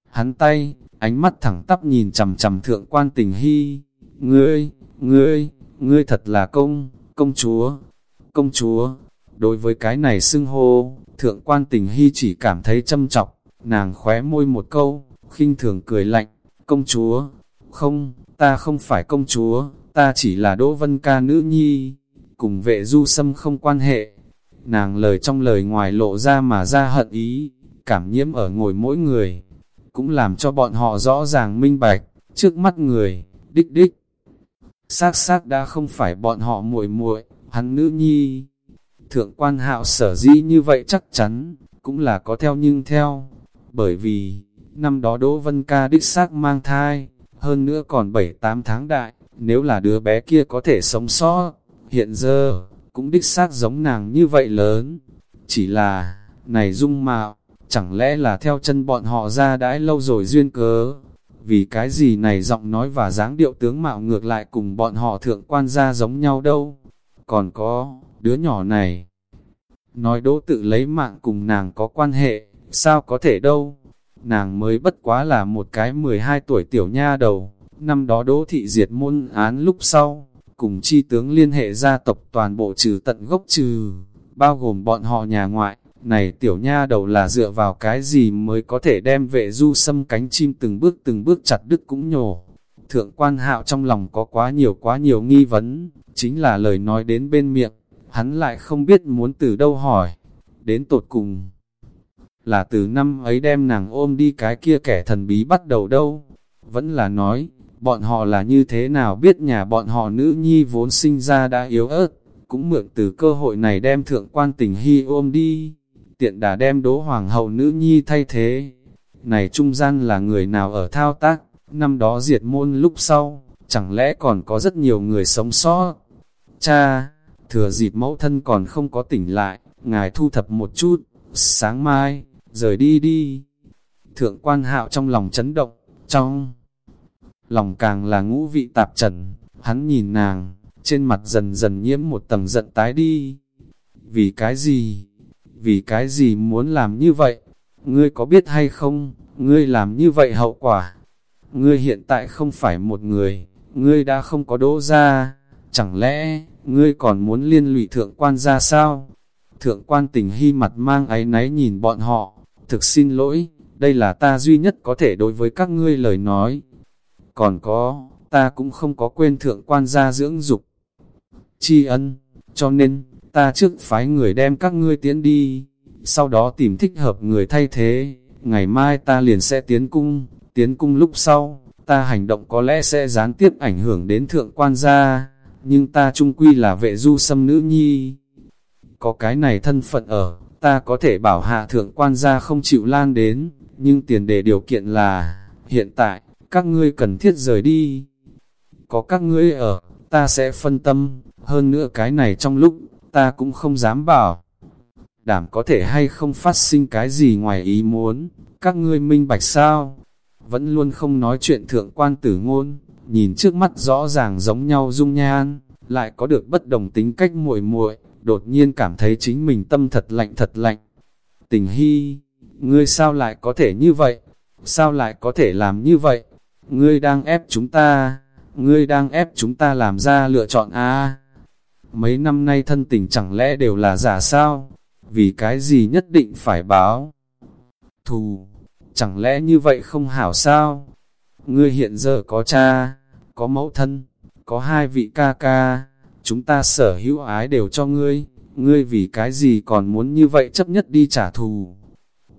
Hắn tay, ánh mắt thẳng tắp nhìn chầm chầm thượng quan tình hy. Ngươi, ngươi, ngươi thật là công, công chúa, công chúa, Đối với cái này xưng hô, thượng quan tình hy chỉ cảm thấy châm chọc, nàng khóe môi một câu, khinh thường cười lạnh, công chúa, không, ta không phải công chúa, ta chỉ là Đỗ Vân Ca nữ nhi, cùng vệ du sâm không quan hệ. Nàng lời trong lời ngoài lộ ra mà ra hận ý, cảm nhiễm ở ngồi mỗi người, cũng làm cho bọn họ rõ ràng minh bạch, trước mắt người, đích đích. Xác xác đã không phải bọn họ muội muội, hắn nữ nhi. Thượng quan hạo sở dĩ như vậy chắc chắn, cũng là có theo nhưng theo, bởi vì, năm đó Đỗ Vân Ca đích xác mang thai, hơn nữa còn 7-8 tháng đại, nếu là đứa bé kia có thể sống sót, hiện giờ, cũng đích xác giống nàng như vậy lớn. Chỉ là, này dung mạo, chẳng lẽ là theo chân bọn họ ra đãi lâu rồi duyên cớ. Vì cái gì này giọng nói và dáng điệu tướng mạo ngược lại cùng bọn họ thượng quan gia giống nhau đâu. Còn có, đứa nhỏ này, nói đỗ tự lấy mạng cùng nàng có quan hệ, sao có thể đâu. Nàng mới bất quá là một cái 12 tuổi tiểu nha đầu, năm đó đỗ thị diệt môn án lúc sau, cùng chi tướng liên hệ gia tộc toàn bộ trừ tận gốc trừ, bao gồm bọn họ nhà ngoại, này tiểu nha đầu là dựa vào cái gì mới có thể đem vệ du xâm cánh chim từng bước từng bước chặt đứt cũng nhổ. Thượng quan hạo trong lòng có quá nhiều quá nhiều nghi vấn, chính là lời nói đến bên miệng, hắn lại không biết muốn từ đâu hỏi, đến tột cùng. Là từ năm ấy đem nàng ôm đi cái kia kẻ thần bí bắt đầu đâu, vẫn là nói, bọn họ là như thế nào biết nhà bọn họ nữ nhi vốn sinh ra đã yếu ớt, cũng mượn từ cơ hội này đem thượng quan tình hy ôm đi, tiện đã đem đố hoàng hậu nữ nhi thay thế. Này trung gian là người nào ở thao tác, năm đó diệt môn lúc sau, chẳng lẽ còn có rất nhiều người sống sót. Cha, thừa dịp mẫu thân còn không có tỉnh lại, ngài thu thập một chút, sáng mai, rời đi đi. Thượng quan hạo trong lòng chấn động, trong lòng càng là ngũ vị tạp trần, hắn nhìn nàng, trên mặt dần dần nhiễm một tầng giận tái đi. Vì cái gì? Vì cái gì muốn làm như vậy? Ngươi có biết hay không? Ngươi làm như vậy hậu quả. Ngươi hiện tại không phải một người, ngươi đã không có đỗ ra. Chẳng lẽ, ngươi còn muốn liên lụy thượng quan ra sao? Thượng quan tình hy mặt mang áy náy nhìn bọn họ, thực xin lỗi, đây là ta duy nhất có thể đối với các ngươi lời nói. Còn có, ta cũng không có quên thượng quan gia dưỡng dục. Chi ân, cho nên, ta trước phái người đem các ngươi tiến đi, sau đó tìm thích hợp người thay thế, ngày mai ta liền sẽ tiến cung, tiến cung lúc sau, ta hành động có lẽ sẽ gián tiếp ảnh hưởng đến thượng quan gia, nhưng ta trung quy là vệ du xâm nữ nhi. Có cái này thân phận ở, ta có thể bảo hạ thượng quan gia không chịu lan đến, nhưng tiền đề điều kiện là, hiện tại, các ngươi cần thiết rời đi. Có các ngươi ở, ta sẽ phân tâm, hơn nữa cái này trong lúc, ta cũng không dám bảo. Đảm có thể hay không phát sinh cái gì ngoài ý muốn, các ngươi minh bạch sao? Vẫn luôn không nói chuyện thượng quan tử ngôn, nhìn trước mắt rõ ràng giống nhau dung nhan, lại có được bất đồng tính cách muội muội đột nhiên cảm thấy chính mình tâm thật lạnh thật lạnh. Tình hy, ngươi sao lại có thể như vậy? Sao lại có thể làm như vậy? Ngươi đang ép chúng ta, ngươi đang ép chúng ta làm ra lựa chọn a Mấy năm nay thân tình chẳng lẽ đều là giả sao? Vì cái gì nhất định phải báo? Thù, chẳng lẽ như vậy không hảo sao? Ngươi hiện giờ có cha, có mẫu thân, có hai vị ca ca, chúng ta sở hữu ái đều cho ngươi, ngươi vì cái gì còn muốn như vậy chấp nhất đi trả thù.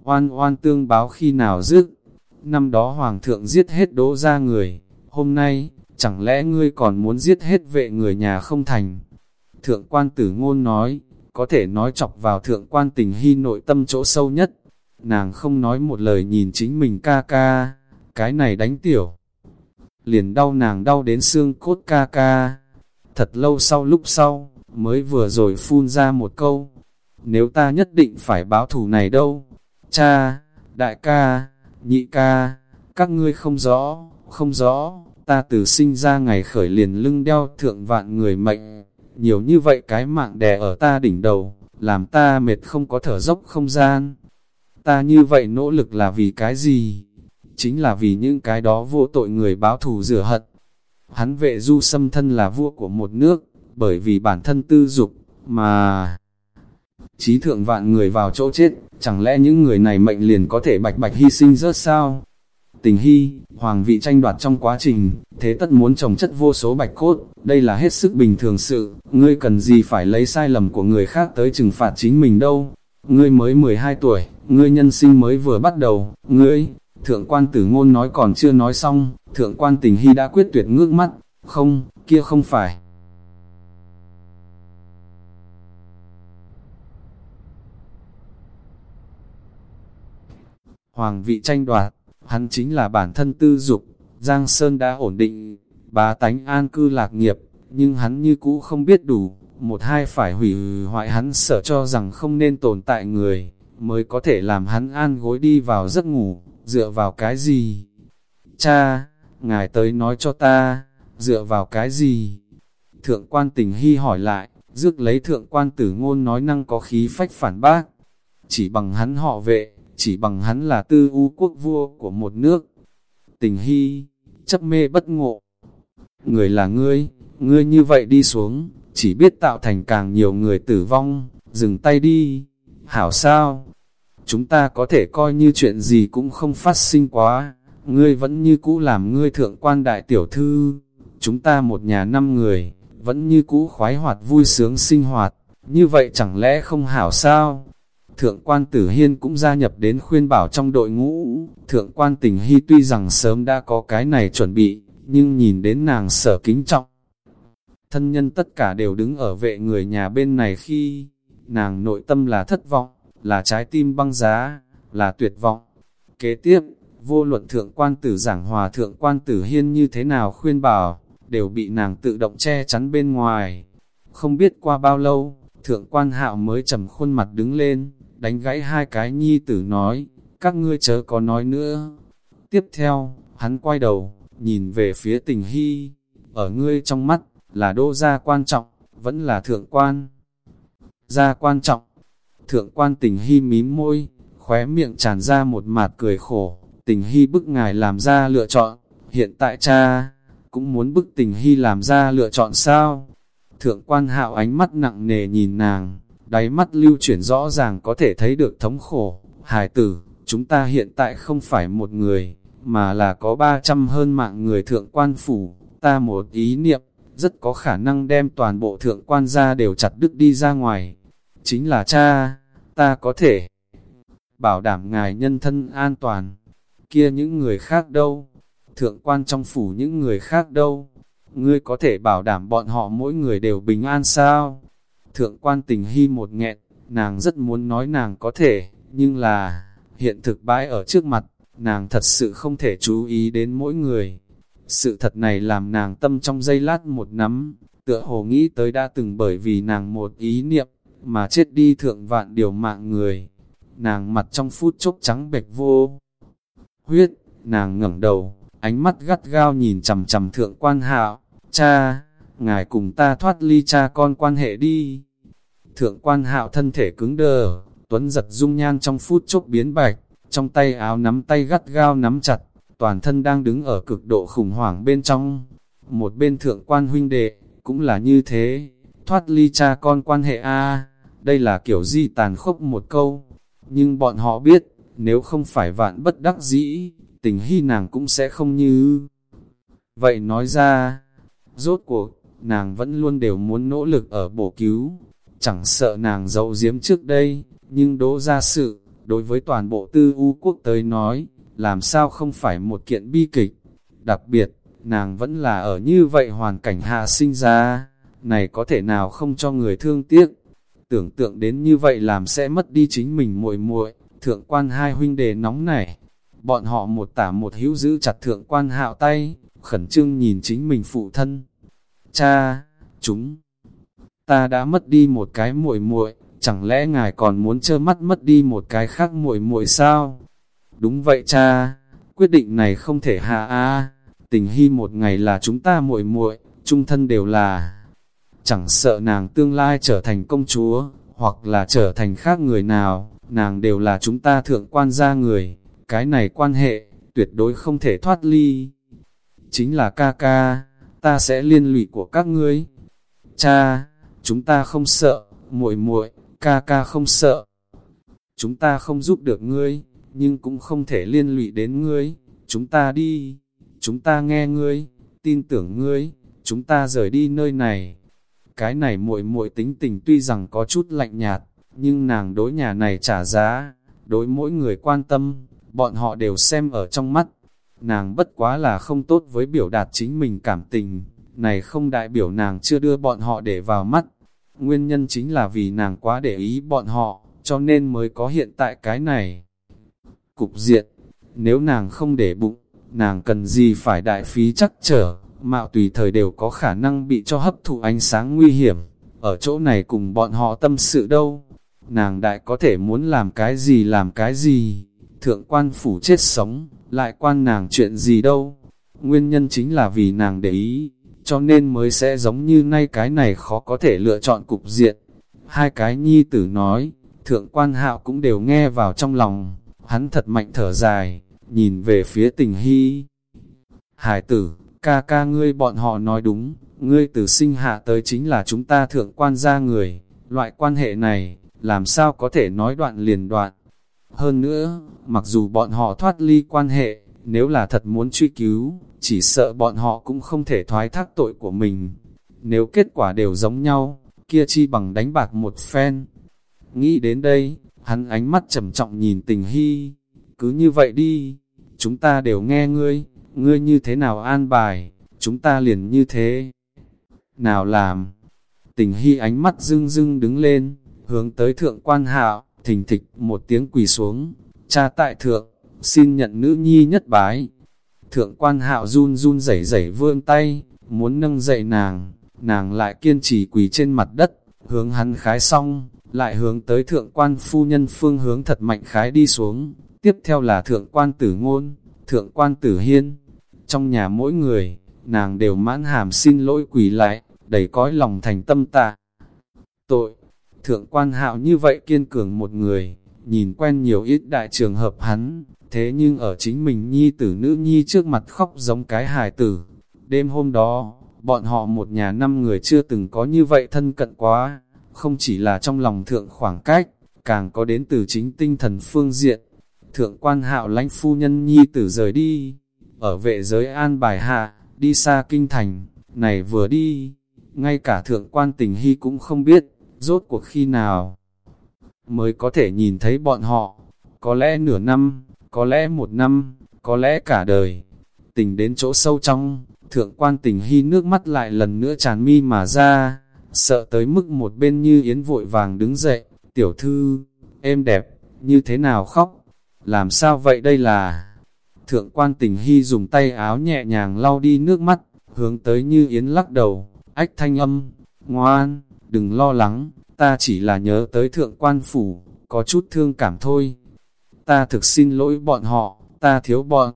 Oan oan tương báo khi nào dứt, năm đó hoàng thượng giết hết đỗ ra người, hôm nay, chẳng lẽ ngươi còn muốn giết hết vệ người nhà không thành. Thượng quan tử ngôn nói, có thể nói chọc vào thượng quan tình hy nội tâm chỗ sâu nhất. Nàng không nói một lời nhìn chính mình ca ca, cái này đánh tiểu. Liền đau nàng đau đến xương cốt ca ca. Thật lâu sau lúc sau, mới vừa rồi phun ra một câu. Nếu ta nhất định phải báo thù này đâu? Cha, đại ca, nhị ca, các ngươi không rõ, không rõ, ta từ sinh ra ngày khởi liền lưng đeo thượng vạn người mệnh, nhiều như vậy cái mạng đè ở ta đỉnh đầu, làm ta mệt không có thở dốc không gian. Ta như vậy nỗ lực là vì cái gì? Chính là vì những cái đó vô tội người báo thù rửa hận. Hắn vệ du xâm thân là vua của một nước, bởi vì bản thân tư dục, mà Chí thượng vạn người vào chỗ chết, chẳng lẽ những người này mệnh liền có thể bạch bạch hy sinh rớt sao? Tình hy, hoàng vị tranh đoạt trong quá trình, thế tất muốn trồng chất vô số bạch cốt, đây là hết sức bình thường sự, ngươi cần gì phải lấy sai lầm của người khác tới trừng phạt chính mình đâu. Ngươi mới 12 tuổi, ngươi nhân sinh mới vừa bắt đầu, ngươi, thượng quan tử ngôn nói còn chưa nói xong, thượng quan tình hy đã quyết tuyệt ngước mắt, không, kia không phải. Hoàng vị tranh đoạt, hắn chính là bản thân tư dục, Giang Sơn đã ổn định, bá tánh an cư lạc nghiệp, nhưng hắn như cũ không biết đủ, một hai phải hủy hoại hắn sợ cho rằng không nên tồn tại người, mới có thể làm hắn an gối đi vào giấc ngủ, dựa vào cái gì? Cha, ngài tới nói cho ta, dựa vào cái gì? Thượng quan tình hy hỏi lại, rước lấy thượng quan tử ngôn nói năng có khí phách phản bác, chỉ bằng hắn họ vệ, chỉ bằng hắn là tư u quốc vua của một nước. Tình hy, chấp mê bất ngộ. Người là ngươi, ngươi như vậy đi xuống, chỉ biết tạo thành càng nhiều người tử vong, dừng tay đi. Hảo sao? Chúng ta có thể coi như chuyện gì cũng không phát sinh quá, ngươi vẫn như cũ làm ngươi thượng quan đại tiểu thư. Chúng ta một nhà năm người, vẫn như cũ khoái hoạt vui sướng sinh hoạt, như vậy chẳng lẽ không hảo sao? Thượng quan Tử Hiên cũng gia nhập đến khuyên bảo trong đội ngũ. Thượng quan Tình Hy tuy rằng sớm đã có cái này chuẩn bị, nhưng nhìn đến nàng sở kính trọng. Thân nhân tất cả đều đứng ở vệ người nhà bên này khi nàng nội tâm là thất vọng, là trái tim băng giá, là tuyệt vọng. Kế tiếp, vô luận thượng quan tử giảng hòa thượng quan tử hiên như thế nào khuyên bảo, đều bị nàng tự động che chắn bên ngoài. Không biết qua bao lâu, thượng quan hạo mới trầm khuôn mặt đứng lên, đánh gãy hai cái nhi tử nói, các ngươi chớ có nói nữa. Tiếp theo, hắn quay đầu, nhìn về phía tình hy, ở ngươi trong mắt, là đô gia quan trọng, vẫn là thượng quan. Gia quan trọng, thượng quan tình hy mím môi, khóe miệng tràn ra một mạt cười khổ, tình hy bức ngài làm ra lựa chọn, hiện tại cha, cũng muốn bức tình hy làm ra lựa chọn sao? Thượng quan hạo ánh mắt nặng nề nhìn nàng, đáy mắt lưu chuyển rõ ràng có thể thấy được thống khổ. Hải tử, chúng ta hiện tại không phải một người, mà là có 300 hơn mạng người thượng quan phủ. Ta một ý niệm, rất có khả năng đem toàn bộ thượng quan gia đều chặt đứt đi ra ngoài. Chính là cha, ta có thể bảo đảm ngài nhân thân an toàn. Kia những người khác đâu? Thượng quan trong phủ những người khác đâu? Ngươi có thể bảo đảm bọn họ mỗi người đều bình an sao? Thượng quan tình hy một nghẹn, nàng rất muốn nói nàng có thể, nhưng là, hiện thực bãi ở trước mặt, nàng thật sự không thể chú ý đến mỗi người. Sự thật này làm nàng tâm trong giây lát một nắm, tựa hồ nghĩ tới đã từng bởi vì nàng một ý niệm, mà chết đi thượng vạn điều mạng người. Nàng mặt trong phút chốc trắng bệch vô. Huyết, nàng ngẩng đầu, ánh mắt gắt gao nhìn chầm chầm thượng quan hạo, cha, ngài cùng ta thoát ly cha con quan hệ đi. Thượng quan hạo thân thể cứng đờ, tuấn giật dung nhan trong phút chốc biến bạch, trong tay áo nắm tay gắt gao nắm chặt, toàn thân đang đứng ở cực độ khủng hoảng bên trong. Một bên thượng quan huynh đệ, cũng là như thế, thoát ly cha con quan hệ A, đây là kiểu di tàn khốc một câu. Nhưng bọn họ biết, nếu không phải vạn bất đắc dĩ, tình hy nàng cũng sẽ không như. Vậy nói ra, rốt cuộc, nàng vẫn luôn đều muốn nỗ lực ở bổ cứu, chẳng sợ nàng giấu giếm trước đây, nhưng đỗ ra sự, đối với toàn bộ tư u quốc tới nói, làm sao không phải một kiện bi kịch. Đặc biệt, nàng vẫn là ở như vậy hoàn cảnh hạ sinh ra, này có thể nào không cho người thương tiếc. Tưởng tượng đến như vậy làm sẽ mất đi chính mình muội muội thượng quan hai huynh đề nóng nảy. Bọn họ một tả một hữu giữ chặt thượng quan hạo tay, khẩn trương nhìn chính mình phụ thân. Cha, chúng ta đã mất đi một cái muội muội, chẳng lẽ ngài còn muốn trơ mắt mất đi một cái khác muội muội sao? Đúng vậy cha, quyết định này không thể hạ a. Tình hy một ngày là chúng ta muội muội, trung thân đều là. Chẳng sợ nàng tương lai trở thành công chúa, hoặc là trở thành khác người nào, nàng đều là chúng ta thượng quan gia người, cái này quan hệ, tuyệt đối không thể thoát ly. Chính là ca ca, ta sẽ liên lụy của các ngươi. Cha, chúng ta không sợ, muội muội, ca ca không sợ. Chúng ta không giúp được ngươi, nhưng cũng không thể liên lụy đến ngươi, chúng ta đi, chúng ta nghe ngươi, tin tưởng ngươi, chúng ta rời đi nơi này. Cái này muội muội tính tình tuy rằng có chút lạnh nhạt, nhưng nàng đối nhà này trả giá, đối mỗi người quan tâm, bọn họ đều xem ở trong mắt. Nàng bất quá là không tốt với biểu đạt chính mình cảm tình, này không đại biểu nàng chưa đưa bọn họ để vào mắt. Nguyên nhân chính là vì nàng quá để ý bọn họ, cho nên mới có hiện tại cái này. Cục diện, nếu nàng không để bụng, nàng cần gì phải đại phí chắc trở, mạo tùy thời đều có khả năng bị cho hấp thụ ánh sáng nguy hiểm. Ở chỗ này cùng bọn họ tâm sự đâu, nàng đại có thể muốn làm cái gì làm cái gì, thượng quan phủ chết sống, lại quan nàng chuyện gì đâu. Nguyên nhân chính là vì nàng để ý, cho nên mới sẽ giống như nay cái này khó có thể lựa chọn cục diện. Hai cái nhi tử nói, thượng quan hạo cũng đều nghe vào trong lòng, hắn thật mạnh thở dài, nhìn về phía tình hy. Hải tử, ca ca ngươi bọn họ nói đúng, ngươi từ sinh hạ tới chính là chúng ta thượng quan gia người, loại quan hệ này, làm sao có thể nói đoạn liền đoạn. Hơn nữa, mặc dù bọn họ thoát ly quan hệ, nếu là thật muốn truy cứu, chỉ sợ bọn họ cũng không thể thoái thác tội của mình. Nếu kết quả đều giống nhau, kia chi bằng đánh bạc một phen. Nghĩ đến đây, hắn ánh mắt trầm trọng nhìn tình hy, cứ như vậy đi, chúng ta đều nghe ngươi, ngươi như thế nào an bài, chúng ta liền như thế. Nào làm, tình hy ánh mắt dưng dưng đứng lên, hướng tới thượng quan hạo, thình thịch một tiếng quỳ xuống, cha tại thượng, xin nhận nữ nhi nhất bái. Thượng quan hạo run run rẩy rẩy vươn tay, muốn nâng dậy nàng, nàng lại kiên trì quỳ trên mặt đất, hướng hắn khái xong, lại hướng tới thượng quan phu nhân phương hướng thật mạnh khái đi xuống, tiếp theo là thượng quan tử ngôn, thượng quan tử hiên. Trong nhà mỗi người, nàng đều mãn hàm xin lỗi quỳ lại, đầy cõi lòng thành tâm tạ. Tội, thượng quan hạo như vậy kiên cường một người, nhìn quen nhiều ít đại trường hợp hắn, thế nhưng ở chính mình nhi tử nữ nhi trước mặt khóc giống cái hài tử. Đêm hôm đó, bọn họ một nhà năm người chưa từng có như vậy thân cận quá, không chỉ là trong lòng thượng khoảng cách, càng có đến từ chính tinh thần phương diện. Thượng quan hạo lãnh phu nhân nhi tử rời đi, ở vệ giới an bài hạ, đi xa kinh thành, này vừa đi, ngay cả thượng quan tình hy cũng không biết, rốt cuộc khi nào mới có thể nhìn thấy bọn họ, có lẽ nửa năm, có lẽ một năm, có lẽ cả đời. Tình đến chỗ sâu trong, thượng quan tình hy nước mắt lại lần nữa tràn mi mà ra, sợ tới mức một bên như yến vội vàng đứng dậy, tiểu thư, êm đẹp, như thế nào khóc, làm sao vậy đây là... Thượng quan tình hy dùng tay áo nhẹ nhàng lau đi nước mắt, hướng tới như yến lắc đầu, ách thanh âm, ngoan, đừng lo lắng, ta chỉ là nhớ tới thượng quan phủ, có chút thương cảm thôi. Ta thực xin lỗi bọn họ, ta thiếu bọn.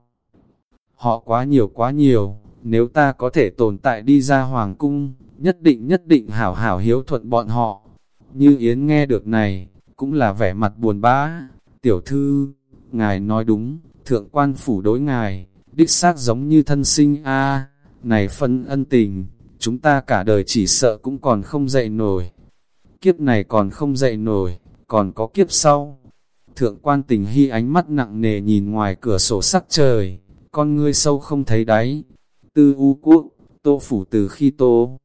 Họ quá nhiều quá nhiều, nếu ta có thể tồn tại đi ra hoàng cung, nhất định nhất định hảo hảo hiếu thuận bọn họ. Như Yến nghe được này, cũng là vẻ mặt buồn bã. Tiểu thư, ngài nói đúng, thượng quan phủ đối ngài, đích xác giống như thân sinh a này phân ân tình, chúng ta cả đời chỉ sợ cũng còn không dậy nổi. Kiếp này còn không dậy nổi, còn có kiếp sau. Thượng quan tình hy ánh mắt nặng nề nhìn ngoài cửa sổ sắc trời, con ngươi sâu không thấy đáy. Tư u quốc, tô phủ từ khi tô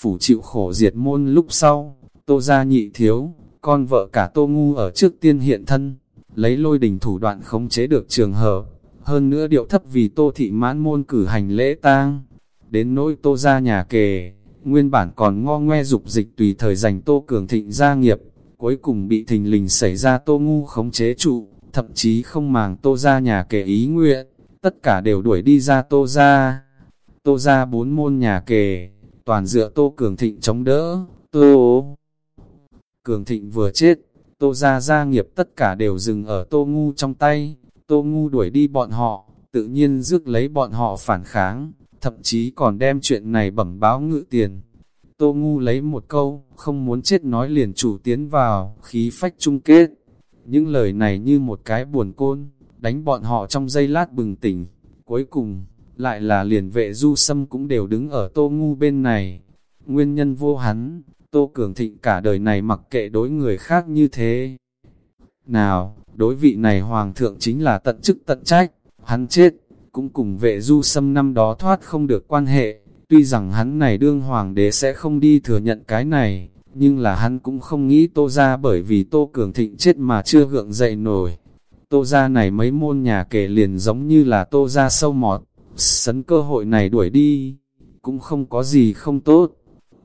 phủ chịu khổ diệt môn lúc sau, tô gia nhị thiếu, con vợ cả tô ngu ở trước tiên hiện thân, lấy lôi đình thủ đoạn khống chế được trường hợp, hơn nữa điệu thấp vì tô thị mãn môn cử hành lễ tang. Đến nỗi tô ra nhà kề, nguyên bản còn ngo ngoe dục dịch tùy thời dành tô cường thịnh gia nghiệp, cuối cùng bị thình lình xảy ra tô ngu khống chế trụ, thậm chí không màng tô ra nhà kề ý nguyện, tất cả đều đuổi đi ra tô ra. Tô ra bốn môn nhà kề, toàn dựa tô cường thịnh chống đỡ, tô cường thịnh vừa chết, tô ra gia nghiệp tất cả đều dừng ở tô ngu trong tay, tô ngu đuổi đi bọn họ, tự nhiên rước lấy bọn họ phản kháng, thậm chí còn đem chuyện này bẩm báo ngự tiền. Tô Ngu lấy một câu, không muốn chết nói liền chủ tiến vào, khí phách chung kết. Những lời này như một cái buồn côn, đánh bọn họ trong giây lát bừng tỉnh. Cuối cùng, lại là liền vệ du sâm cũng đều đứng ở Tô Ngu bên này. Nguyên nhân vô hắn, Tô Cường Thịnh cả đời này mặc kệ đối người khác như thế. Nào, đối vị này hoàng thượng chính là tận chức tận trách, hắn chết, cũng cùng vệ du xâm năm đó thoát không được quan hệ, tuy rằng hắn này đương hoàng đế sẽ không đi thừa nhận cái này, nhưng là hắn cũng không nghĩ tô ra bởi vì tô cường thịnh chết mà chưa gượng dậy nổi. Tô ra này mấy môn nhà kể liền giống như là tô ra sâu mọt, sấn cơ hội này đuổi đi, cũng không có gì không tốt.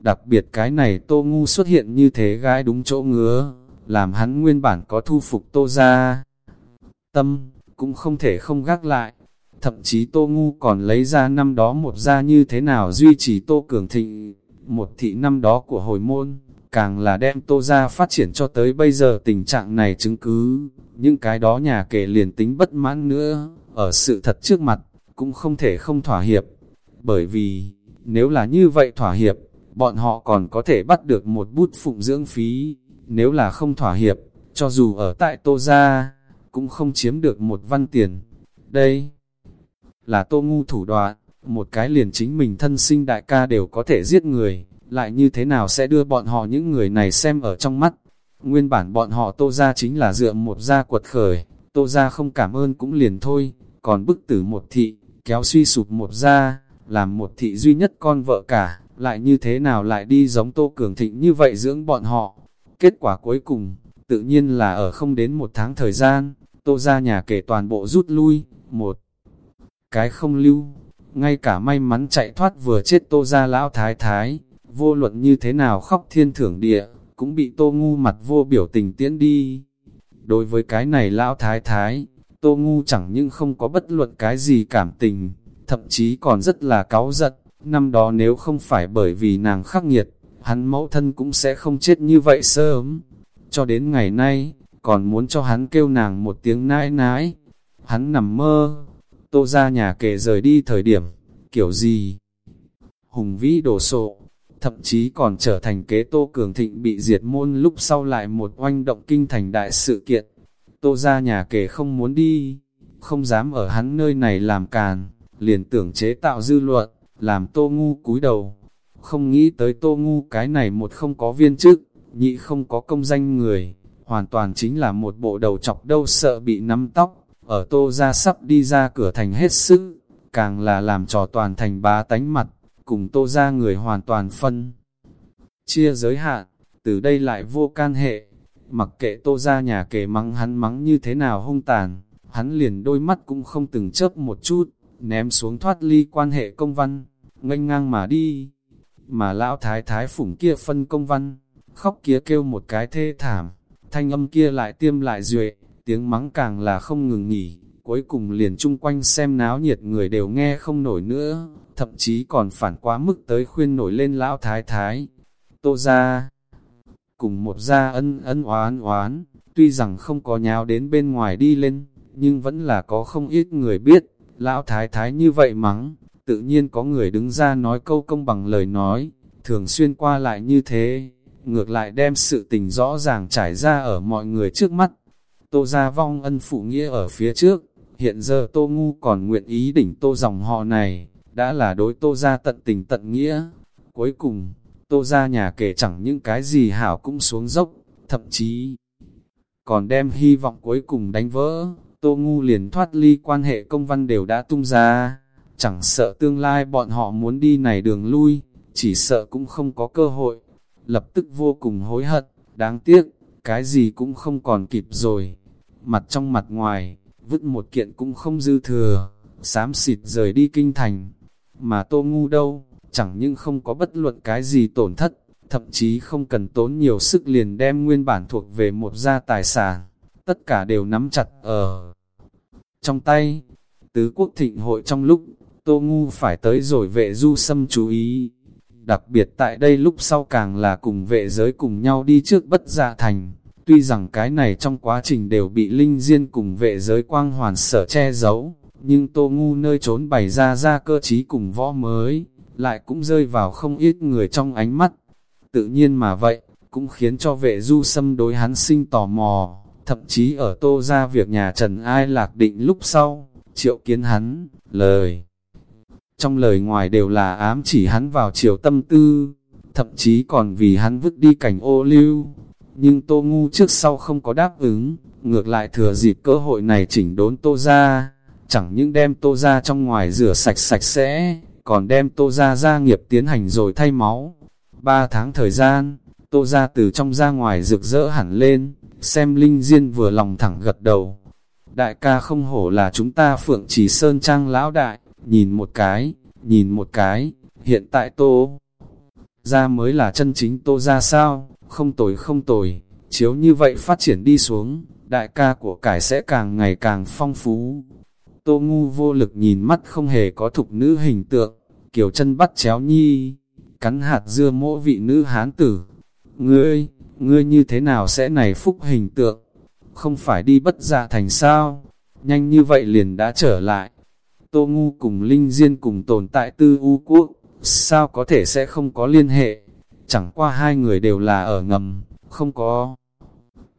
Đặc biệt cái này tô ngu xuất hiện như thế gái đúng chỗ ngứa, làm hắn nguyên bản có thu phục tô ra. Tâm, cũng không thể không gác lại. Thậm chí tô ngu còn lấy ra năm đó một gia như thế nào duy trì tô cường thịnh, một thị năm đó của hồi môn, càng là đem tô ra phát triển cho tới bây giờ tình trạng này chứng cứ. Những cái đó nhà kể liền tính bất mãn nữa, ở sự thật trước mặt, cũng không thể không thỏa hiệp. Bởi vì, nếu là như vậy thỏa hiệp, bọn họ còn có thể bắt được một bút phụng dưỡng phí. Nếu là không thỏa hiệp, cho dù ở tại Tô Gia, cũng không chiếm được một văn tiền. Đây là Tô Ngu thủ đoạn, một cái liền chính mình thân sinh đại ca đều có thể giết người, lại như thế nào sẽ đưa bọn họ những người này xem ở trong mắt. Nguyên bản bọn họ Tô Gia chính là dựa một gia quật khởi, Tô Gia không cảm ơn cũng liền thôi, còn bức tử một thị, kéo suy sụp một gia, làm một thị duy nhất con vợ cả, lại như thế nào lại đi giống Tô Cường Thịnh như vậy dưỡng bọn họ. Kết quả cuối cùng, tự nhiên là ở không đến một tháng thời gian, Tô ra nhà kể toàn bộ rút lui, một cái không lưu, ngay cả may mắn chạy thoát vừa chết Tô ra lão thái thái, vô luận như thế nào khóc thiên thưởng địa, cũng bị Tô ngu mặt vô biểu tình tiễn đi. Đối với cái này lão thái thái, Tô ngu chẳng nhưng không có bất luận cái gì cảm tình, thậm chí còn rất là cáu giận, năm đó nếu không phải bởi vì nàng khắc nghiệt, hắn mẫu thân cũng sẽ không chết như vậy sớm. Cho đến ngày nay, còn muốn cho hắn kêu nàng một tiếng nãi nãi. Hắn nằm mơ, tô ra nhà kề rời đi thời điểm, kiểu gì? Hùng vĩ đổ sộ, thậm chí còn trở thành kế tô cường thịnh bị diệt môn lúc sau lại một oanh động kinh thành đại sự kiện. Tô ra nhà kề không muốn đi, không dám ở hắn nơi này làm càn, liền tưởng chế tạo dư luận, làm tô ngu cúi đầu. Không nghĩ tới tô ngu cái này một không có viên chức, nhị không có công danh người, hoàn toàn chính là một bộ đầu chọc đâu sợ bị nắm tóc, ở tô ra sắp đi ra cửa thành hết sức, càng là làm trò toàn thành bá tánh mặt, cùng tô ra người hoàn toàn phân. Chia giới hạn, từ đây lại vô can hệ, mặc kệ tô ra nhà kể mắng hắn mắng như thế nào hung tàn, hắn liền đôi mắt cũng không từng chớp một chút, ném xuống thoát ly quan hệ công văn, nganh ngang mà đi. Mà lão thái thái phủng kia phân công văn, khóc kia kêu một cái thê thảm, thanh âm kia lại tiêm lại duệ, tiếng mắng càng là không ngừng nghỉ, cuối cùng liền chung quanh xem náo nhiệt người đều nghe không nổi nữa, thậm chí còn phản quá mức tới khuyên nổi lên lão thái thái. Tô ra, cùng một gia ân ân oán oán, tuy rằng không có nháo đến bên ngoài đi lên, nhưng vẫn là có không ít người biết, lão thái thái như vậy mắng, tự nhiên có người đứng ra nói câu công bằng lời nói, thường xuyên qua lại như thế, ngược lại đem sự tình rõ ràng trải ra ở mọi người trước mắt. Tô gia vong ân phụ nghĩa ở phía trước, hiện giờ tô ngu còn nguyện ý đỉnh tô dòng họ này, đã là đối tô gia tận tình tận nghĩa. Cuối cùng, tô gia nhà kể chẳng những cái gì hảo cũng xuống dốc, thậm chí còn đem hy vọng cuối cùng đánh vỡ, tô ngu liền thoát ly quan hệ công văn đều đã tung ra, chẳng sợ tương lai bọn họ muốn đi này đường lui, chỉ sợ cũng không có cơ hội lập tức vô cùng hối hận, đáng tiếc, cái gì cũng không còn kịp rồi. Mặt trong mặt ngoài, vứt một kiện cũng không dư thừa, xám xịt rời đi kinh thành. Mà tô ngu đâu, chẳng nhưng không có bất luận cái gì tổn thất, thậm chí không cần tốn nhiều sức liền đem nguyên bản thuộc về một gia tài sản, tất cả đều nắm chặt ở trong tay. Tứ quốc thịnh hội trong lúc, Tô Ngu phải tới rồi vệ du xâm chú ý, Đặc biệt tại đây lúc sau càng là cùng vệ giới cùng nhau đi trước bất gia thành. Tuy rằng cái này trong quá trình đều bị linh diên cùng vệ giới quang hoàn sở che giấu, nhưng tô ngu nơi trốn bày ra ra cơ trí cùng võ mới, lại cũng rơi vào không ít người trong ánh mắt. Tự nhiên mà vậy, cũng khiến cho vệ du xâm đối hắn sinh tò mò, thậm chí ở tô ra việc nhà Trần Ai lạc định lúc sau, triệu kiến hắn, lời trong lời ngoài đều là ám chỉ hắn vào chiều tâm tư, thậm chí còn vì hắn vứt đi cảnh ô lưu. Nhưng Tô Ngu trước sau không có đáp ứng, ngược lại thừa dịp cơ hội này chỉnh đốn Tô ra, chẳng những đem Tô ra trong ngoài rửa sạch sạch sẽ, còn đem Tô ra gia nghiệp tiến hành rồi thay máu. Ba tháng thời gian, Tô ra từ trong ra ngoài rực rỡ hẳn lên, xem Linh Diên vừa lòng thẳng gật đầu. Đại ca không hổ là chúng ta Phượng Trì Sơn Trang lão đại, nhìn một cái, nhìn một cái, hiện tại Tô ra mới là chân chính Tô ra sao, không tồi không tồi, chiếu như vậy phát triển đi xuống, đại ca của cải sẽ càng ngày càng phong phú. Tô ngu vô lực nhìn mắt không hề có thục nữ hình tượng, kiểu chân bắt chéo nhi, cắn hạt dưa mỗ vị nữ hán tử. Ngươi, ngươi như thế nào sẽ này phúc hình tượng? Không phải đi bất dạ thành sao? Nhanh như vậy liền đã trở lại. Tô Ngu cùng Linh Diên cùng tồn tại tư u quốc, sao có thể sẽ không có liên hệ? Chẳng qua hai người đều là ở ngầm, không có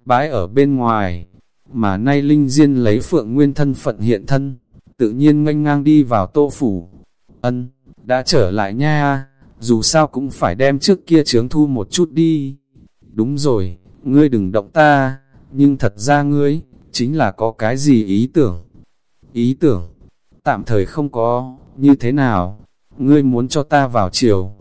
bãi ở bên ngoài. Mà nay Linh Diên lấy Phượng Nguyên thân phận hiện thân, tự nhiên nganh ngang đi vào tô phủ. Ân, đã trở lại nha, dù sao cũng phải đem trước kia chướng thu một chút đi. Đúng rồi, ngươi đừng động ta, nhưng thật ra ngươi, chính là có cái gì ý tưởng. Ý tưởng, tạm thời không có, như thế nào, ngươi muốn cho ta vào chiều.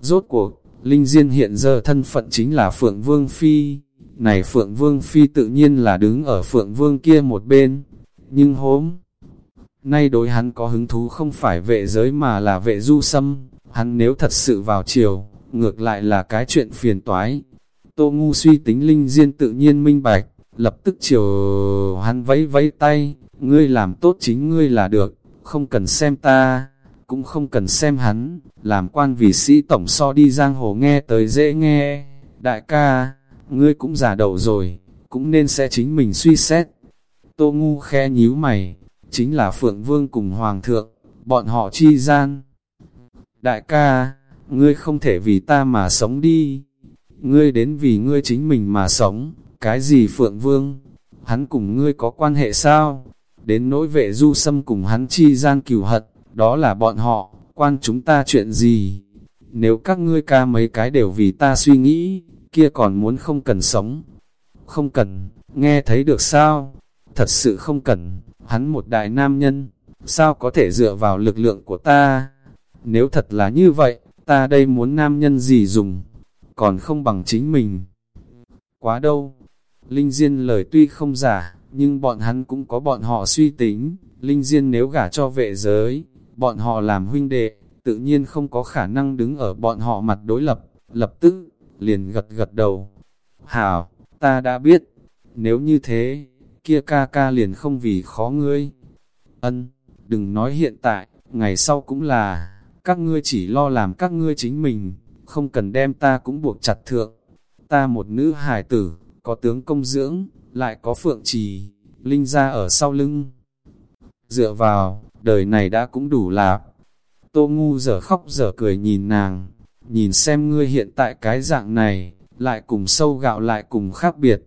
Rốt cuộc, Linh Diên hiện giờ thân phận chính là Phượng Vương Phi, này Phượng Vương Phi tự nhiên là đứng ở Phượng Vương kia một bên, nhưng hốm. Nay đối hắn có hứng thú không phải vệ giới mà là vệ du sâm, hắn nếu thật sự vào chiều, ngược lại là cái chuyện phiền toái. Tô Ngu suy tính linh diên tự nhiên minh bạch, lập tức chiều hắn vẫy vẫy tay, ngươi làm tốt chính ngươi là được, không cần xem ta, cũng không cần xem hắn, làm quan vì sĩ tổng so đi giang hồ nghe tới dễ nghe. Đại ca, ngươi cũng già đầu rồi, cũng nên sẽ chính mình suy xét. Tô Ngu khe nhíu mày, chính là Phượng Vương cùng Hoàng thượng, bọn họ chi gian. Đại ca, ngươi không thể vì ta mà sống đi. Ngươi đến vì ngươi chính mình mà sống, cái gì Phượng Vương? Hắn cùng ngươi có quan hệ sao? Đến nỗi vệ du xâm cùng hắn chi gian cửu hận, đó là bọn họ, quan chúng ta chuyện gì? Nếu các ngươi ca mấy cái đều vì ta suy nghĩ, kia còn muốn không cần sống. Không cần, nghe thấy được sao? Thật sự không cần, hắn một đại nam nhân, sao có thể dựa vào lực lượng của ta? Nếu thật là như vậy, ta đây muốn nam nhân gì dùng, còn không bằng chính mình. Quá đâu, Linh Diên lời tuy không giả, nhưng bọn hắn cũng có bọn họ suy tính, Linh Diên nếu gả cho vệ giới, bọn họ làm huynh đệ, tự nhiên không có khả năng đứng ở bọn họ mặt đối lập, lập tức, liền gật gật đầu. Hảo, ta đã biết, nếu như thế, kia ca ca liền không vì khó ngươi. Ân, đừng nói hiện tại, ngày sau cũng là, các ngươi chỉ lo làm các ngươi chính mình, không cần đem ta cũng buộc chặt thượng. Ta một nữ hài tử, có tướng công dưỡng, lại có phượng trì, linh ra ở sau lưng. Dựa vào, đời này đã cũng đủ lạp. Tô ngu giờ khóc giờ cười nhìn nàng, nhìn xem ngươi hiện tại cái dạng này, lại cùng sâu gạo lại cùng khác biệt.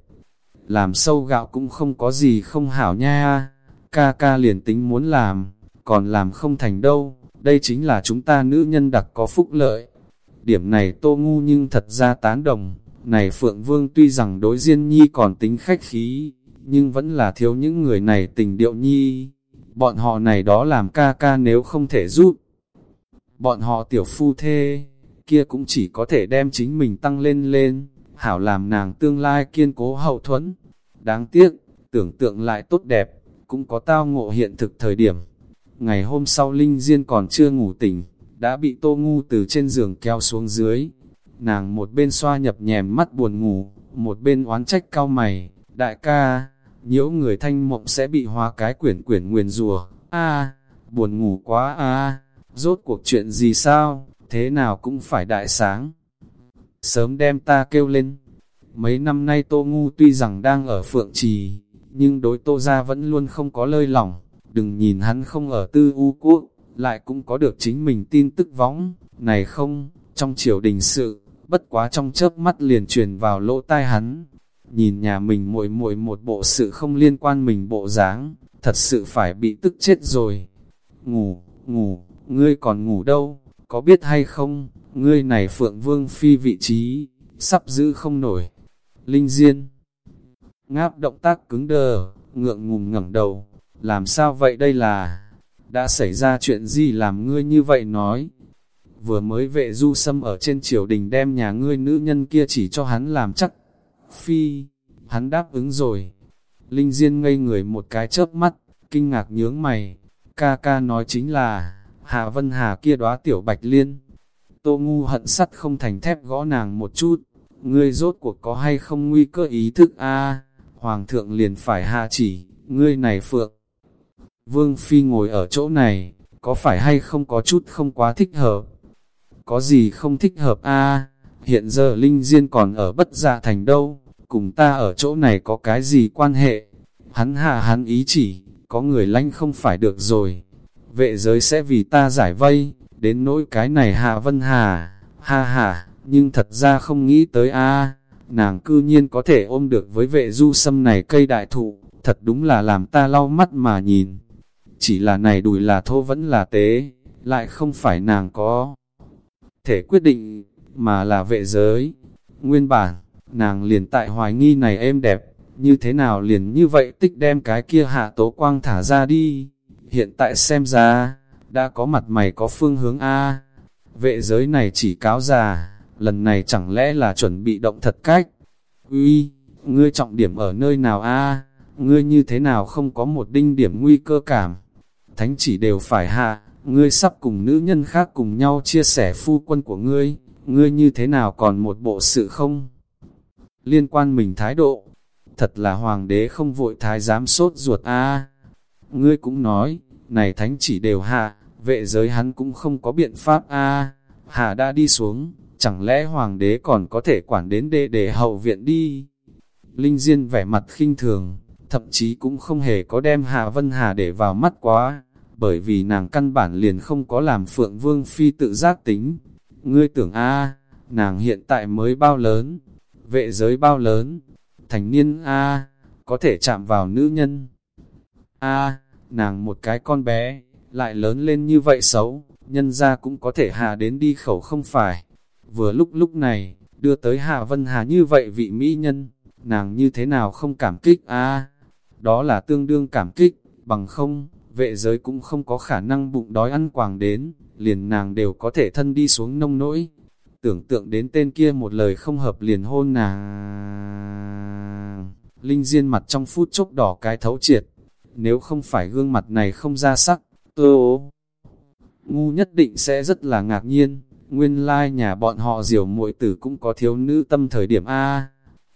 Làm sâu gạo cũng không có gì không hảo nha, ca ca liền tính muốn làm, còn làm không thành đâu, đây chính là chúng ta nữ nhân đặc có phúc lợi. Điểm này tô ngu nhưng thật ra tán đồng, này Phượng Vương tuy rằng đối Diên Nhi còn tính khách khí, nhưng vẫn là thiếu những người này tình điệu Nhi. Bọn họ này đó làm ca ca nếu không thể giúp. Bọn họ tiểu phu thê, kia cũng chỉ có thể đem chính mình tăng lên lên, hảo làm nàng tương lai kiên cố hậu thuẫn. Đáng tiếc, tưởng tượng lại tốt đẹp, cũng có tao ngộ hiện thực thời điểm. Ngày hôm sau Linh Diên còn chưa ngủ tỉnh, đã bị Tô Ngu từ trên giường kéo xuống dưới. Nàng một bên xoa nhập nhèm mắt buồn ngủ, một bên oán trách cao mày, đại ca, nhiễu người thanh mộng sẽ bị hóa cái quyển quyển nguyền rùa. a buồn ngủ quá a rốt cuộc chuyện gì sao, thế nào cũng phải đại sáng. Sớm đem ta kêu lên. Mấy năm nay Tô Ngu tuy rằng đang ở Phượng Trì, nhưng đối Tô Gia vẫn luôn không có lơi lỏng. Đừng nhìn hắn không ở tư u quốc, lại cũng có được chính mình tin tức võng. Này không, trong triều đình sự, bất quá trong chớp mắt liền truyền vào lỗ tai hắn. Nhìn nhà mình muội muội một bộ sự không liên quan mình bộ dáng, thật sự phải bị tức chết rồi. Ngủ, ngủ, ngươi còn ngủ đâu? có biết hay không, ngươi này Phượng Vương Phi vị trí, sắp giữ không nổi. Linh Diên ngáp động tác cứng đờ, ngượng ngùng ngẩng đầu, làm sao vậy đây là, đã xảy ra chuyện gì làm ngươi như vậy nói. Vừa mới vệ du sâm ở trên triều đình đem nhà ngươi nữ nhân kia chỉ cho hắn làm chắc. Phi, hắn đáp ứng rồi. Linh Diên ngây người một cái chớp mắt, kinh ngạc nhướng mày. Ca ca nói chính là, hà Vân Hà kia đóa tiểu bạch liên. Tô ngu hận sắt không thành thép gõ nàng một chút. Ngươi rốt cuộc có hay không nguy cơ ý thức a Hoàng thượng liền phải hạ chỉ, ngươi này phượng. Vương Phi ngồi ở chỗ này, có phải hay không có chút không quá thích hợp? Có gì không thích hợp a Hiện giờ Linh Diên còn ở bất dạ thành đâu, cùng ta ở chỗ này có cái gì quan hệ? Hắn hạ hắn ý chỉ, có người lanh không phải được rồi. Vệ giới sẽ vì ta giải vây, đến nỗi cái này hạ vân hà, ha ha, nhưng thật ra không nghĩ tới a nàng cư nhiên có thể ôm được với vệ du sâm này cây đại thụ, thật đúng là làm ta lau mắt mà nhìn. Chỉ là này đùi là thô vẫn là tế, lại không phải nàng có thể quyết định, mà là vệ giới. Nguyên bản, nàng liền tại hoài nghi này êm đẹp, như thế nào liền như vậy tích đem cái kia hạ tố quang thả ra đi. Hiện tại xem ra, đã có mặt mày có phương hướng A. Vệ giới này chỉ cáo già, lần này chẳng lẽ là chuẩn bị động thật cách? Uy, ngươi trọng điểm ở nơi nào a? Ngươi như thế nào không có một đinh điểm nguy cơ cảm? Thánh chỉ đều phải hạ, ngươi sắp cùng nữ nhân khác cùng nhau chia sẻ phu quân của ngươi, ngươi như thế nào còn một bộ sự không? Liên quan mình thái độ, thật là hoàng đế không vội thái giám sốt ruột a. Ngươi cũng nói, này thánh chỉ đều hạ, vệ giới hắn cũng không có biện pháp a. Hạ đã đi xuống, chẳng lẽ hoàng đế còn có thể quản đến đệ để hậu viện đi? Linh Diên vẻ mặt khinh thường, thậm chí cũng không hề có đem Hạ Vân Hà để vào mắt quá, bởi vì nàng căn bản liền không có làm Phượng Vương Phi tự giác tính. Ngươi tưởng a nàng hiện tại mới bao lớn, vệ giới bao lớn, thành niên a có thể chạm vào nữ nhân. a nàng một cái con bé, lại lớn lên như vậy xấu, nhân ra cũng có thể hạ đến đi khẩu không phải. Vừa lúc lúc này, đưa tới Hạ Vân Hà như vậy vị mỹ nhân, nàng như thế nào không cảm kích a Đó là tương đương cảm kích, bằng không, vệ giới cũng không có khả năng bụng đói ăn quàng đến, liền nàng đều có thể thân đi xuống nông nỗi. Tưởng tượng đến tên kia một lời không hợp liền hôn nàng. Linh Diên mặt trong phút chốc đỏ cái thấu triệt, nếu không phải gương mặt này không ra sắc, tô ngu nhất định sẽ rất là ngạc nhiên, Nguyên lai like nhà bọn họ diều muội tử cũng có thiếu nữ tâm thời điểm A.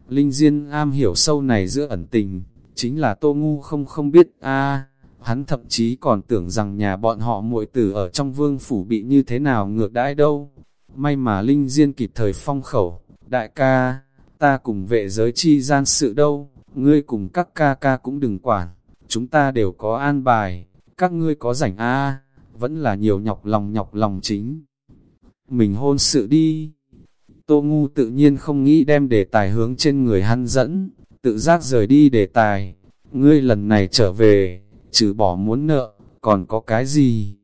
Linh Diên am hiểu sâu này giữa ẩn tình, chính là Tô Ngu không không biết A. Hắn thậm chí còn tưởng rằng nhà bọn họ muội tử ở trong vương phủ bị như thế nào ngược đãi đâu. May mà Linh Diên kịp thời phong khẩu, đại ca, ta cùng vệ giới chi gian sự đâu, ngươi cùng các ca ca cũng đừng quản, chúng ta đều có an bài, các ngươi có rảnh a vẫn là nhiều nhọc lòng nhọc lòng chính. Mình hôn sự đi. Tô Ngu tự nhiên không nghĩ đem đề tài hướng trên người hắn dẫn, tự giác rời đi đề tài. Ngươi lần này trở về, trừ bỏ muốn nợ, còn có cái gì?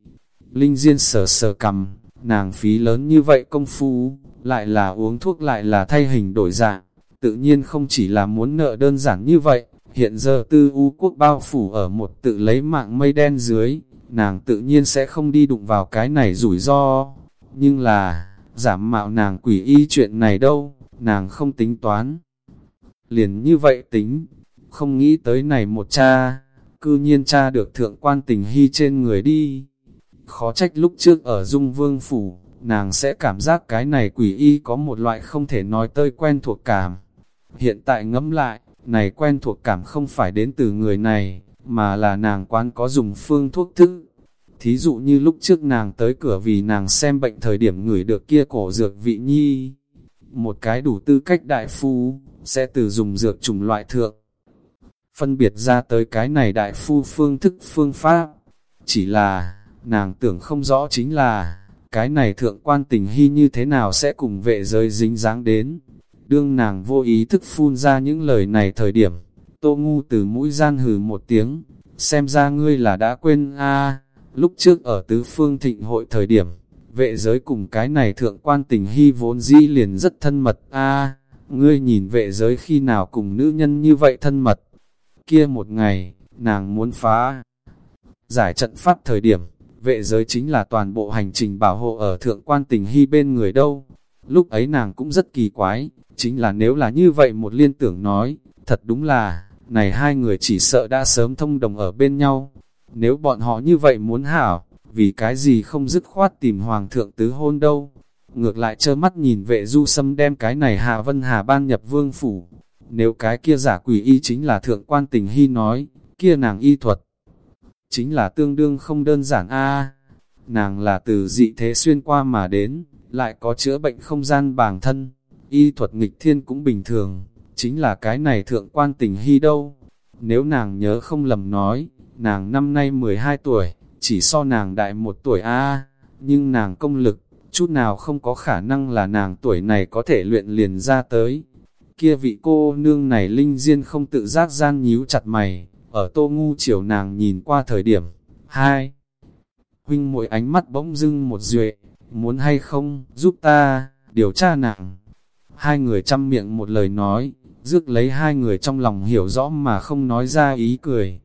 Linh Diên sờ sờ cầm, nàng phí lớn như vậy công phu, lại là uống thuốc lại là thay hình đổi dạng, tự nhiên không chỉ là muốn nợ đơn giản như vậy. Hiện giờ tư u quốc bao phủ ở một tự lấy mạng mây đen dưới, nàng tự nhiên sẽ không đi đụng vào cái này rủi ro nhưng là, giảm mạo nàng quỷ y chuyện này đâu, nàng không tính toán. Liền như vậy tính, không nghĩ tới này một cha, cư nhiên cha được thượng quan tình hy trên người đi. Khó trách lúc trước ở Dung Vương Phủ, nàng sẽ cảm giác cái này quỷ y có một loại không thể nói tơi quen thuộc cảm. Hiện tại ngẫm lại, này quen thuộc cảm không phải đến từ người này, mà là nàng quan có dùng phương thuốc thức Thí dụ như lúc trước nàng tới cửa vì nàng xem bệnh thời điểm ngửi được kia cổ dược vị nhi. Một cái đủ tư cách đại phu, sẽ từ dùng dược chủng loại thượng. Phân biệt ra tới cái này đại phu phương thức phương pháp. Chỉ là, nàng tưởng không rõ chính là, cái này thượng quan tình hy như thế nào sẽ cùng vệ giới dính dáng đến. Đương nàng vô ý thức phun ra những lời này thời điểm, tô ngu từ mũi gian hừ một tiếng, xem ra ngươi là đã quên a Lúc trước ở tứ phương thịnh hội thời điểm, vệ giới cùng cái này thượng quan tình hy vốn dĩ liền rất thân mật, a ngươi nhìn vệ giới khi nào cùng nữ nhân như vậy thân mật. Kia một ngày, nàng muốn phá. Giải trận pháp thời điểm, vệ giới chính là toàn bộ hành trình bảo hộ ở thượng quan tình hy bên người đâu. Lúc ấy nàng cũng rất kỳ quái, chính là nếu là như vậy một liên tưởng nói, thật đúng là, này hai người chỉ sợ đã sớm thông đồng ở bên nhau. Nếu bọn họ như vậy muốn hảo, vì cái gì không dứt khoát tìm hoàng thượng tứ hôn đâu. Ngược lại trơ mắt nhìn vệ du sâm đem cái này Hạ Vân Hà ban nhập vương phủ. Nếu cái kia giả quỷ y chính là thượng quan tình hy nói, kia nàng y thuật. Chính là tương đương không đơn giản a Nàng là từ dị thế xuyên qua mà đến, lại có chữa bệnh không gian bản thân. Y thuật nghịch thiên cũng bình thường, chính là cái này thượng quan tình hy đâu. Nếu nàng nhớ không lầm nói, nàng năm nay 12 tuổi, chỉ so nàng đại một tuổi a nhưng nàng công lực, chút nào không có khả năng là nàng tuổi này có thể luyện liền ra tới. Kia vị cô nương này linh diên không tự giác gian nhíu chặt mày, ở tô ngu chiều nàng nhìn qua thời điểm. Hai, huynh mỗi ánh mắt bỗng dưng một duệ, muốn hay không, giúp ta, điều tra nàng. Hai người chăm miệng một lời nói, rước lấy hai người trong lòng hiểu rõ mà không nói ra ý cười.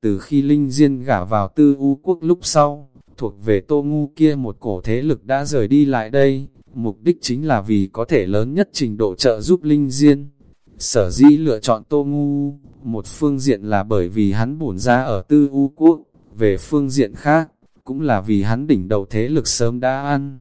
Từ khi Linh Diên gả vào tư u quốc lúc sau, thuộc về tô ngu kia một cổ thế lực đã rời đi lại đây, mục đích chính là vì có thể lớn nhất trình độ trợ giúp Linh Diên. Sở dĩ lựa chọn tô ngu, một phương diện là bởi vì hắn bổn ra ở tư u quốc, về phương diện khác, cũng là vì hắn đỉnh đầu thế lực sớm đã ăn.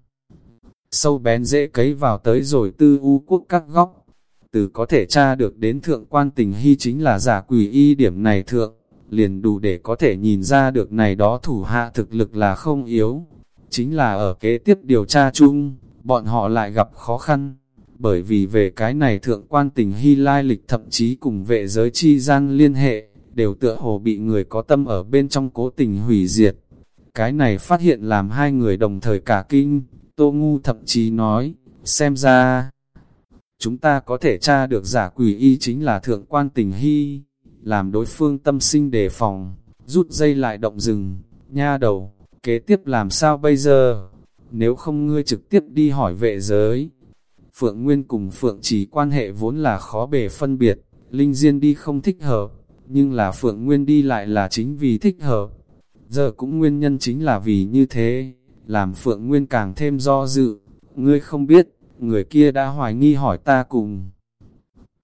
Sâu bén dễ cấy vào tới rồi tư u quốc các góc, từ có thể tra được đến thượng quan tình hy chính là giả quỷ y điểm này thượng, liền đủ để có thể nhìn ra được này đó thủ hạ thực lực là không yếu. Chính là ở kế tiếp điều tra chung, bọn họ lại gặp khó khăn, bởi vì về cái này thượng quan tình hy lai lịch thậm chí cùng vệ giới chi gian liên hệ, đều tựa hồ bị người có tâm ở bên trong cố tình hủy diệt. Cái này phát hiện làm hai người đồng thời cả kinh, Tô Ngu thậm chí nói, xem ra, chúng ta có thể tra được giả quỷ y chính là thượng quan tình hy làm đối phương tâm sinh đề phòng, rút dây lại động rừng, nha đầu, kế tiếp làm sao bây giờ? Nếu không ngươi trực tiếp đi hỏi vệ giới. Phượng Nguyên cùng Phượng chỉ quan hệ vốn là khó bề phân biệt, Linh Diên đi không thích hợp, nhưng là Phượng Nguyên đi lại là chính vì thích hợp. Giờ cũng nguyên nhân chính là vì như thế, làm Phượng Nguyên càng thêm do dự, ngươi không biết, người kia đã hoài nghi hỏi ta cùng.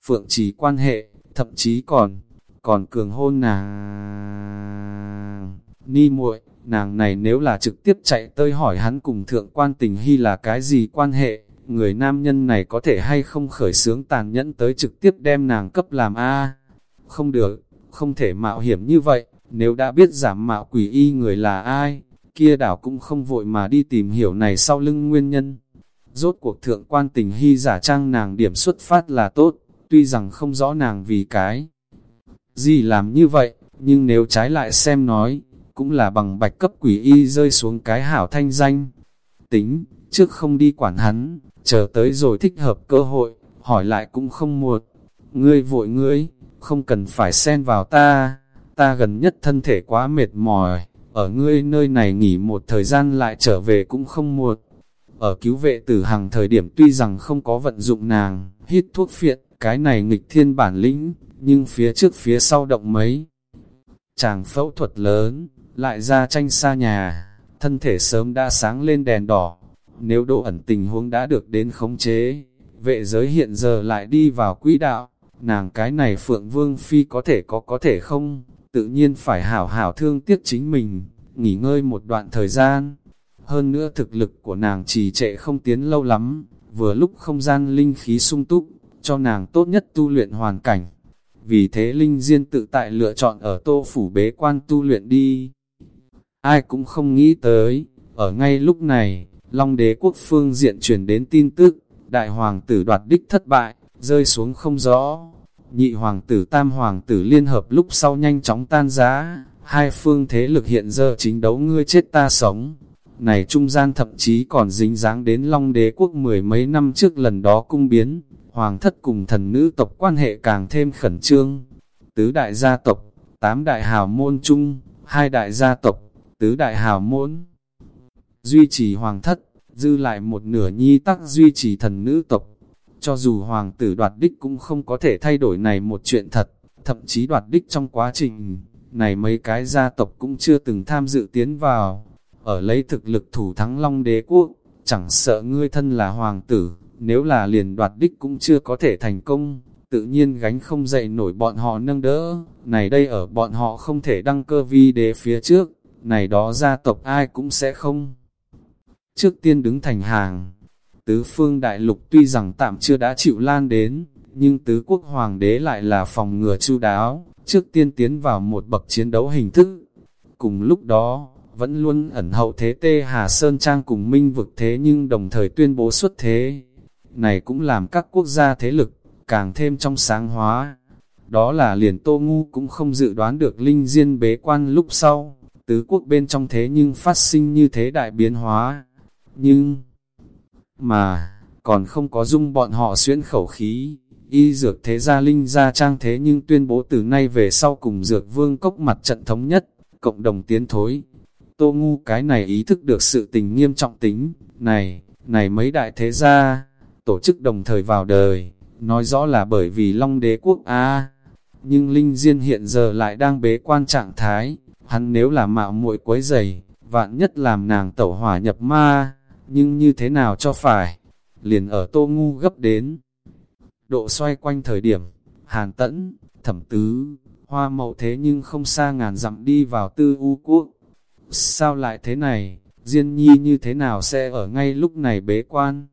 Phượng chỉ quan hệ, thậm chí còn còn cường hôn nàng. Ni muội, nàng này nếu là trực tiếp chạy tới hỏi hắn cùng thượng quan tình hy là cái gì quan hệ, người nam nhân này có thể hay không khởi sướng tàn nhẫn tới trực tiếp đem nàng cấp làm A. Không được, không thể mạo hiểm như vậy, nếu đã biết giảm mạo quỷ y người là ai, kia đảo cũng không vội mà đi tìm hiểu này sau lưng nguyên nhân. Rốt cuộc thượng quan tình hy giả trang nàng điểm xuất phát là tốt, tuy rằng không rõ nàng vì cái gì làm như vậy, nhưng nếu trái lại xem nói, cũng là bằng bạch cấp quỷ y rơi xuống cái hảo thanh danh. Tính, trước không đi quản hắn, chờ tới rồi thích hợp cơ hội, hỏi lại cũng không muộn. Ngươi vội ngươi, không cần phải xen vào ta, ta gần nhất thân thể quá mệt mỏi, ở ngươi nơi này nghỉ một thời gian lại trở về cũng không muộn. Ở cứu vệ tử hàng thời điểm tuy rằng không có vận dụng nàng, hít thuốc phiện, cái này nghịch thiên bản lĩnh, nhưng phía trước phía sau động mấy. Chàng phẫu thuật lớn, lại ra tranh xa nhà, thân thể sớm đã sáng lên đèn đỏ. Nếu độ ẩn tình huống đã được đến khống chế, vệ giới hiện giờ lại đi vào quỹ đạo, nàng cái này Phượng Vương Phi có thể có có thể không, tự nhiên phải hảo hảo thương tiếc chính mình, nghỉ ngơi một đoạn thời gian. Hơn nữa thực lực của nàng trì trệ không tiến lâu lắm, vừa lúc không gian linh khí sung túc, cho nàng tốt nhất tu luyện hoàn cảnh. Vì thế Linh Diên tự tại lựa chọn ở tô phủ bế quan tu luyện đi. Ai cũng không nghĩ tới, ở ngay lúc này, Long đế quốc phương diện truyền đến tin tức, đại hoàng tử đoạt đích thất bại, rơi xuống không rõ. Nhị hoàng tử tam hoàng tử liên hợp lúc sau nhanh chóng tan giá, hai phương thế lực hiện giờ chính đấu ngươi chết ta sống. Này trung gian thậm chí còn dính dáng đến Long đế quốc mười mấy năm trước lần đó cung biến, hoàng thất cùng thần nữ tộc quan hệ càng thêm khẩn trương. Tứ đại gia tộc, tám đại hào môn chung, hai đại gia tộc, tứ đại hào môn. Duy trì hoàng thất, dư lại một nửa nhi tắc duy trì thần nữ tộc. Cho dù hoàng tử đoạt đích cũng không có thể thay đổi này một chuyện thật, thậm chí đoạt đích trong quá trình, này mấy cái gia tộc cũng chưa từng tham dự tiến vào, ở lấy thực lực thủ thắng long đế quốc, chẳng sợ ngươi thân là hoàng tử, nếu là liền đoạt đích cũng chưa có thể thành công, tự nhiên gánh không dậy nổi bọn họ nâng đỡ, này đây ở bọn họ không thể đăng cơ vi đế phía trước, này đó gia tộc ai cũng sẽ không. Trước tiên đứng thành hàng, tứ phương đại lục tuy rằng tạm chưa đã chịu lan đến, nhưng tứ quốc hoàng đế lại là phòng ngừa chu đáo, trước tiên tiến vào một bậc chiến đấu hình thức. Cùng lúc đó, vẫn luôn ẩn hậu thế tê Hà Sơn Trang cùng minh vực thế nhưng đồng thời tuyên bố xuất thế. Này cũng làm các quốc gia thế lực, càng thêm trong sáng hóa. Đó là liền Tô Ngu cũng không dự đoán được linh diên bế quan lúc sau, tứ quốc bên trong thế nhưng phát sinh như thế đại biến hóa. Nhưng, mà, còn không có dung bọn họ xuyễn khẩu khí, y dược thế gia linh gia trang thế nhưng tuyên bố từ nay về sau cùng dược vương cốc mặt trận thống nhất, cộng đồng tiến thối. Tô ngu cái này ý thức được sự tình nghiêm trọng tính, này, này mấy đại thế gia, tổ chức đồng thời vào đời, nói rõ là bởi vì Long đế quốc A. nhưng Linh Diên hiện giờ lại đang bế quan trạng thái, hắn nếu là mạo muội quấy giày, vạn nhất làm nàng tẩu hỏa nhập ma, nhưng như thế nào cho phải, liền ở tô ngu gấp đến. Độ xoay quanh thời điểm, hàn tẫn, thẩm tứ, hoa mậu thế nhưng không xa ngàn dặm đi vào tư u quốc. Sao lại thế này, Diên nhi như thế nào sẽ ở ngay lúc này bế quan?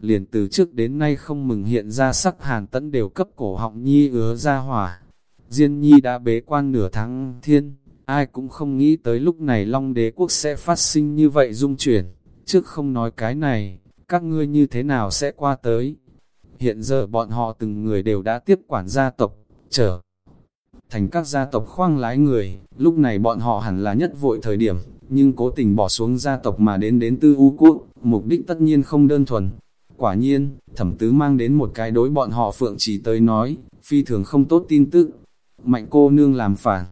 Liền từ trước đến nay không mừng hiện ra sắc hàn tẫn đều cấp cổ họng nhi ứa ra hỏa. Diên nhi đã bế quan nửa tháng thiên, ai cũng không nghĩ tới lúc này Long đế quốc sẽ phát sinh như vậy dung chuyển. Trước không nói cái này, các ngươi như thế nào sẽ qua tới? Hiện giờ bọn họ từng người đều đã tiếp quản gia tộc, trở thành các gia tộc khoang lái người, lúc này bọn họ hẳn là nhất vội thời điểm, nhưng cố tình bỏ xuống gia tộc mà đến đến tư u quốc, mục đích tất nhiên không đơn thuần. Quả nhiên, thẩm tứ mang đến một cái đối bọn họ phượng chỉ tới nói, phi thường không tốt tin tức. Mạnh cô nương làm phản,